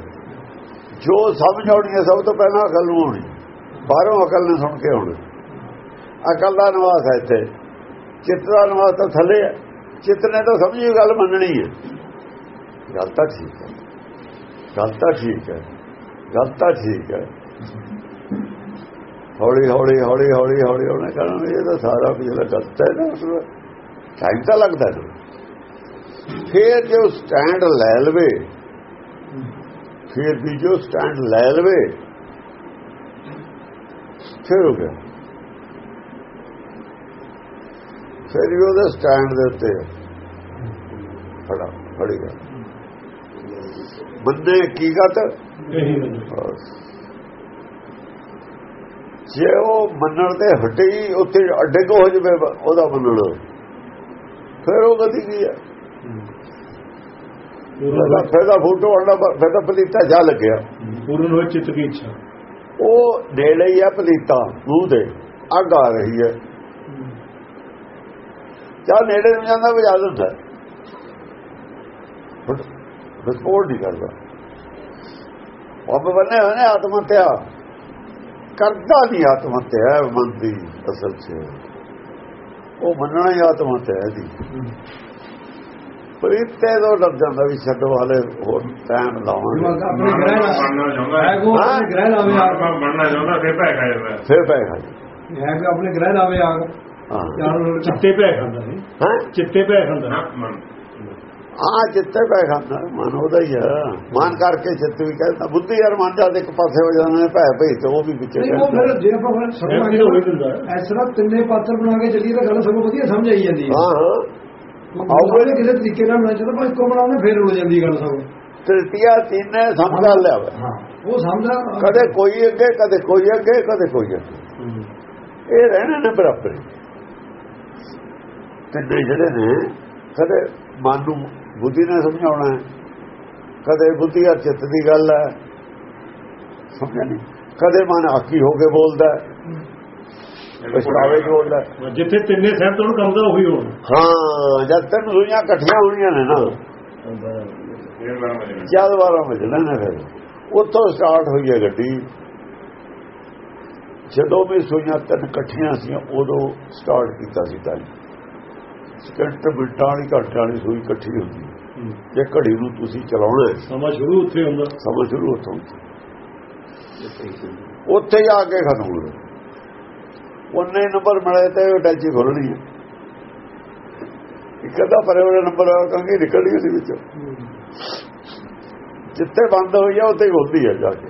ਜੋ ਸਮਝ ਆਉਣੀ ਹੈ ਸਭ ਤੋਂ ਪਹਿਲਾਂ ਅਕਲ ਨੂੰ ਆਉਣੀ ਬਾਹਰੋਂ ਅਕਲ ਨੇ ਸੁਣ ਕੇ ਆਉਣੀ। ਅਕਲ ਦਾ ਨਿਵਾਸ ਹੈ ਇੱਥੇ। ਚਿੱਤ ਦਾ ਨਿਵਾਸ ਤਾਂ ਥੱਲੇ ਹੈ। ਚਿੱਤ ਨੇ ਤਾਂ ਸਮਝੀ ਗੱਲ ਮੰਨਣੀ ਹੈ। ਗੱਲ ਤਾਂ ਠੀਕ ਹੈ। ਗੱਲ ਤਾਂ ਠੀਕ ਹੈ। ਗੱਲ ਤਾਂ ਠੀਕ ਹੈ। ਹੌਲੀ ਹੌਲੀ ਹੌਲੀ ਹੌਲੀ ਹੌਲੀ ਉਹਨੇ ਕਹਿਣਾ ਇਹ ਤਾਂ ਸਾਰਾ ਪਿਛਲਾ ਗਲਤ ਹੈ ਨਾ ਟਾਈਮ ਤਾਂ ਲੱਗਦਾ ਨਾ ਫਿਰ ਜੋ ਸਟੈਂਡ ਲੈ ਲਵੇ ਫਿਰ ਵੀ ਜੋ ਸਟੈਂਡ ਲੈ ਲਵੇ ਫਿਰ ਹੋ ਗਿਆ। ਫਿਰ ਵੀ ਉਹਦੇ ਸਟੈਂਡ ਦੇ ਉੱਤੇ ਫੜਾ ਫੜੀ ਗਿਆ। ਬੰਦੇ ਕੀ ਗਤ ਜੇ ਉਹ ਮੰਨਣ ਤੇ ਹਟੇ ਹੀ ਉੱਥੇ ਅੱਡੇ ਕੋ ਹੋ ਜਵੇ ਉਹਦਾ ਮੰਨਣਾ। ਫਿਰ ਉਹ ਗਤੀ ਕੀ ਹੈ? ਤਾਂ ਫੋਟੋ ਫਿਰ ਤਾਂ ਪਲੀਤਾ ਜਾ ਲੱਗਿਆ। ਪੂਰਨ ਹੋਏ ਚਿੱਤ ਦੀ ਇੱਛਾ? ਉਹ ਨੇੜੇ ਹੀ ਆ ਪਲੀਤਾ ਮੂੰਹ ਦੇ ਅੱਗ ਆ ਰਹੀ ਹੈ। ਜਾਂ ਨੇੜੇ ਨੂੰ ਜਾਂਦਾ ਵਜਾ ਦਿੰਦਾ ਵਿਸਫੋਟ ਨਹੀਂ ਕਰਦਾ। ਉਹ ਬੰਨੇ ਹੋਏ ਨੇ ਆਤਮ ਹੱਤਿਆ ਕਰਦਾ ਨਹੀਂ ਆਤਮ ਹੱਤਿਆ ਮਨ ਦੀ ਅਸਲ 'ਚ। ਉਹ ਮੰਨਣਾ ਹੀ ਆਤਮ ਹੱਤਿਆ ਹੈ ਦੀ ਪ੍ਰੀਤੇ ਤੋਂ ਲੱਗ ਜਾਂਦਾ ਵੀ ਛੱਡੋ ਹਾਲੇ ਹੋਰ ਟਾਈਮ ਲਾਵਾਂਗੇ। ਆਪਣੇ ਗ੍ਰਹਿ ਲਾਵੇ ਆਗ ਬਣਨਾ ਚਾਹੁੰਦਾ ਫਿਰ ਭੈ ਖਾ ਜਾਂਦਾ ਹੈ। ਫਿਰ ਪੈ ਖਾ ਹੈ ਕਿ ਆਪਣੇ ਗ੍ਰਹਿ ਲਾਵੇ ਆਗ ਹਾਂ। ਚਿੱਤੇ ਭੈ ਖਾਂਦਾ ਹੈ ਹਾਂ? ਚਿੱਤੇ ਭੈ ਖਾਂਦਾ ਨਾ ਮਨ। ਆ ਚਿੱਤੇ ਪੈ ਖਾਂਦਾ ਮਨ ਉਹਦਾ ਹੀ ਆ। ਮਨ ਕਰਕੇ ਚਿੱਤ ਵੀ ਕਹਿੰਦਾ ਬੁੱਧੀ ਯਾਰ ਮਨ ਜਦ ਇੱਕ ਪਾਸੇ ਹੋ ਜਾਂਦਾ ਨੇ ਭੈ ਭੇ ਤੇ ਉਹ ਵੀ ਵਿੱਚ ਉਹ ਫਿਰ ਜੇ ਆਪਾਂ ਫਿਰ ਇਹ ਵੀ ਤਾਂ ਹੋਈ ਦਿੰਦਾ ਹੈ। ਇਸ ਤਰ੍ਹਾਂ ਤਿੰਨੇ ਪਾਤਰ ਬਣਾ ਕੇ ਚੱਲੀਏ ਤਾਂ ਗੱਲ ਸਭ ਵਧੀਆ ਸਮਝ ਆਈ ਜਾਂਦੀ ਹੈ। ਹਾਂ ਹਾਂ। ਆਉਗੇ ਕਿਸੇ ਤਰੀਕੇ ਨਾਲ ਬਣਾਇਆ ਜਦੋਂ ਆਪਾਂ ਇੱਕੋ ਬਣਾਉਂਦੇ ਫਿਰ ਹੋ ਜਾਂਦੀ ਗੱਲ ਸਭ ਤ੍ਰਿਤੀਆ ਤਿੰਨੇ ਸਮਝਾ ਲਿਆ ਵਾ। ਹਾਂ ਉਹ ਸਮਝਦਾ ਕਦੇ ਕੋਈ ਅੱਗੇ ਕਦੇ ਕੋਈ ਅੱਗੇ ਕਦੇ ਕੋਈ ਅੱਗੇ। ਇਹ ਰਹਿਣੇ ਨੇ ਬਰਾਬਰ ਹੀ। ਤਿੰਨੇ ਜਿਹੜੇ ਨੇ ਕਦੇ ਮਨ ਨੂੰ ਬੁੱਧੀ ਨਾਲ ਸਮਝਾਉਣਾ ਹੈ। ਕਦੇ ਬੁੱਧੀ ਆ ਚਿੱਤ ਦੀ ਗੱਲ ਹੈ। ਸਮਝਿਆ ਨਹੀਂ? ਕਦੇ ਮਨ ਆਕੀ ਹੋ ਕੇ ਬੋਲਦਾ ਪਛਤਾਵੇ ਬੋਲਦਾ। ਜਿੱਥੇ ਤਿੰਨੇ ਸਹਿਬ ਤੋਂ ਕਰਦਾ ਉਹੀ ਹੋਣਾ। ਹਾਂ ਜਦ ਤੱਕ ਦੁਨੀਆਂ ਇਕੱਠੀਆਂ ਹੋਣੀਆਂ ਨੇ ਨਾ। ਜਦ ਵਾਰਾਂ ਵਜਣਾ ਨਾ ਫਿਰ। ਉੱਥੋਂ ਸਟਾਰਟ ਹੋਈ ਹੈ ਗੱਡੀ। ਜਦੋਂ ਵੀ ਸੂਈਆਂ ਤਿੰਨ ਇਕੱਠੀਆਂ ਸੀ ਉਦੋਂ ਸਟਾਰਟ ਕੀਤਾ ਸੀ ਤਾਂ ਸਕਿੰਟ ਮਿੰਟਾਂ ਵਾਲੀ ਘੰਟਾਂ ਵਾਲੀ ਸੂਈ ਇਕੱਠੀ ਹੁੰਦੀ ਹੈ। ਜੇ ਘੜੀ ਨੂੰ ਤੁਸੀਂ ਚਲਾਉਣਾ ਹੈ, ਸਮਾਂ ਸ਼ੁਰੂ ਉੱਥੇ ਹੁੰਦਾ। ਸਮਾਂ ਸ਼ੁਰੂ ਉੱਥੋਂ। ਉੱਥੇ ਜਾ ਕੇ ਖਤਮ ਹੋ ਉਹਨੇ ਨੰਬਰ ਮਿਲੇ ਤੇ ਉਹ ਟੈਚੀ ਖੋਲਣੀ ਹੈ। ਕਹਿੰਦਾ ਪਰਿਵਾਰ ਨੰਬਰ ਆ ਕੰਗੇ ਨਿਕਲ ਗਈ ਸੀ ਵਿੱਚੋਂ। ਜਿੱਥੇ ਬੰਦ ਹੋਈ ਆ ਉੱਥੇ ਹੀ ਹੁੰਦੀ ਹੈ ਜਾ ਕੇ।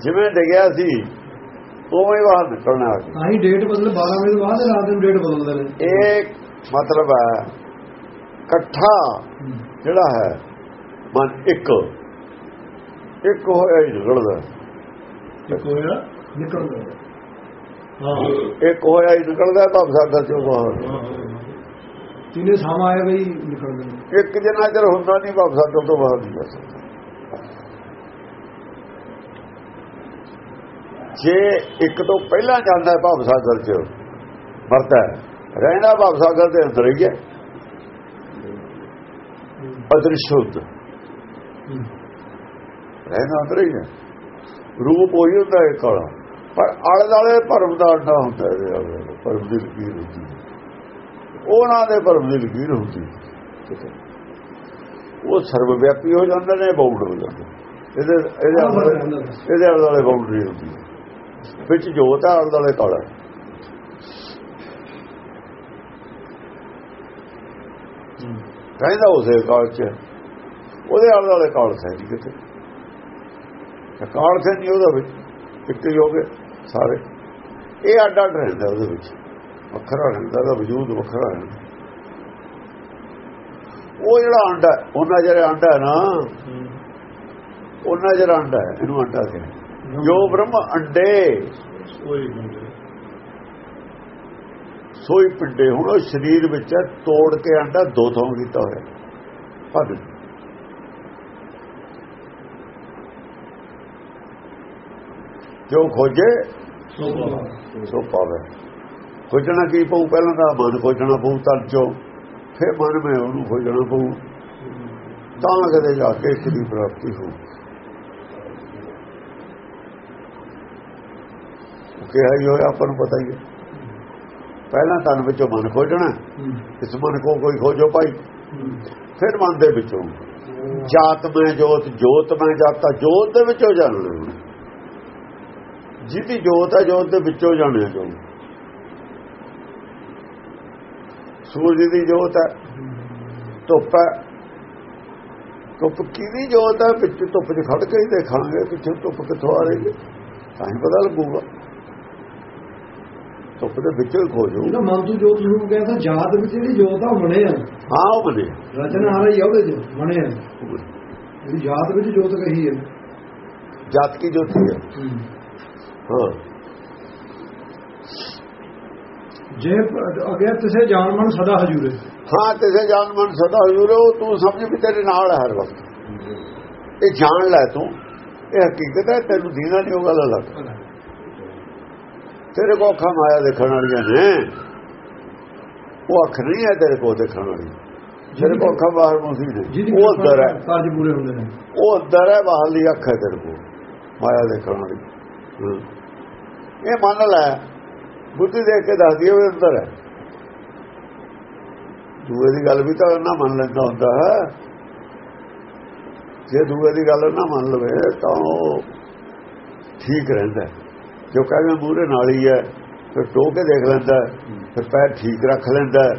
ਜਿਵੇਂ ਡਿਗਿਆ ਸੀ ਉਵੇਂ ਹੀ ਬਾਹਰ ਨਿਕਲਣਾ ਆ ਤਾਂ ਹੀ ਡੇਟ ਬਦਲ 12 ਵਜੇ ਤੋਂ ਬਾਅਦ ਰਾਤ ਨੂੰ ਡੇਟ ਬਦਲਦੇ ਨੇ ਇਹ ਮਤਲਬ ਹੈ ਇਕੱਠਾ ਜਿਹੜਾ ਹੈ ਮਨ ਇੱਕ। ਇੱਕ ਹੋਇਆ ਹੀ ਨਿਕਲਦਾ। ਇੱਕ ਹੋਇਆ ਨਿਕਲਦੇ। ਹਾਂ। ਇੱਕ ਹੋਇਆ ਹੀ ਨਿਕਲਦਾ ਭਵ ਸਾਗਰ ਚੋਂ ਬਾਹਰ ਤਿੰਨੇ ਸਾਮ ਆਏ ਗਈ ਨਿਕਲਦੇ ਇੱਕ ਜਿੰਨਾ ਚਿਰ ਹੁੰਦਾ ਨਹੀਂ ਭਵ ਸਾਗਰ ਤੋਂ ਬਾਹਰ ਨਹੀਂ ਜਾ ਸਕਦਾ। ਜੇ ਇੱਕ ਤੋਂ ਪਹਿਲਾਂ ਜਾਂਦਾ ਹੈ ਭਵ ਸਾਗਰ ਚ ਮਰਦਾ ਹੈ ਰਹਿਣਾ ਭਵ ਸਾਗਰ ਦੇ ਅੰਦਰ ਹੀ ਹੈ। ਅਦ੍ਰਿਸ਼ੁੱਧ ਰਹਿਣਾ ਅੰਦਰ ਹੀ ਹੈ। ਰੂਪ ਉਹੀ ਹੁੰਦਾ ਹੈ ਕਾਲਾ। ਪਰ ਆਲੇ ਦਾਲੇ ਭਰਮ ਦਾ ਅੱਡਾ ਹੁੰਦਾ ਹੈ ਭਰਮ ਦੀ ਲਕੀਰ ਹੁੰਦੀ ਹੈ। ਉਹਨਾਂ ਦੇ ਭਰਮ ਦੀ ਲਕੀਰ ਹੁੰਦੀ। ਉਹ ਸਰਵ ਵਿਆਪੀ ਹੋ ਜਾਂਦੇ ਨੇ ਬਾਉਂਡ ਹੋ ਜਾਂਦੇ ਇਹਦੇ ਇਹਦੇ ਇਹਦੇ ਆਲੇ ਦੁਆਲੇ ਬਾਉਂਡਰੀ ਹੁੰਦੀ ਹੈ। ਵਿੱਚ ਜੋਤ ਹੈ ਆਲੇ ਕਾਲਾ। ਕਹਿੰਦਾ ਉਸੇ ਕਾਲ ਚ। ਉਹਦੇ ਆਲੇ ਦੁਆਲੇ ਕਾਲ ਹੈ ਨਹੀਂ ਕਿਤੇ। ਕਾਲ ਸੇ ਨਹੀਂ ਉਹਦਾ ਵਿੱਚ। ਇੱਕ ਗਏ ਸਾਰੇ। ਇਹ ਅੱਡ ਅੱਡ ਰਹਿੰਦਾ ਉਹਦੇ ਵਿੱਚ। ਵੱਖਰਾ ਰਹਿੰਦਾ ਦਾ ਵਜੂਦ ਵੱਖਰਾ ਰਹਿੰਦਾ। ਉਹ ਜਿਹੜਾ ਅੰਡਾ ਉਹਨਾਂ ਜਿਹੜਾ ਅੰਡਾ ਹੈ ਨਾ ਉਹਨਾਂ ਜਿਹੜਾ ਅੰਡਾ ਹੈ ਇਹਨੂੰ ਅੰਡਾ ਕਹਿੰਦੇ ਜੋ ਬ੍ਰਹਮ ਅੰਡੇ। ਸੋਈ ਪਿੰਡੇ। ਹੁਣ ਉਹ ਸਰੀਰ ਵਿੱਚ ਤੋੜ ਕੇ ਅੰਡਾ ਦੋ ਥਾਂ ਕੀਤਾ ਹੋਇਆ। ਭੱਜ ਜੋ ਖੋਜੇ ਸੋ ਪਾਵੇ ਖੋਜਣਾ ਕੀ ਪਊ? ਪਹਿਲਾਂ ਤਾਂ ਮਨ ਖੋਜਣਾ ਪਊ ਤਨ ਚੋਂ। ਫਿਰ ਮਨ ਮੈਂ ਉਹਨੂੰ ਖੋਜਣਾ ਪਊ। ਤਾਂ ਕਦੇ ਜਾ ਕੇ ਇਸ ਦੀ ਪ੍ਰਾਪਤੀ ਹੋ ਕਿਹਾ ਹੀ ਹੋਇਆ, ਆਪਾਂ ਨੂੰ ਪਤਾ ਹੀ ਹੈ। ਪਹਿਲਾਂ ਤਨ ਵਿੱਚੋਂ ਮਨ ਖੋਜਣਾ, ਇਸ ਮਨ ਕੋ ਕੋਈ ਖੋਜੋ ਭਾਈ। ਫਿਰ ਮਨ ਦੇ ਵਿੱਚੋਂ। ਜਾਤ ਮੈਂ ਜੋਤ ਜੋਤ ਮੈਂ ਜਾਤਾ, ਜੋਤ ਦੇ ਵਿੱਚੋਂ ਜਾਣਨਾ ਉਹਨੇ। ਜਿਹਦੀ ਜੋਤ ਹੈ, ਜੋਤ ਦੇ ਵਿੱਚੋਂ ਜਾਣਿਆ ਜੋ ਸੂਰਜ ਦੀ ਜੋਤ ਹੈ, ਧੁੱਪ ਹੈ। ਧੁੱਪ ਕਿਹਦੀ ਜੋਤ ਹੈ? ਵਿੱਚ ਧੁੱਪ 'ਚ ਖੜ ਕੇ ਹੀ ਦੇਖਾਂਗੇ, ਪਿੱਛੇ ਧੁੱਪ ਕਿੱਥੋਂ ਆ ਰਹੀ ਹੈ। ਤਾਂ ਹੀ ਪਤਾ ਲੱਗੂਗਾ। ਧੁੱਪ ਦੇ ਵਿੱਚੋਂ ਹੀ ਖੋਜੋ ਜਿਹੜਾ ਮਨ ਤੋਂ ਜੋਤ ਨੂੰ ਕਹਿੰਦਾ ਜਾਤ ਵਿੱਚ ਜਿਹੜੀ ਜੋਤ ਆ ਬਣੇ ਆ। ਹਾਂ ਉਹ ਬਣੇ ਰਚਨਾ ਆ ਰਹੀ ਆ ਉਹਦੇ ਚ ਬਣੇ ਆ। ਜਿਹੜੀ ਜਾਤ ਵਿੱਚ ਜੋਤ ਕਹੀ ਹੈ ਜਾਤ ਕੀ ਜੋਤੀ ਹੈ। ਹਾਂ। ਜੇ ਅਗੇ ਤਿਸੇ ਜਾਣ ਮਨ ਸਦਾ ਹਜੂਰੇ। ਹਾਂ ਤੇਰੇ ਜਾਨ ਮਨ ਸਦਾ ਹਜ਼ੂਰ ਉਹ ਤੂੰ ਸਮਝ ਵੀ ਤੇਰੇ ਨਾਲ ਹੈ ਹਰ ਵਕਤ। ਇਹ ਜਾਣ ਲੈ ਤੂੰ। ਇਹ ਹਕੀਕਤ ਹੈ ਤੈਨੂੰ ਦੀਨਾ ਨਹੀਂ ਉਹ ਗੱਲ ਅਲੱਗ। ਤੇਰੇ ਕੋ ਅੱਖਾਂ ਮਾਇਆ ਦੇਖਣ ਵਾਲੀਆਂ ਨੇ। ਉਹ ਅੱਖ ਨਹੀਂ ਹੈ ਤੇਰੇ ਕੋ ਦੇਖਣ ਵਾਲੀ। ਤੇਰੇ ਕੋ ਅੱਖਾਂ ਬਾਹਰ ਮੂਸੀ ਨੇ ਉਹ ਅੰਦਰ ਹੈ। ਕਾਰਜ ਪੂਰੇ ਹੁੰਦੇ ਨੇ। ਉਹ ਅੰਦਰ ਹੈ ਬਾਹਰਲੀ ਅੱਖ ਹੈ ਤੇਰੇ ਕੋ ਮਾਇਆ ਦੇਖਣ ਵਾਲੀ। ਇਹ ਮੰਨ ਲੈ ਬੁੱਧੀ ਦੇਖ ਕੇ ਦੱਸਦੀ ਹੈ ਉਹ ਅੰਦਰ ਹੈ। ਦੂਏ ਦੀ ਗੱਲ ਵੀ ਤਾਂ ਨਾ ਮੰਨ ਲੈਂਦਾ ਹੁੰਦਾ ਹੈ। ਜੇ ਦੂਏ ਦੀ ਗੱਲ ਨਾ ਮੰਨ ਲਵੇ ਤਾਂ ਉਹ ਠੀਕ ਰਹਿੰਦਾ ਹੈ। ਜੋ ਕਹਿੰਦਾ ਮੂਹਰੇ ਨਾਲ ਹੀ ਹੈ ਫਿਰ ਟੋ ਕੇ ਦੇਖ ਲੈਂਦਾ ਫਿਰ ਪੈਰ ਠੀਕ ਰੱਖ ਲੈਂਦਾ ਹੈ।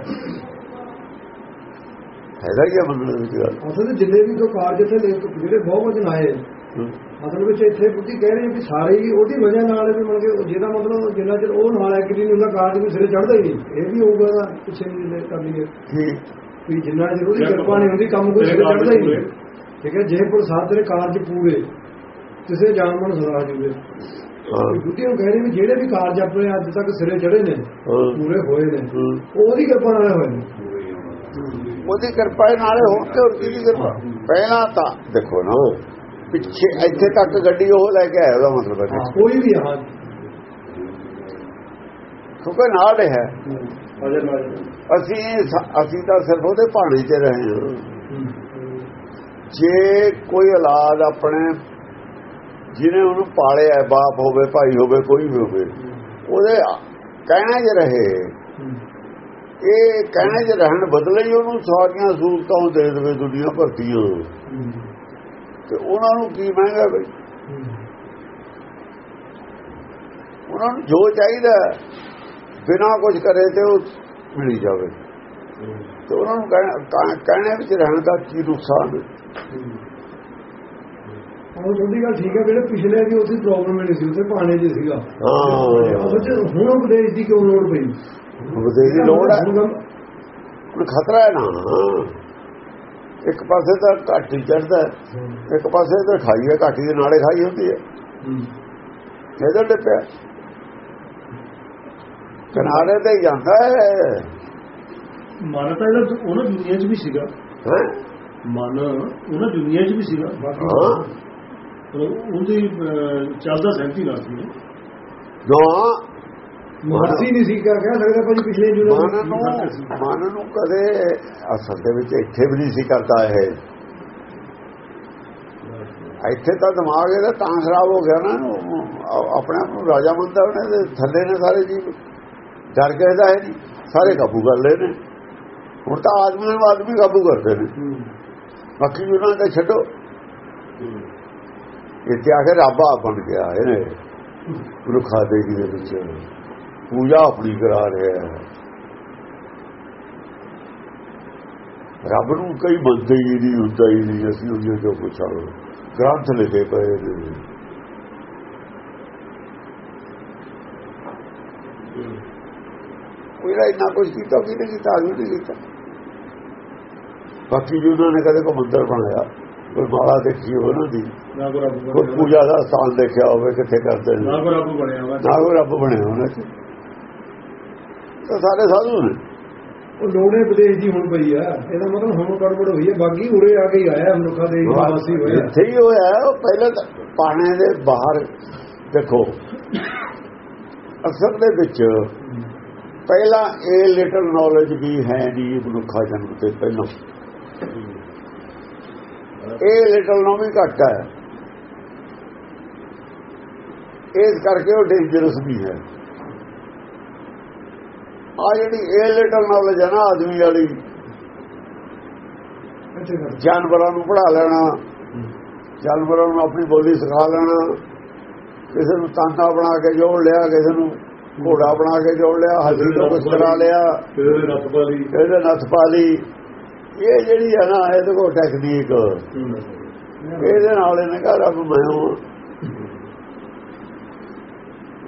ਫਾਇਦਾ ਕੀ ਹੈ ਮੰਨਣ ਵਿੱਚ ਗੱਲ। ਅਸਲ ਜਿੰਨੇ ਵੀ ਕੋ ਕਾਰਜ ਇੱਥੇ ਜਿਹੜੇ ਬਹੁਤ ਵਚਨ ਆਏ ਹੂੰ। ਅਸਲ ਵਿੱਚ ਇੱਥੇ ਬੁੱਧੀ ਕਹਿ ਰਹੀ ਵੀ ਸਾਰੇ ਹੀ ਉਹਦੀ ਵਜ੍ਹਾ ਨਾਲ ਵੀ ਮਤਲਬ ਕਿ ਜਿਹਦਾ ਮਤਲਬ ਜਿੰਨਾ ਚਿਰ ਉਹ ਨਾਲ ਐਗਰੀ ਨਹੀਂ ਹੁੰਦਾ ਕਾਰਜ ਵੀ ਸਿਰੇ ਚੜਦਾ ਹੀ ਨਹੀਂ। ਇਹ ਵੀ ਹੋਊਗਾ ਨਾ ਪਿੱਛੇ ਨਹੀਂ ਜੇ ਕਰ ਲਈਏ ਠੀਕ। ਵੀ ਜਿੰਨਾ ਚਿਰ ਉਹਦੀ ਕਿਰਪਾ ਨਹੀਂ ਹੁੰਦੀ ਕੰਮ ਕੋਈ ਸਿਰੇ ਚੜਦਾ ਹੀ ਨਹੀਂ। ਠੀਕ ਹੈ ਜੇ ਪ੍ਰਸਾਦ ਤੇਰੇ ਕਾਰਜ ਪੂਰੇ ਕਿਸੇ ਜਾਣ ਮਨ ਸਦਾ ਜੂਗੇ ਨੂੰ ਕਹਿ ਰਹੀ ਵੀ ਜਿਹੜੇ ਵੀ ਕਾਰਜ ਆਪਣੇ ਅੱਜ ਤੱਕ ਸਿਰੇ ਚੜੇ ਨੇ। ਪੂਰੇ ਹੋਏ ਨੇ। ਉਹਦੀ ਕਿਰਪਾ ਨਾਲ ਹੋਏ ਨੇ। ਉਹਦੀ ਕਿਰਪਾ ਨਾਲੇ ਹੋਣ ਤੇ ਹੋਰ ਕਿਹਦੀ ਕਿਰਪਾ। ਪਹਿਲਾਂ ਤਾਂ ਦੇਖੋ ਨਾ ਪਿੱਛੇ ਇੱਥੇ ਤੱਕ ਗੱਡੀ ਉਹ ਲੈ ਕੇ ਆਇਆ ਉਹਦਾ ਮਤਲਬ ਹੈ। ਕੋਈ ਵੀ ਹਾਂ। ਕਿਉਂਕਿ ਨਾਲ ਹੈ ਅਸੀਂ ਅਸੀਂ ਤਾਂ ਸਿਰਫ ਉਹਦੇ ਭਾਣੇ 'ਚ ਰਹੇ ਹਾਂ। ਜੇ ਕੋਈ ਔਲਾਦ ਆਪਣੇ ਜਿਹਨੇ ਉਹਨੂੰ ਪਾਲਿਆ ਬਾਪ ਹੋਵੇ, ਭਾਈ ਹੋਵੇ, ਕੋਈ ਵੀ ਹੋਵੇ, ਉਹਦੇ ਕਹਿਣਾ ਜੇ ਰਹੇ। ਇਹ ਕਹਿਣਾ ਜੇ ਰਹਿਣ ਬਦਲੇ ਹੀ ਉਹਨੂੰ ਸਾਰੀਆਂ ਸਹੂਲਤਾਂ ਦੇ ਦੇਵੇ, ਦੁਨੀਆ ਭਰਤੀਆਂ ਤੇ ਉਹਨਾਂ ਨੂੰ ਕੀ ਮਹਿੰਗਾ ਬਈ? ਉਹਨਾਂ ਨੂੰ ਜੋ ਚਾਹੀਦਾ ਬਿਨਾਂ ਕੁਝ ਕਰੇ ਤੇ ਉਹ ਮਿਲੀ ਜਾਵੇ। ਤੇ ਉਹਨਾਂ ਨੂੰ ਕਹਿ- ਕਹਿਣੇ ਵਿੱਚ ਰਹਿਣ ਦਾ ਕੀ ਨੁਕਸਾਨ ਹੈ? ਉਹ ਤੁਹਾਡੀ ਗੱਲ ਠੀਕ ਹੈ ਜਿਹੜੇ ਪਿਛਲੇ ਵੀ ਉਹਦੀ ਪ੍ਰੋਬਲਮ ਨਹੀਂ ਸੀ ਉੱਥੇ ਪਾਣੇ ਜੀ ਸੀਗਾ। ਹਾਂ। ਉਹ ਚ ਹੁਣ ਉਪਦੇਸ਼ ਦੀ ਕਿਉਂ ਲੋੜ ਪਈ? ਉਹਦੇ ਦੀ ਲੋੜ ਹੈ। ਹੁਣ ਖਤਰਾ ਹੈ ਨਾ ਇੱਕ ਪਾਸੇ ਤਾਂ ਘਾਟੀ ਚੜਦਾ ਇੱਕ ਪਾਸੇ ਤਾਂ ਖਾਈ ਹੈ ਘਾਟੀ ਦੇ ਨਾਲੇ ਖਾਈ ਹੁੰਦੀ ਹੈ। ਇਹਦੇ ਡਿੱਪਿਆ ਕਿਨਾਰੇ ਤੇ ਜਾਂਦਾ ਹੈ। ਮਨ ਤਾਂ ਇਹਦਾ ਉਹਨਾਂ ਦੁਨੀਆ 'ਚ ਵੀ ਸੀਗਾ। ਹੈਂ? ਮਨ ਉਹਨਾਂ ਦੁਨੀਆ 'ਚ ਵੀ ਸੀਗਾ। ਉਹਦੀ ਚੱਲਦਾ ਸਹਿਮਤੀ ਨਾਲ ਸੀ ਨਾ। ਮਹਰਸੀ ਨਹੀਂ ਸੀ ਕਿਆ ਕਹਿ ਸਕਦਾ ਭਾਜੀ ਪਿਛਲੇ ਮਨ ਜੁਨੇ ਨੂੰ ਮਨ ਨੂੰ ਕਦੇ ਅਸਲ ਦੇ ਵਿੱਚ ਇੱਥੇ ਵੀ ਨਹੀਂ ਸੀ ਕਰਦਾ ਇਹ। ਇੱਥੇ ਤਾਂ ਦਿਮਾਗ ਇਹਦਾ ਤਾਂ ਖਰਾਬ ਹੋ ਗਿਆ ਨਾ ਆਪਣੇ ਆਪ ਨੂੰ ਰਾਜਾ ਮੰਨਦਾ ਉਹਨੇ ਤੇ ਥੱਲੇ ਨੇ ਸਾਰੇ ਜੀ ਡਰ ਕੇ ਇਹਦਾ ਹੈ ਨਹੀਂ ਸਾਰੇ ਕਾਬੂ ਕਰ ਲਏ ਨੇ। ਹੁਣ ਤਾਂ ਆਦਮੀ ਨੂੰ ਆਦਮੀ ਕਾਬੂ ਕਰਦੇ ਨੇ। ਬਾਕੀ ਉਹਨਾਂ ਦਾ ਛੱਡੋ। ਇੱਥੇ ਆ ਕੇ ਰੱਬ ਆ ਬਣ ਗਿਆ ਇਹਨੇ। ਰੁਖਾ ਦੇਗੀ ਦੇ ਵਿੱਚ ਪੂਜਾ ਆਪਣੀ ਕਰਾ ਰਿਹਾ ਹੈ। ਰੱਬ ਨੂੰ ਕਈ ਮੰਨਦੇ ਹੀ ਨਹੀਂ ਹੁੰਦਾ ਹੀ ਨਹੀਂ ਅਸੀਂ ਉਹਦੇ ਤੋਂ ਪੁੱਛਾਂ ਗ੍ਰੰਥ ਲਿਖੇ ਪਏ ਨੇ। ਕੋਈ ਇੰਨਾ ਕੁਝ ਕੀਤਾ ਕਿ ਨਹੀਂ ਕੀਤਾ ਆਦਮੀ ਨਹੀਂ ਕੀਤਾ। ਬਾਕੀ ਜੀ ਉਹਨਾਂ ਨੇ ਕਦੇ ਕੋ ਮੰਦਰ ਬਣਾਇਆ। ਕੋਈ ਮਾਲਾ ਦੇਖੀ ਉਹਨਾਂ ਦੀ। ਨਾ ਕੋ ਰੱਬ ਕੋਈ ਪੂਜਾ ਦਾ ਸਥਾਨ ਦੇਖਿਆ ਹੋਵੇ ਕਿੱਥੇ ਕਰਦੇ ਨੇ। ਨਾ ਕੋ ਰੱਬ ਬਣਿਆ ਰੱਬ ਬਣਿਆ ਉਹਨਾਂ ਚ ਤਾਂ ਸਾਰੇ ਸਾਧੂ ਨੇ। ਉਹ ਲੋੜੇ ਵਿਦੇਸ਼ ਦੀ ਹੁਣ ਪਈ ਆ। ਇਹਦਾ ਮਤਲਬ ਹੁਣ ਗੜਬੜ ਹੋਈ ਹੈ ਬਾਕੀ ਉਰੇ ਆ ਕੇ ਹੀ ਆਇਆ ਮਨੁੱਖਾ ਦੇ ਵਾਸੀ ਹੋਇਆ ਇੱਥੇ ਹੀ ਹੋਇਆ ਉਹ ਪਹਿਲਾਂ ਤਾਂ ਪਾਣੇ ਦੇ ਬਾਹਰ ਦੇਖੋ। ਅਸਲ ਦੇ ਵਿੱਚ ਪਹਿਲਾਂ ਇਹ ਲਿਟਲ ਨੌਲੇਜ ਵੀ ਹੈ ਨਹੀਂ ਮਨੁੱਖਾ ਜਨਮ ਤੇ ਪਹਿਲਾਂ। ਇਹ ਲਿਟਲ ਨੋ ਵੀ ਘੱਟ ਹੈ। ਇਸ ਕਰਕੇ ਉਹ ਡੇਂਜਰਸ ਵੀ ਹੈ। ਆ ਜਿਹੜੀ ਇਹ ਲਿਟਲ ਨੌਲੇਜ ਹੈ ਨਾ ਆਦਮੀ ਵਾਲੀ ਜਾਨਵਰਾਂ ਨੂੰ ਪੜਾ ਲੈਣਾ ਜਾਨਵਰਾਂ ਨੂੰ ਆਪਣੀ ਬੋਲੀ ਸਿਖਾ ਲੈਣਾ ਕਿਸੇ ਨੂੰ ਤਾਂਤਾ ਬਣਾ ਕੇ ਜੋੜ ਲਿਆ ਕਿਸੇ ਨੂੰ ਘੋੜਾ ਬਣਾ ਕੇ ਜੋੜ ਲਿਆ ਹਾਥੀ ਤੋਂ ਕੁਝ ਕਰਾ ਲਿਆ। ਇਹਦੇ ਨੱਥ ਪਾ ਲਈ। ਇਹ ਜਿਹੜੀ ਹੈ ਨਾ ਇਹਦੇ ਕੋਲ ਟੈਕਨੀਕ ਇਹਦੇ ਨਾਲ ਇਹਨੇ ਕਹਾ ਰੱਬ ਮੈਂ ਹਾਂ।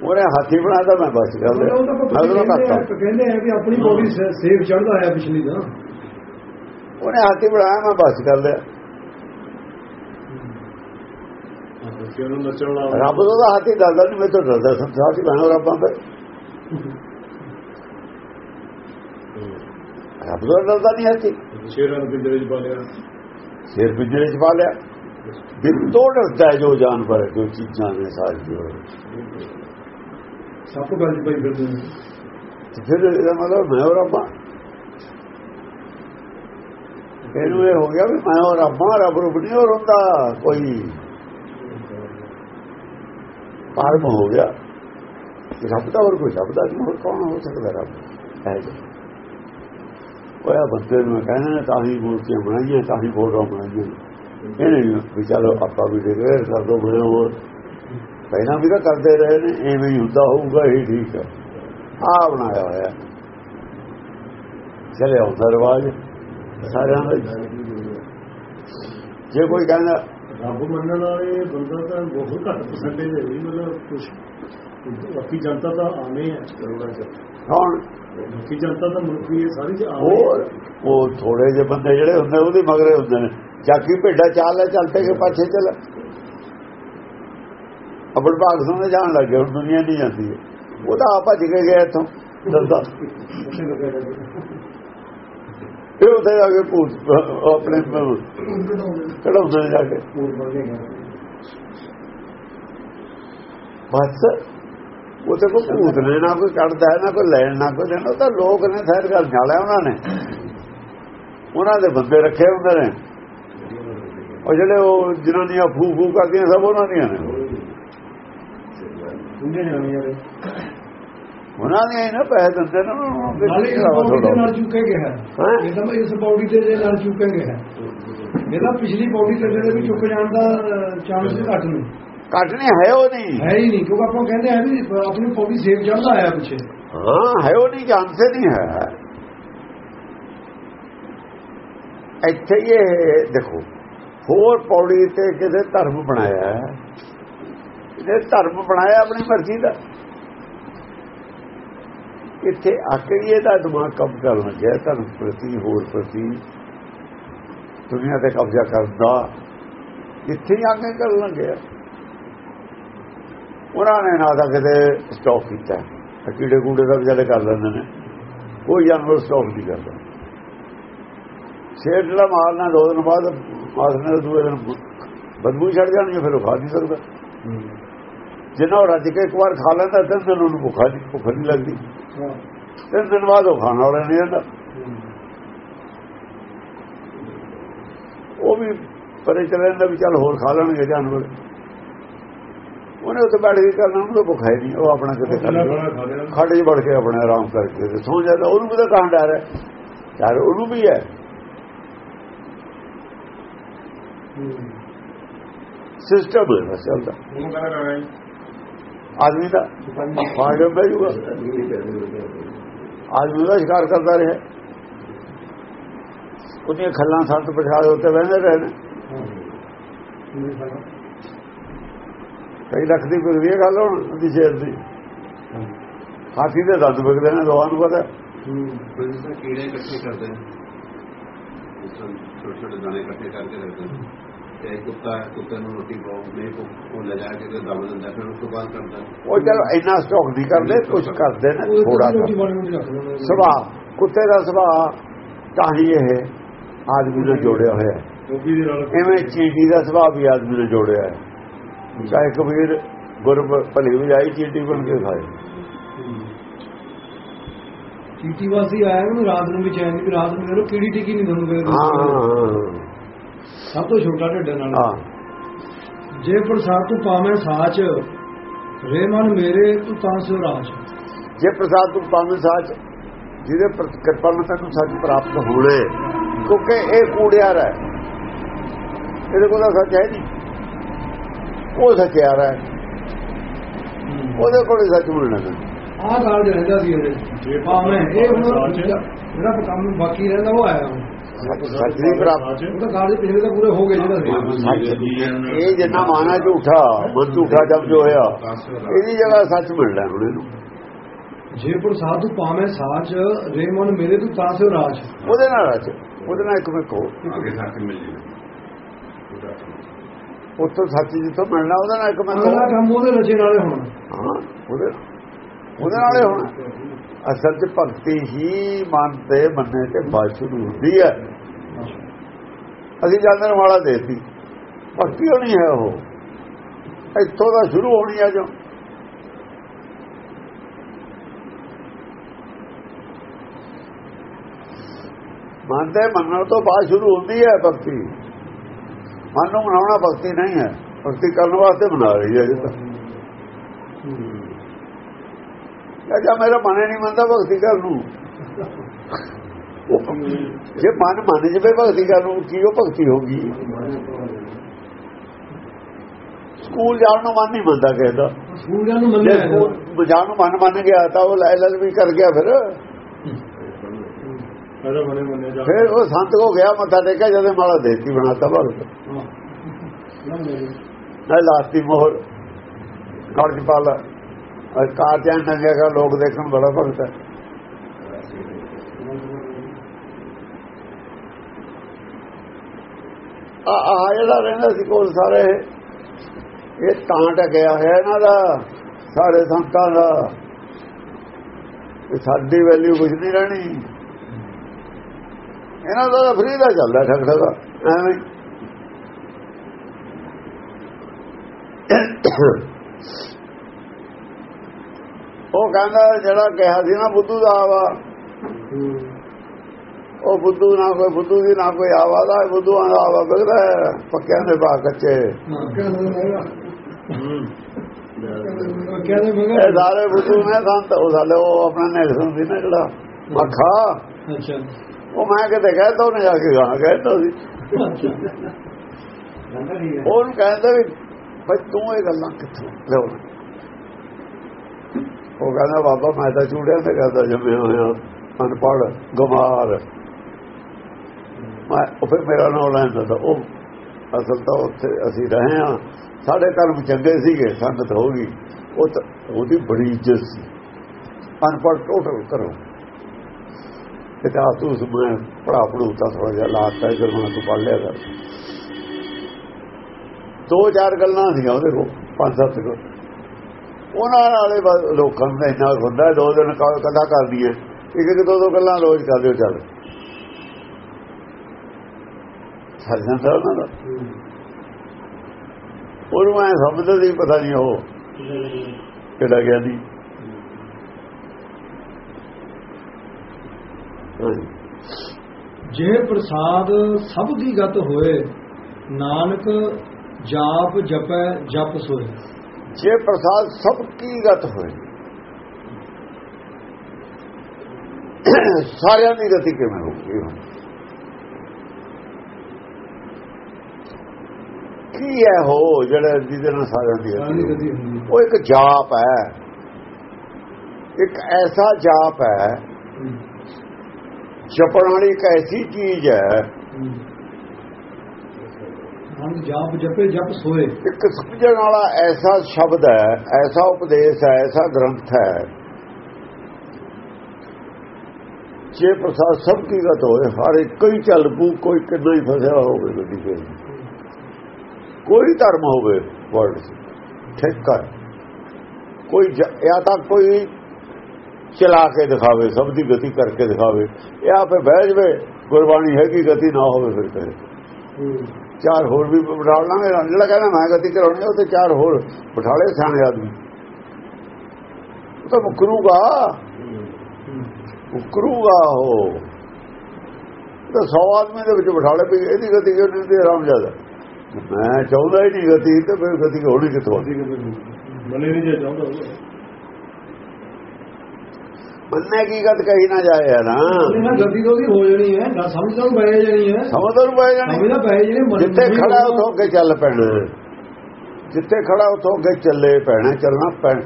ਉਹਨੇ ਹਾਥੀ ਬਣਾਇਆ ਮੈਂ ਮੈਂ ਉਹਨੂੰ ਕਹਿੰਦੇ ਕਰਤਾ। ਆ- ਕਹਿੰਦੇ ਆ ਕਿ ਆਪਣੀ ਬੋਡੀ ਸੇਫ ਚੜਦਾ ਆਇਆ ਪਿਛਲੀ ਦਾ ਉਹਨੇ ਹਾਥੀ ਬਣਾਇਆ ਮੈਂ ਬਚ ਕਰ ਲਿਆ। ਰੱਬ ਤੋਂ ਤਾਂ ਹਾਥੀ ਡਰਦਾ ਨਹੀਂ ਮੈਂ ਤਾਂ ਡਰਦਾ ਸੰਸਾਰ ਦੀ ਬਣਾਉ ਰੱਬਾਂ ਦਾ ਰੱਬ ਤੋਂ ਡਰਦਾ ਨਹੀਂ ਹਾਥੀ ਸ਼ੇਰਾਂ ਨੂੰ ਪਿੰਜਰੇ 'ਚ ਪਾ ਲਿਆ। ਸਿਰ ਪਿੰਜਰੇ ਚ ਪਾ ਲਿਆ। ਦਿਲ ਤੋਂ ਡਰਦਾ ਜੋ ਜਾਨਵਰ ਜੋ ਚੀਜ਼ਾਂ ਨੇ ਸਾਰੀਆਂ ਸੱਪ ਗੱਲ ਚ ਪਈ ਫਿਰਦੇ ਫਿਰ ਇਹਦਾ ਮਤਲਬ ਮੈਂ ਉਹ ਰੱਬਾਂ ਇਹਨੂੰ ਇਹ ਹੋ ਗਿਆ ਵੀ ਮੈਂ ਉਹ ਰੱਬਾਂ ਰੱਬ ਰੂਪ ਨਹੀਂ ਹੋਰ ਹੁੰਦਾ ਕੋਈ। ਪਾਰਮ ਹੋ ਗਿਆ। ਰੱਬ ਦਾ ਹੋਰ ਕੋਈ ਸ਼ਬਦ ਨਹੀਂ ਹੋਰ ਕੌਣ ਹੋ ਸਕਦਾ ਰੱਬ? ਹੈ ਜੀ ਹੋਇਆ ਬੰਦੇ ਨੂੰ ਕਹਿੰਦੇ ਨੇ ਤਾਂ ਹੀ ਮੂਰਤੀਆਂ ਬਣਾਈਆਂ ਤਾਂ ਹੀ ਫੋਟੋ ਬਣਾਈਆਂ। ਇਹਨੇ ਵੀ ਚਲੋ ਆਪਾਂ ਵੀ ਡਿਕਲੇਅਰ ਕਰ ਦੋ ਬਣੇ ਹੋਰ। ਪਹਿਲਾਂ ਵੀ ਤਾਂ ਕਰਦੇ ਰਹੇ ਨੇ ਐਵੇਂ ਹੀ ਹੁੰਦਾ ਹੋਊਗਾ ਇਹ ਠੀਕ ਹੈ। ਆ ਬਣਾਇਆ ਹੋਇਆ। ਚਲੇ ਆਉਂਦਾ ਰਿਵਾਜ। ਸਾਰਿਆਂ ਦਾ। ਜੇ ਕੋਈ ਕਹਿੰਦਾ ਰੱਬ ਮੰਨਣ ਵਾਲੇ ਬੰਦਾ ਤਾਂ ਬਹੁਤ ਘੱਟ ਪਰਸੈਂਟੇਜ ਹੈ ਮਤਲਬ ਕੁਝ ਬਾਕੀ ਜਨਤਾ ਤਾਂ ਆਵੇਂ ਹੈ। ਕਰੋੜਾਂ ਚ ਕੌਣ ਬਾਕੀ ਜਨਤਾ ਤਾਂ ਮਨੁੱਖੀ ਹੈ ਸਾਰੀ ਆਵੇਂ ਹੋਰ ਉਹ ਥੋੜੇ ਜਿਹੇ ਬੰਦੇ ਜਿਹੜੇ ਹੁੰਦੇ ਉਹਦੇ ਮਗਰੇ ਹੁੰਦੇ ਨੇ। ਜਾਕੀ ਭੇਡਾ ਚਾਲ ਲੈ ਚੱਲ ਕੇ ਪਾਛੇ ਚੱਲ। ਅਬੜ ਭਾਗ ਸੁਣਨੇ ਜਾਣ ਲੱਗੇ ਹੁਣ ਦੁਨੀਆ ਨਹੀਂ ਜਾਂਦੀ। ਉਹ ਤਾਂ ਆ ਭੱਜ ਕੇ ਗਿਆ ਇੱਥੋਂ ਦੱਸਦਾ ਫਿਰ ਉੱਥੇ ਜਾ ਕੇ ਭੂਤ ਆਪਣੇ ਕਢਾਉਂਦੇ ਜਾ ਕੇ। ਬਸ। ਉੱਥੇ ਕੋਈ ਭੂਤ ਨੇ ਨਾ ਕੋਈ ਕੱਢਦਾ ਨਾ ਕੋਈ ਲੈਣ ਨਾ ਕੋਈ ਦੇਣਾ। ਉਹ ਤਾਂ ਲੋਕ ਨੇ ਸੈਰ ਕਰ ਜਾਲਿਆ ਉਹਨਾਂ ਨੇ। ਉਹਨਾਂ ਦੇ ਬੰਦੇ ਰੱਖੇ ਹੁੰਦੇ ਨੇ। ਉਹ ਜਿਹੜੇ ਉਹ ਜਿਨ੍ਹਾਂ ਦੀਆਂ ਫੂ ਫੂ ਕਰਦੀਆਂ ਸਭ ਉਹਨਾਂ ਦੀਆਂ ਨੇ। ਨੇ ਉਹਨਾਂ ਹੀ ਨਾ ਪੈਸੇ ਦਿੰਦੇ ਨੇ ਨੂੰ ਨਾਲੇ ਚੁੱਕੇ ਗਿਆ ਹੈਂ? ਇਹ ਤਾਂ ਇਸ ਬੌਡੀ ਦੇ ਨਾਲ ਚੁੱਕੇ ਗਿਆ ਇਹਦਾ ਪਿਛਲੀ ਬੌਡੀ ਤੇ ਜਿਹੜੇ ਵੀ ਚੁੱਕ ਜਾਣ ਦਾ ਚਾਂਸ ਘੱਟ ਨੇ। ਨਹੀਂ ਹੈ ਉਹ ਨਹੀਂ। ਹੈ ਹੀ ਨਹੀਂ ਕਿਉਂਕਿ ਆਪਾਂ ਕਹਿੰਦੇ ਆ ਵੀ ਆਪਣੀ ਬੌਡੀ ਸੇਫ ਚੜਦਾ ਆਇਆ ਪਿੱਛੇ। ਹਾਂ ਹੈ ਉਹ ਨਹੀਂ ਜਾਣਦੇ ਨਹੀਂ ਹੈ। ਇੱਥੇ ਹੀ ਇਹ ਦੇਖੋ ਹੋਰ ਪੌੜੀ ਤੇ ਕਿਤੇ ਧਰਮ ਬਣਾਇਆ ਹੈ। ਇਹ ਧਰਮ ਬਣਾਇਆ ਆਪਣੀ ਮਰਜ਼ੀ ਦਾ। ਇੱਥੇ ਆ ਕੇ ਹੀ ਇਹਦਾ ਦਿਮਾਗ ਕੰਮ ਕਰਨ ਲੱਗਿਆ ਧਰਮ ਪ੍ਰਤੀ ਹੋਰ ਪ੍ਰਤੀ। ਦੁਨੀਆ ਤੇ ਕਬਜ਼ਾ ਕਰਦਾ। ਇੱਥੇ ਆ ਕੇ ਕਰਨ ਲੱਗਿਆ। ਉਹਨਾਂ ਨੇ ਨਾ ਤਾਂ ਕਿਤੇ ਸਟਾਪ ਕੀਤਾ। ਕੀੜੇ ਕੂੜੇ ਦਾ ਵਿਚਾਰੇ ਕਰ ਲੈਂਦੇ ਨੇ। ਕੋਈ ਜਾਨਵਰ ਸਟਾਪ ਨਹੀਂ ਕਰਦਾ। ਸ਼ੇਰ ਜਿਹੜਾ ਮਾਰਨਾ, ਦੋ ਦਿਨ ਬਾਅਦ ਮਾਰਨੇ ਦੇ ਦੂਏ ਦਿਨ ਬਦਬੂ ਛੱਡ ਜਾਣਗੇ ਫਿਰ ਉਹ ਖਾ ਨਹੀਂ ਸਕਦਾ ਜਿੰਨਾ ਉਹ ਰੱਜ ਕੇ ਇੱਕ ਵਾਰ ਖਾ ਲੈਂਦਾ, ਤਿੰਨ ਦਿਨ ਉਹਨੂੰ ਭੁੱਖਾ ਨਹੀਂ, ਭੁੱਖ ਨਹੀਂ ਲੱਗਦੀ। ਤਿੰਨ ਦਿਨ ਬਾਅਦ ਉਹ ਖਾਣ ਵਾਲਾ ਨਹੀਂ ਰਹਿੰਦਾ। ਉਹ ਵੀ ਪਰੇ ਚਲੇ ਜਾਂਦਾ ਵੀ ਚੱਲ ਹੋਰ ਖਾ ਲੈਣਗੇ ਜਾਨਵਰ। ਉਹਨੇ ਉੱਥੇ ਬੈਠ ਕੇ ਕਰਨਾ ਉਹਨੂੰ ਭੁੱਖ ਹੈ ਨਹੀਂ ਉਹ ਆਪਣਾ ਕਿਤੇ। ਖੱਡ 'ਚ ਵੜ ਕੇ ਆਪਣੇ ਆਰਾਮ ਕਰਕੇ ਤੇ ਸੌਂ ਜਾਂਦਾ ਉਹਨੂੰ ਵੀ ਤਾਂ ਕਾਂਡ ਆ ਰਿਹਾ ਯਾਰ ਉਹਨੂੰ ਵੀ ਹੈ। ਸਿਸਟਮ ਹੈ ਬਸ ਚੱਲਦਾ। ਆਦਮੀ ਦਾ ਫਾਇਦਾ ਪੈ ਜੂਗਾ। ਆਦਮੀ ਦਾ ਸ਼ਿਕਾਰ ਕਰਦਾ ਰਿਹਾ। ਉਹਦੀਆਂ ਖੱਲਾਂ ਸੰਤ ਪਛਾੜੇ ਉੱਤੇ ਬਹਿੰਦੇ ਰਹੇ ਨੇ। ਕਈ ਲੱਖ ਦੀ ਕੋਈ ਗੱਲ ਹੁਣ ਉਹਦੀ ਸ਼ੇਰ ਦੀ। ਹਾਥੀ ਦੇ ਦੰਦ ਵਿਕਦੇ ਨੇ ਦੋਵਾਂ ਨੂੰ ਪਤਾ। ਕੀੜੇ ਇਕੱਠੇ ਕਰਦੇ ਨੇ। ਛੋਟੇ ਛੋਟੇ ਦਾਣੇ ਇਕੱਠੇ ਕਰਕੇ ਰੱਖਦੇ ਨੇ। ਤੇ ਇੱਕ ਕੁੱਤਾ ਕੁੱਤੇ ਨੂੰ ਰੋਟੀ ਪਾਓ ਨਹੀਂ ਉਹ ਲੈ ਜਾ ਕੇ ਦਮ ਦਿੰਦਾ ਫਿਰ ਉਸ ਤੋਂ ਬਾਅਦ ਕਰਦਾ। ਉਹ ਚਲੋ ਇੰਨਾ ਸਟਾਕ ਨਹੀਂ ਕਰਦੇ ਕੁਝ ਕਰਦੇ ਨੇ ਥੋੜਾ ਨੇ। ਸੁਭਾਅ ਕੁੱਤੇ ਦਾ ਸੁਭਾਅ ਤਾਂ ਹੀ ਇਹ ਆਦਮੀ ਨਾਲ ਜੋੜਿਆ ਹੋਇਆ ਹੈ। ਦੇ ਐਵੇਂ ਚੀਂਟੀ ਦਾ ਸੁਭਾਅ ਵੀ ਆਦਮੀ ਨਾਲ ਜੋੜਿਆ ਹੈ। ਚਾਹੇ ਕਬੀਰ ਗੁਰ ਭਲੀ ਵੀ ਆਈ ਚੀਂਟੀ ਬਣ ਕੇ ਖਾਏ। ਚੀਟੀ ਵਾਸੀ ਆਇਆ ਉਹਨੂੰ ਰਾਤ ਨੂੰ ਵੀ ਚੈਨ ਨਹੀਂ ਰਾਤ ਨੂੰ ਮੈਨੂੰ ਕੀੜੀ ਟਿੱਕੀ ਨਹੀਂ ਤੁਹਾਨੂੰ ਫੇਰ ਹਾਂ ਸਭ ਤੋਂ ਛੋਟਾ ਢਿੱਡ ਨਾਲ। ਹਾਂ। ਜੇ ਪ੍ਰਸਾਦ ਤੂੰ ਪਾਵੇਂ ਸਾਚ ਰੇ ਮਨ ਮੇਰੇ ਤੂੰ ਤਾਂ ਸਿਓ ਰਾਜ। ਜੇ ਪ੍ਰਸਾਦ ਤੂੰ ਪਾਵੇਂ ਸੱਚ ਜਿਹਦੇ ਕਿਰਪਾ ਨਾਲ ਤੈਨੂੰ ਸੱਚ ਪ੍ਰਾਪਤ ਹੋਣਾ। ਕਿਉਂਕਿ ਇਹ ਕੂੜਿਆਰ ਹੈ। ਇਹਦੇ ਕੋਲ ਤਾਂ ਸੱਚ ਹੈ ਨਹੀਂ। ਉਹ ਸੱਚਿਆਰ ਹੈ। ਉਹਦੇ ਕੋਲ ਸੱਚ ਮਿਲਣਾ ਹੈ ਆਹ ਗੱਲ ਰਹਿੰਦਾ ਸੀ ਇਹਦੇ ਜੇ ਪਾਵੇਂ ਇਹ ਹੁਣ ਜਿਹੜਾ ਕੰਮ ਬਾਕੀ ਰਹਿੰਦਾ ਉਹ ਆਇਆ। ਸੱਚ ਦੀ ਪ੍ਰਾਪਤ। ਉਹ ਤਾਂ ਕਾਲ ਪਿਛਲੇ ਤਾਂ ਪੂਰੇ ਹੋ ਗਏ ਜਿਹੜਾ ਇਹ ਜਿੰਨਾ ਮਾਨਾ ਝੂਠਾ ਮਨ ਝੂਠਾ ਜਬ ਜੋ ਹੋਇਆ ਇਹਦੀ ਜਗ੍ਹਾ ਸੱਚ ਮਿਲਣਾ ਹੁਣ ਇਹਨੂੰ। ਜੇ ਪ੍ਰਸਾਦ ਤੂੰ ਪਾਵੇਂ ਸਾਚ ਰੇ ਮਨ ਮੇਰੇ ਤੂੰ ਤਾਂ ਸਿਓ ਰਾਜ। ਉਹਦੇ ਨਾਲ ਅੱਜ ਉਹਦੇ ਨਾਲ ਇੱਕ ਵੇਖੋ ਅੱਗੇ ਸੱਚ ਮਿਲ ਜੇ ਉੱਥੋਂ ਸੱਚ ਜਿੱਥੋਂ ਮਿਲਣਾ ਉਹਦੇ ਨਾਲ ਇੱਕ ਕੰਮ ਉਹਦੇ ਰਚੇ ਨਾਲੇ ਹੋਣਾ। ਹਾਂ ਉਹਦੇ ਉਹਦੇ ਨਾਲੇ ਹੋਣਾ। ਅਸਲ 'ਚ ਭਗਤੀ ਹੀ ਮਨ ਤੇ ਮੰਨੇ ਤੇ ਬਾਅਦ ਸ਼ੁਰੂ ਹੁੰਦੀ ਹੈ। ਅਸੀਂ ਜਾਂਦੇ ਨੂੰ ਵਾਲਾ ਦੇਤੀ। ਭਗਤੀ ਹੋਣੀ ਹੈ ਉਹ। ਇੱਥੋਂ ਦਾ ਸ਼ੁਰੂ ਹੋਣੀ ਹੈ ਜੋ। ਮਨ ਤੇ ਮੰਨਣ ਤੋਂ ਬਾਅਦ ਸ਼ੁਰੂ ਹੁੰਦੀ ਹੈ ਭਗਤੀ। ਮਨ ਨੂੰ ਮਨਾਉਣਾ ਭਗਤੀ ਨਹੀਂ ਹੈ। ਭਗਤੀ ਕਰਨ ਵਾਸਤੇ ਬਣਾ ਰਹੀ ਹੈ ਜੇ ਤਾਂ। ਜਾਂ ਮੇਰਾ ਮਨ ਹੀ ਨਹੀਂ ਮੰਨਦਾ ਭਗਤੀ ਕਰਨ ਨੂੰ। ਜੇ ਮਨ ਮੰਨ ਜਵੇ ਭਗਤੀ ਕਰਨ ਨੂੰ ਕੀ ਉਹ ਭਗਤੀ ਹੋਗੀ ਸਕੂਲ ਜਾਣ ਨੂੰ ਮਨ ਨਹੀਂ ਮੰਨਦਾ ਕਹਿੰਦਾ ਸਕੂਲਾਂ ਨੂੰ ਹੈ। ਜਾਣ ਨੂੰ ਮਨ ਮੰਨ ਗਿਆ ਤਾਂ ਉਹ ਲੈ ਲੈ ਵੀ ਕਰ ਗਿਆ ਫਿਰ। ਫਿਰ ਉਹ ਸੰਤ ਕੋ ਗਿਆ ਮੱਥਾ ਟੇਕਿਆ ਜਦੋਂ ਮਾਲਾ ਦੇਤੀ ਬਣਾਤਾ ਭਗਤ। ਹਾਂ ਨਾ ਮੇਰੇ ਨਾ ਲਾਸਤੀ ਮੋਹਰ ਘਰ ਚ ਪਾ ਲਾ। ਕਾਰ ਚੈਨ ਨੰਗੇਗਾ ਲੋਕ ਦੇਖਣ ਬੜਾ ਭਗਤ ਹੈ। ਆ ਜਿਹੜਾ ਰਹਿੰਦਾ ਸੀ ਕੋਲ ਸਾਰੇ, ਇਹ ਤਾਂ ਟਕਿਆ ਹੋਇਆ ਇਹਨਾਂ ਦਾ ਸਾਰੇ ਸੰਤਾਂ ਦਾ। ਸਾਡੀ ਵੈਲਿਊ ਕੁਝ ਨਹੀਂ ਰਹਿਣੀ। ਇਹਨਾਂ ਦਾ ਫਰੀ ਦਾ ਚੱਲਦਾ ਠਗੜਾ ਦਾ, ਐਵੇਂ ਹੀ। ਉਹ ਕਹਿੰਦਾ ਜਿਹੜਾ ਕਿਹਾ ਸੀ ਨਾ ਬੁੱਧੂ ਦਾ ਆਵਾ। ਉਹ ਬੁੱਧੂ ਨਾ ਕੋਈ ਬੁੱਧੂ ਦੀ ਨਾ ਕੋਈ ਆਵਾ ਦਾ ਬੁੱਧੂਆਂ ਦਾ ਆਵਾ ਬਗਦਾ ਪੱਕਿਆਂ ਦੇ ਬਾਗ ਕੱਚੇ। ਇਹ ਸਾਰੇ ਬੁੱਧੂ ਨੇ ਸੰਤ ਉਹ ਸਾਲੇ ਉਹ ਆਪਣਾ ਨੈਲਸਨ ਸੀ ਨਾ ਜਿਹੜਾ। ਮੱਖਾ ਅੱਛਾ। ਉਹ ਮੈਂ ਕਿਤੇ ਕਹਿਤਾ ਉਹਨੇ ਜਾ ਕੇ ਗਾਣਾ ਕਹਿਤਾ ਸੀ। ਉਹਨੂੰ ਕਹਿੰਦਾ ਵੀ ਭਾਈ ਤੂੰ ਇਹ ਗੱਲਾਂ ਕਿੱਥੋਂ? ਲਿਆਉਣਾ ਉਹ ਕਹਿੰਦਾ, ਬਾਬਾ, ਮੈਂ ਤਾਂ ਚੂੜਿਆਂ ਤੇ ਕਰਦਾ ਜੰਮਿਆ ਹੋਇਆ ਅਨਪੜ ਗਮਾਰ ਮੈਂ, ਉਹ ਫਿਰ ਮੇਰਾ ਨਾਮ ਲੈਂਦਾ ਤਾਂ ਉਹ, ਅਸਲ ਤਾਂ ਉੱਥੇ ਅਸੀਂ ਰਹੇ ਹਾਂ। ਸਾਡੇ ਕਰਮ ਚੰਗੇ ਸੀਗੇ, ਸੰਗਤ ਹੋ ਗਈ। ਉਹ ਤਾਂ, ਉਹਦੀ ਬੜੀ ਇੱਜ਼ਤ ਸੀ। ਅਨਪੜ ਟੋਟਲ ਕਰੋ। ਇਤਿਹਾਸ ਤੂੰ ਮੈਂ ਪੜਾ ਪੜੂਤਾ ਥੋੜਾ ਜਿਹਾ ਲਾਤਾ ਇਧਰ ਮੈਂ ਤੂੰ ਪੜ ਲਿਆ ਕਰ। ਦੋ ਚਾਰ ਗੱਲਾਂ ਸੀਗੀਆਂ ਉਹਦੇ ਕੋਲ ਪੰਜ ਸੱਤ ਕੋਲ। ਉਹਨਾਂ ਨਾਲੇ ਲੋਕਾਂ ਨੂੰ ਤਾਂ ਇੰਨਾ ਹੁੰਦਾ ਦੋ ਦਿਨ ਕ- ਕਦਾ ਕਰਦੀ ਹੈ ਇੱਕ ਇੱਕ ਦੋ ਦੋ ਗੱਲਾਂ ਰੋਜ਼ ਕਰ ਦਿਓ ਚੱਲ। ਸਰ ਜਾਂਦਾ ਉਹਨਾਂ ਉਹਨੂੰ ਐ ਸਮਝਦਾ ਸੀ, ਪਤਾ ਨਹੀਂ ਉਹ ਕਿਹੜਾ ਗਿਆ ਦੀ ਜੇ ਪ੍ਰਸਾਦ ਸਭ ਦੀ ਗਤ ਹੋਏ, ਨਾਨਕ ਜਾਪ ਜਪੈ ਜਪ ਸੋਏ। ਜੇ ਪ੍ਰਸਾਦ ਸਭ ਕੀ ਗਤ ਹੋਏ। ਸਾਰਿਆਂ ਦੀ ਗਤੀ ਕਿਵੇਂ ਹੋਊਗੀ? ਕੀ ਹੈ ਹੋ ਜਿਹੜਾ ਜਿਹਦੇ ਨਾਲ ਸਾਰਿਆਂ ਦੀ ਗਤੀ ਉਹ ਇੱਕ ਜਾਪ ਹੈ। ਇੱਕ ਐਸਾ ਜਾਪ ਹੈ। ਜਪਣ ਵਾਲੀ ਇੱਕ ਐਸੀ ਚੀਜ਼ ਹੈ। ਨਾਨਕ ਜਾਪ ਜਪੇ ਜਪ ਸੋਏ ਇੱਕ ਸਮਝਣ ਵਾਲਾ ਐਸਾ ਸ਼ਬਦ ਹੈ ਐਸਾ ਉਪਦੇਸ਼ ਹੈ ਐਸਾ ਗ੍ਰੰਥ ਹੈ। ਜੇ ਪ੍ਰਸਾਦ ਸਭ ਕੀ ਗਤ ਹੋਏ ਹਰ ਇੱਕ ਹੀ ਚੱਲ ਪੂ ਕੋਈ ਕਿੰਨਾ ਹੀ ਫਸਿਆ ਹੋਵੇ ਗੱਡੀ ਤੇ। ਕੋਈ ਧਰਮ ਹੋਵੇ ਵਰਡ ਠੀਕ ਹੈ ਕੋਈ ਜ- ਜਾਂ ਤਾਂ ਕੋਈ ਚਲਾ ਕੇ ਦਿਖਾਵੇ ਸਭ ਦੀ ਗਤੀ ਕਰਕੇ ਦਿਖਾਵੇ। ਇਹ ਆਪੇ ਬਹਿ ਜਵੇ ਗੁਰਬਾਣੀ ਹੈਗੀ ਗਤੀ ਨਾ ਹੋਵੇ ਫਿਰ ਕਰੇ ਚਾਰ ਹੋਰ ਵੀ ਬਿਠਾ ਲਾਂਗੇ ਜਿਹੜਾ ਕਹਿੰਦਾ, ਮੈਂ ਗਤੀ ਕਰਾਉਣੀ ਉਹ ਤੇ ਚਾਰ ਹੋਰ ਬਿਠਾ ਲਏ ਸਿਆਣੇ ਆਦਮੀ। ਤਾਂ ਮੁਕਰੂਗਾ। ਮੁਕਰੂਗਾ ਉਹ। ਤਾਂ 100 ਆਦਮੀ ਦੇ ਵਿੱਚ ਬਿਠਾ ਲੈ ਵੀ ਇਹਦੀ ਗਤੀ ਕਿਉਂ ਤੇ ਆਰਾਮ ਜ਼ਿਆਦਾ ਮੈਂ ਚਾਹੁੰਦਾ ਹੀ ਨਹੀਂ ਗਤੀ, ਤੇ ਫਿਰ ਗਤੀ ਹੋਣੀ ਕਿੱਥੋਂ ਮਨੇ ਨਹੀਂ ਚਾਹੁੰਦਾ ਮੰਨੇ ਕੀ ਗਤ ਕਹੀ ਨਾ ਜਾਏ ਨਾ ਗਤੀ ਤੋਂ ਦੀ ਹੋ ਜਾਣੀ ਹੈ ਨਾ ਸਮਝ ਤੋਂ ਬਹਿ ਜਾਣੀ ਹੈ। ਸਮਝਦਾ ਨੂੰ ਪੈ ਜਾਣੀ। ਸਮਝ ਤਾਂ ਪੈ ਜਾਣੀ ਮਨ- ਜਿੱਥੇ ਖੜਾ ਉਥੋਂ ਅੱਗੇ ਚੱਲ ਪੈਣਾ। ਜਿੱਥੇ ਖੜਾ ਉਥੋਂ ਅੱਗੇ ਚੱਲੇ ਪੈਣਾ ਚੱਲਣਾ ਪੈਣਾ।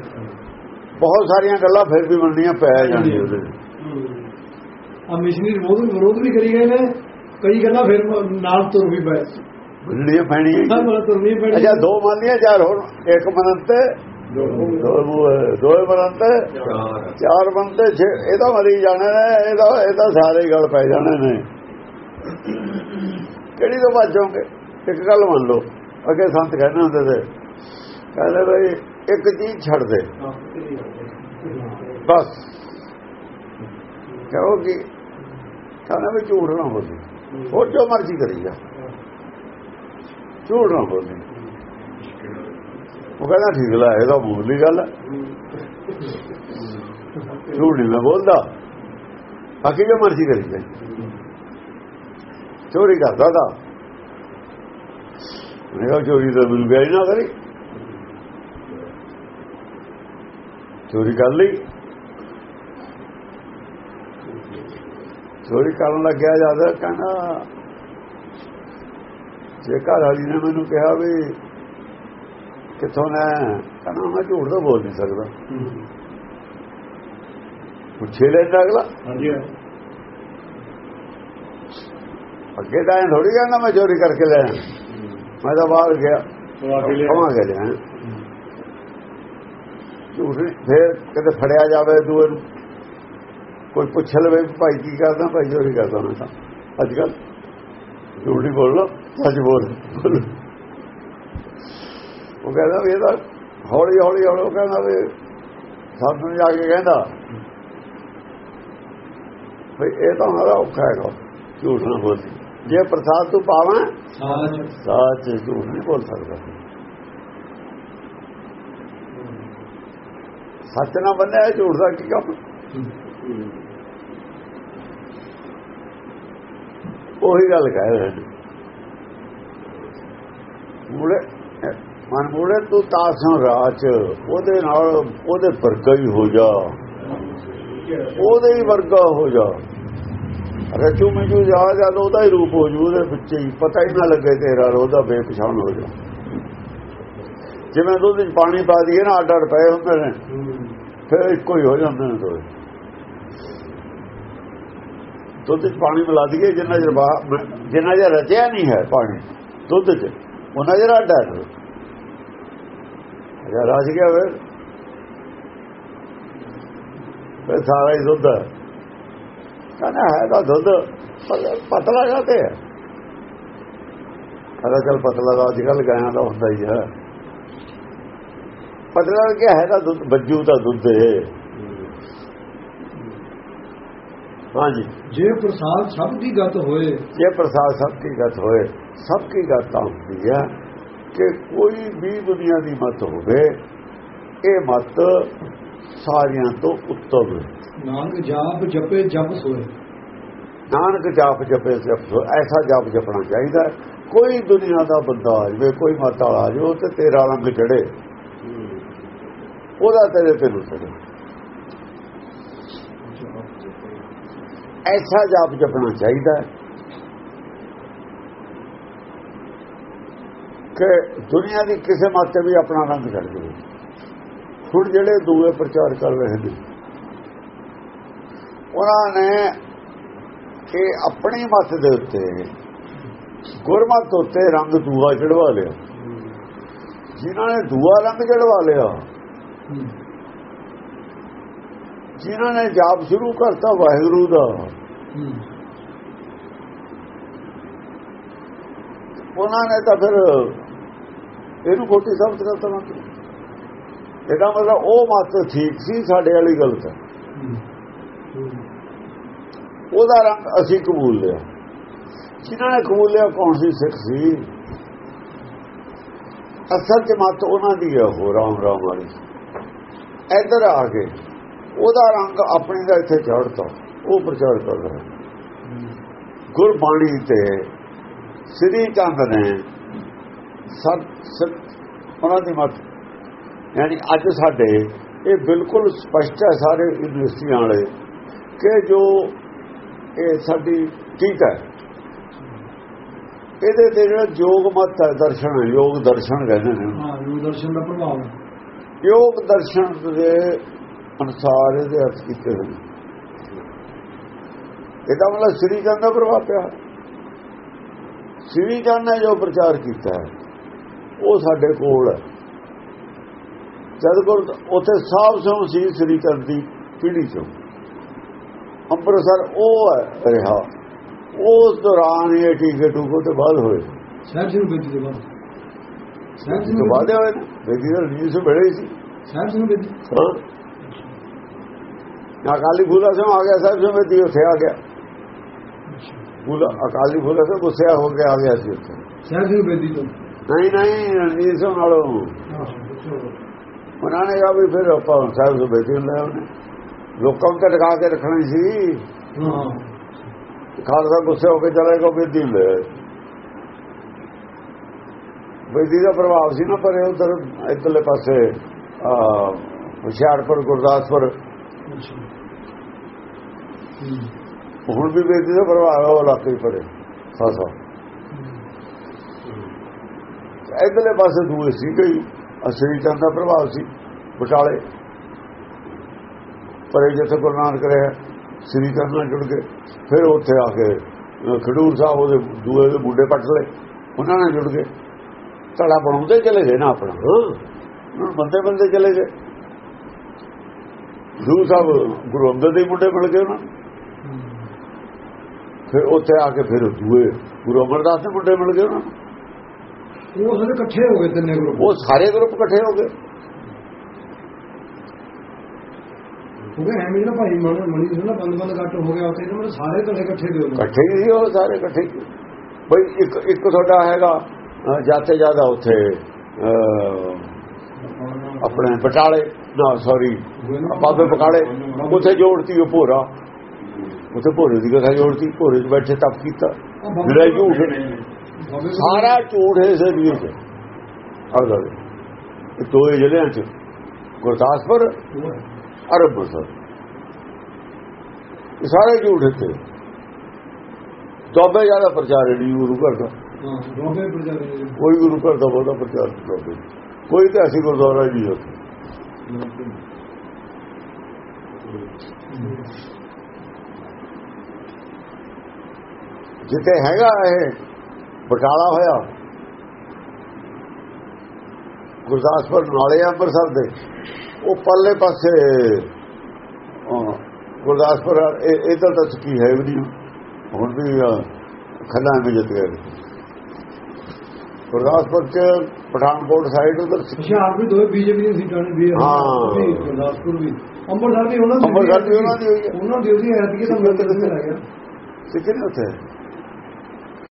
ਬਹੁਤ ਸਾਰੀਆਂ ਗੱਲਾਂ ਫਿਰ ਵੀ ਮੰਨਣੀਆਂ ਪੈ ਜਾਣੀਆਂ ਉਹਦੇ। ਆ ਮਿਸ਼ਨਰੀ ਵਿਰੋਧ ਵਿਰੋਧ ਵੀ ਕਰੀ ਗਏ ਨੇ। ਕਈ ਗੱਲਾਂ ਫਿਰ ਨਾਲ ਤੁਰ ਵੀ ਪਏ। ਮੰਨਣੀਆਂ ਪੈਣੀਆਂ ਅੱਛਾ ਦੋ ਮੰਨਦੀਆਂ ਚਾਰ ਹੁਣ ਇੱਕ ਮੰਨਤ ਦੋ ਦੋ ਮੰਨਤ ਚਾਰ। ਚਾਰ ਬੰਦੇ ਇਹਦਾ ਮਰੀ ਜਾਣੇ ਇਹਦਾ ਇਹਦਾ ਸਾਰੇ ਗੱਲ ਪੈ ਜਾਣੇ ਨੇ। ਕਿਹੜੀ ਤੋਂ ਬਚੋਗੇ ਇੱਕ ਗੱਲ ਮੰਨ ਲਓ। ਅੱਗੇ ਸੰਤ ਕਹਿੰਦੇ ਹੁੰਦੇ ਤੇ ਕਹਿੰਦੇ ਬਈ ਇੱਕ ਚੀਜ਼ ਛੱਡ ਦੇ। ਬਸ। ਕਹੋ ਕਿ ਕਹਿੰਦਾ ਵੀ ਝੂਠ ਨਾ ਬੋਲੀ। ਹੋਰ ਜੋ ਮਰਜ਼ੀ ਕਰੀ ਜਾ। ਝੂਠ ਨਾ ਬੋਲੀ। ਉਹ ਕਹਿੰਦਾ ਠੀਕ ਲਾ ਇਹਦਾ ਮੂਲੀ ਗੱਲ ਹੈ। ਝੂਠ ਨਾ ਬੋਲਦਾ। ਬਾਕੀ ਜੋ ਮਰਜ਼ੀ ਕਰੀ ਜਾ ਚੋਰੀ ਕਰਦਾ ਦਾ ਮੈਂ ਚੋਰੀ ਤਾਂ ਮੈਨੂੰ ਵਿਆਹ ਨਾ ਕਰੀ। ਚੋਰੀ ਕਰ ਲਈ। ਚੋਰੀ ਕਰਨ ਲੱਗਿਆ ਜਦ ਕਹਿੰਦਾ, ਜੇ ਘਰ ਵਾਲੀ ਨੇ ਮੈਨੂੰ ਕਿਹਾ ਵੀ ਕਿੱਥੋਂ ਨੇ ਕਹਿੰਦਾ ਮੈਂ ਝੂਠ ਤਾਂ ਬੋਲ ਨਹੀਂ ਸਕਦਾ। ਪੁੱਛੇ ਲੈਂਦਾ ਅਗਲਾ? ਹਾਂਜੀ ਅੱਗੇ ਤਾਂ ਥੋੜੀ ਕਹਿੰਦਾ ਮੈਂ ਚੋਰੀ ਕਰਕੇ ਲੈ। ਮੈਂ ਤਾਂ ਬਾਹਰ ਗਿਆ। ਕਮਾ ਕੇ ਲਿਆ। ਝੂਠ ਫਿਰ ਕਦੇ ਫੜਿਆ ਜਾਵੇ ਦੂਏ ਨੂੰ। ਕੋਈ ਪੁੱਛ ਲਵੇ ਭਾਈ ਕੀ ਕਰਦਾ ਭਾਈ ਚੋਰੀ ਕਰਦਾ ਮੈਂ ਤਾਂ। ਅੱਜ ਕੱਲ ਝੂਠ ਨਹੀਂ ਬੋਲੋ ਸੱਚ ਬੋਲ। ਉਹ ਕਹਿੰਦਾ ਵੀ ਇਹਦਾ ਹੌਲੀ ਹੌਲੀ ਹੌਲੀ ਉਹ ਕਹਿੰਦਾ ਵੀ ਸਾਨੂੰ ਜਾ ਕੇ ਕਹਿੰਦਾ ਵੀ ਇਹ ਤਾਂ ਹਮਾਰਾ ਔਖਾ ਹੈਗਾ ਝੂਠ ਨਾ ਬੋਲ। ਜੇ ਪ੍ਰਸਾਦ ਤੂੰ ਪਾਵਾਂ ਸਾਚ ਸੱਚ ਝੂਠ ਨਹੀਂ ਬੋਲ ਸਕਦਾ। ਸੱਚ ਨਾ ਬੰਨਿਆ ਝੂਠ ਦਾ ਕੀ ਕੰਮ? ਉਹੀ ਗੱਲ ਕਹਿ ਰਹੇ ਨੇ। ਮੂਲੇ ਮਨ ਮੂਲੇ ਤੂੰ ਤਾਸੋਂ ਰਾਚ ਉਹਦੇ ਨਾਲ ਉਹਦੇ ਵਰਗਾ ਹੀ ਹੋ ਜਾ। ਉਹਦੇ ਹੀ ਵਰਗਾ ਹੋ ਜਾ। ਰਚੂ ਮੈਨੂੰ ਜਾ ਜਦ ਉਹਦਾ ਹੀ ਰੂਪ ਹੋ ਜੂ, ਉਹਦੇ ਵਿੱਚ ਹੀ। ਪਤਾ ਹੀ ਨਾ ਲੱਗੇ ਤੇਰਾ ਉਹਦਾ ਬੇਪਛਾਣ ਹੋ ਜਾ। ਜਿਵੇਂ ਦੁੱਧ ਵਿੱਚ ਪਾਣੀ ਪਾ ਦਈਏ ਨਾ ਅੱਡ ਅੱਡ ਪਏ ਹੁੰਦੇ ਨੇ। ਫਿਰ ਇੱਕੋ ਹੀ ਹੋ ਜਾਂਦੇ ਨੇ ਦੋਏ ਦੁੱਧ 'ਚ ਪਾਣੀ ਮਿਲਾ ਦਈਏ, ਜਿੰਨਾ ਚਿਰ ਜਿੰਨਾ ਚਿਰ ਰਚਿਆ ਨਹੀਂ ਹੈ ਪਾਣੀ, ਦੁੱਧ 'ਚ ਉਹਨਾਂ ਜਿਹੜਾ ਅੱਡਾ ਹੈ। ਅਗਰ ਰਚ ਗਿਆ ਫਿਰ ਫਿਰ ਸਾਰਾ ਹੀ ਦੁੱਧ। ਕਹਿੰਦਾ ਹੈ ਤਾਂ ਦੁੱਧ ਪਤਲਾ ਜਾਂਦੇ ਹੈ। ਕਹਿੰਦਾ ਚਲ ਪਤਲਾ ਦਾ ਅੱਜ ਕੱਲ ਗਾਇਆਂ ਦਾ ਹੁੰਦਾ ਹੀ ਹੈ। ਪਤਲਾ ਕੀ ਹੈ ਤਾਂ ਦੁੱਧ ਬੱਜੂ ਤਾਂ ਦੁੱਧ ਹੈ ਹਾਂਜੀ। ਜੇ ਪ੍ਰਸਾਦ ਸਭ ਦੀ ਗਤ ਹੋਏ। ਜੇ ਪ੍ਰਸਾਦ ਸਭ ਕੀ ਗਤ ਹੋਏ ਸਭ ਕੀ ਗਤ ਹੁੰਦੀ ਹੈ। ਕਿ ਕੋਈ ਵੀ ਦੁਨੀਆ ਦੀ ਮਤ ਹੋਵੇ ਇਹ ਮਤ ਸਾਰਿਆਂ ਤੋਂ ਉੱਤਮ ਹੈ। ਨਾਨਕ ਜਾਪ ਜਪੇ ਜਪ ਸੋਏ। ਨਾਨਕ ਜਾਪ ਜਪੇ ਜਪ ਸੋ ਐਸਾ ਜਾਪ ਜਪਣਾ ਚਾਹੀਦਾ। ਕੋਈ ਦੁਨੀਆ ਦਾ ਬੰਦਾ ਆ ਜਾਵੇ ਕੋਈ ਮਤ ਵਾਲਾ ਆ ਜਾਵੇ ਤੇ ਤੇਰਾ ਰੰਗ ਚੜੇ ਉਹਦਾ ਤੇਰੇ ਤੇ ਨੂੰ ਚੜੇ ਐਸਾ ਜਾਪ ਜਪਣਾ ਚਾਹੀਦਾ ਹੈ ਕਿ ਦੁਨੀਆ ਦੀ ਕਿਸੇ ਮਤ ਤੇ ਵੀ ਆਪਣਾ ਰੰਗ ਚੜ ਜਾਵੇ ਹੁਣ ਜਿਹੜੇ ਦੂਏ ਪ੍ਰਚਾਰ ਕਰ ਰਹੇ ਨੇ, ਉਹਨਾਂ ਨੇ ਇਹ ਆਪਣੀ ਮੱਤ ਦੇ ਉੱਤੇ ਗੁਰਮਤ ਉੱਤੇ ਰੰਗ ਦੂਆ ਚੜਵਾ ਲਿਆ। ਜਿਨ੍ਹਾਂ ਨੇ ਦੂਆ ਰੰਗ ਚੜਵਾ ਲਿਆ, ਜਿਨ੍ਹਾਂ ਨੇ ਜਾਪ ਸ਼ੁਰੂ ਕਰਤਾ ਵਾਹਿਗੁਰੂ ਦਾ, ਉਹਨਾਂ ਨੇ ਤਾਂ ਫਿਰ ਇਹਨੂੰ ਖੋਟੀ ਸਾਬਤ ਕਰਤਾ ਮੰਤਰੀ ਇਹਦਾ ਮਤਲਬ ਉਹ ਮਤ ਠੀਕ ਸੀ, ਸਾਡੇ ਵਾਲੀ ਗਲਤ ਹੈ। ਉਹਦਾ ਰੰਗ ਅਸੀਂ ਕਬੂਲ ਲਿਆ। ਜਿਨ੍ਹਾਂ ਨੇ ਕਬੂਲ ਲਿਆ, ਕੌਣ ਸੀ? ਸਿੱਖ ਸੀ। ਅਸਲ ਚ ਮਤ ਉਹਨਾਂ ਦੀ ਹੈ ਹੋ ਰਾਮ ਰਾਮ ਵਾਲੀ। ਇੱਧਰ ਆ ਕੇ ਉਹਦਾ ਰੰਗ ਆਪਣੀ ਦਾ ਇੱਥੇ ਚੜ੍ਹਤਾ। ਉਹ ਪ੍ਰਚਾਰ ਕਰ ਰਿਹਾ। ਗੁਰਬਾਣੀ ਤੇ ਸ੍ਰੀ ਚੰਦ ਨੇ ਸਤ ਸਤ ਉਹਨਾਂ ਦੀ ਮਤ ਯਾਨੀ ਅੱਜ ਸਾਡੇ ਇਹ ਬਿਲਕੁਲ ਸਪਸ਼ਟ ਹੈ ਸਾਰੇ ਯੂਨੀਵਰਸਿਟੀਆਂ ਵਾਲੇ ਕਿ ਜੋ ਇਹ ਸਾਡੀ ਠੀਕ ਹੈ ਇਹਦੇ ਤੇ ਜਿਹੜਾ ਯੋਗ ਮਤ ਹੈ ਦਰਸ਼ਨ ਹੈ ਯੋਗ ਦਰਸ਼ਨ ਕਹਿੰਦੇ ਨੇ। ਹਾਂ ਯੋਗ ਦਰਸ਼ਨ ਦਾ ਪ੍ਰਭਾਵ ਯੋਗ ਦਰਸ਼ਨ ਦੇ ਅਨੁਸਾਰ ਇਹਦੇ ਅਰਥ ਕੀਤੇ ਹੋਏ ਨੇ। ਇਹਦਾ ਮਤਲਬ ਸ੍ਰੀ ਚੰਦ ਦਾ ਪ੍ਰਭਾਵ ਪਿਆ। ਸ੍ਰੀ ਚੰਦ ਨੇ ਜੋ ਪ੍ਰਚਾਰ ਕੀਤਾ ਹੈ ਉਹ ਸਾਡੇ ਕੋਲ ਹੈ। ਜਦ ਕੋਲ ਉੱਥੇ ਸਾਫ਼ ਸੌ ਸੀ ਸ੍ਰੀ ਚੰਦ ਦੀ ਪੀੜੀ ਚੋਂ। ਅੰਮ੍ਰਿਤਸਰ ਉਹ ਹੈ ਰਿਹਾ। ਉਸ ਦੌਰਾਨ ਇਹ ਟੀਕੇ ਟੂਕੋ ਤੇ ਬਾਅਦ ਹੋਏ। ਸਾਹਿਬ ਜੀ ਨੂੰ ਬੇਦੀ ਦੇ ਬਾਅਦ ਸਾਹਿਬ ਜੀ ਤੋਂ ਨੂੰ ਬਾਅਦ ਹੋਏ ਬੇਦੀ ਦਾ ਨੀਸ ਬੜੇ ਸੀ। ਸਾਹਿਬ ਜੀ ਨੂੰ ਬੇਦੀ ਹਾਂ। ਅਕਾਲੀ ਫੂਲਾ ਸਿੰਘ ਆ ਗਿਆ ਸਾਹਿਬ ਜੀ ਮੇਦੀ ਉੱਥੇ ਆ ਗਿਆ। ਫੂਲਾ ਅਕਾਲੀ ਫੂਲਾ ਸਿੰਘ ਗੁੱਸਿਆ ਹੋ ਕੇ ਆ ਗਿਆ ਸੀ ਉੱਥੇ। ਸਾਹਿਬ ਜੀ ਨੂੰ ਬੇਦੀ ਤੋਂ ਨਹੀਂ ਨਹੀਂ ਰਣਜੀਤ ਸਿੰਘ ਨਾਲੋਂ। ਹਾਂ ਉਹਨਾਂ ਨੇ ਕਿਹਾ ਵੀ ਫਿਰ ਆਪਾਂ ਸਾਹਿਬ ਤੋਂ ਬੇਟੀ ਲੈ ਉਹਨੇ। ਲੋਕਾਂ ਨੂੰ ਟਿਕਾ ਕੇ ਰੱਖਣੀ ਸੀ। ਹਾਂ। ਖਾਲਸਾ ਗੁੱਸੇ ਹੋ ਕੇ ਚਲੇ ਗਿਆ ਬੇਦੀ ਲੈ ਬੇਦੀ ਦਾ ਪ੍ਰਭਾਵ ਸੀ ਨਾ ਪਰ ਉਧਰ ਇਧਰਲੇ ਪਾਸੇ ਆ ਹੁਸ਼ਿਆਰਪੁਰ ਗੁਰਦਾਸਪੁਰ। ਹੁਣ ਵੀ ਬੇਦੀ ਦਾ ਪ੍ਰਭਾਵ ਹੈ ਉਹ ਇਲਾਕੇ ਹੀ ਪਰੇ ਸਾਸਾ ਇਧਰਲੇ ਪਾਸੇ ਦੂਏ ਸੀ ਕੋਈ ਅਸਲੀ ਚੰਦ ਦਾ ਪ੍ਰਭਾਵ ਸੀ ਬਟਾਲੇ। ਪਰ ਇਹ ਜਿੱਥੇ ਗੁਰੂ ਨਾਨਕ ਰਿਹਾ ਸ੍ਰੀ ਚੰਦ ਨਾਲ ਜੁੜ ਗਏ ਫਿਰ ਉੱਥੇ ਆ ਕੇ ਖਡੂਰ ਸਾਹਿਬ ਉਹਦੇ ਦੂਏ ਦੇ ਮੁੰਡੇ ਪੱਟ ਲਏ ਉਹਨਾਂ ਨਾਲ ਜੁੜ ਗਏ ਧੜਾ ਬਣਾਉਂਦੇ ਚਲੇ ਗਏ ਨਾ ਆਪਣਾ ਹੁਣ ਬੰਦੇ ਬੰਦੇ ਚਲੇ ਗਏ। ਗੁਰੂ ਸਾਹਿਬ ਗੁਰੂ ਅੰਗਦ ਦੇ ਮੁੰਡੇ ਮਿਲ ਗਏ ਉਹਨਾਂ ਨੂੰ। ਫਿਰ ਉੱਥੇ ਆ ਕੇ ਫਿਰ ਦੂਏ ਗੁਰੂ ਅਮਰਦਾਸ ਦੇ ਮੁੰਡੇ ਮਿਲ ਗਏ ਉਹਨਾਂ ਨੂੰ। ਉਹ ਸਾਰੇ ਇਕੱਠੇ ਹੋ ਗਏ ਤਿੰਨੇ ਗਰੁੱਪ ਉਹ ਸਾਰੇ ਗਰੁੱਪ ਇਕੱਠੇ ਹੋ ਗਏ। ਹੋ ਗਏ ਐਵੇਂ ਨਾ ਭਾਈ ਮਨ ਮਣੀ ਸੀ ਨਾ ਬੰਦ ਬੰਦ ਕੱਟ ਹੋ ਗਿਆ ਉੱਥੇ ਤੇ ਮਤਲਬ ਸਾਰੇ ਧੜੇ ਇਕੱਠੇ ਦੇ ਉਹਨੇ ਇਕੱਠੇ ਹੀ ਉਹ ਸਾਰੇ ਇਕੱਠੇ ਹੀ। ਬਈ ਇੱਕ ਇੱਕ ਤੁਹਾਡਾ ਹੈਗਾ ਜਾਤੇ ਜ਼ਿਆਦਾ ਉੱਥੇ ਆਪਣੇ ਬਟਾਲੇ ਨਾ ਸੌਰੀ ਬਾਬੇ ਬਕਾਲੇ ਉੱਥੇ ਜੋੜਤੀ ਉਹ ਭੋਰਾ। ਉੱਥੇ ਭੋਰੇ ਦੀ ਕਥਾ ਜੋੜਤੀ ਭੋਰੇ 'ਚ ਬੈਠੇ ਤਪ ਕੀਤਾ। ਜਿਹੜਾ ਝੂਠ ਸਾਰਾ ਝੂਠ ਹੈ ਇਸੇ ਦੀ ਚ ਹਰ ਗੱਲ ਇਹ ਦੋਏ ਜ਼ਿਲ੍ਹਿਆਂ ਚ ਗੁਰਦਾਸਪੁਰ ਅਰਬ ਬਸਰ ਇਹ ਸਾਰੇ ਝੂਠ ਇੱਥੇ ਦੋਬੇ ਜ਼ਿਆਦਾ ਪ੍ਰਚਾਰ ਨਹੀਂ ਗੁਰੂ ਘਰ ਦਾ ਹਾਂ ਬਾਬੇ ਪ੍ਰਜਾਦੇ ਕੋਈ ਗੁਰੂ ਘਰ ਦਾ ਬਹੁਤਾ ਪ੍ਰਚਾਰ ਨਹੀਂ ਦੋਬੇ ਕੋਈ ਤੇ ਅਸੀਂ ਗੁਰਦੁਆਰਾ ਹੀ ਨਹੀਂ ਉੱਥੇ ਜਿੱਥੇ ਹੈਗਾ ਇਹ ਬਟਾਲਾ ਹੋਇਆ। ਗੁਰਦਾਸਪੁਰ ਨਾਲੇ ਆ ਅੰਮ੍ਰਿਤਸਰ ਦੇ। ਉਹ ਪੱਲੇ ਪਾਸੇ ਗੁਰਦਾਸਪੁਰ ਇਹ ਇਧਰ ਤਾਂ ਕੀ ਹੈ ਵੀ ਹੁਣ ਵੀ ਖੰਨਾ ਵਿੱਚ ਜਿੱਤ ਗਏ ਗੁਰਦਾਸਪੁਰ ਚ ਪਠਾਨਕੋਟ ਸਾਈਡ ਉਧਰ ਹੁਸ਼ਿਆਰ ਵੀ ਦੋਵੇਂ ਬੀਜੇਪੀ ਦੀਆਂ ਸੀਟਾਂ ਨੇ ਵੀ ਹਾਂ। ਵੀ ਗੁਰਦਾਸਪੁਰ ਵੀ। ਅੰਮ੍ਰਿਤਸਰ ਵੀ ਉਹਨਾਂ ਦੀ ਵੀ ਉਹਨਾਂ ਦੀ ਹੋਈ ਹੈ। ਉਹਨਾਂ ਦੀ ਉਹਦੀ ਐਤਕੀ ਤਾਂ ਮਿਲ ਕੇ ਰਹਿ ਗਿਆ ਸਿੱਖੇ ਨੇ ਉੱਥੇ।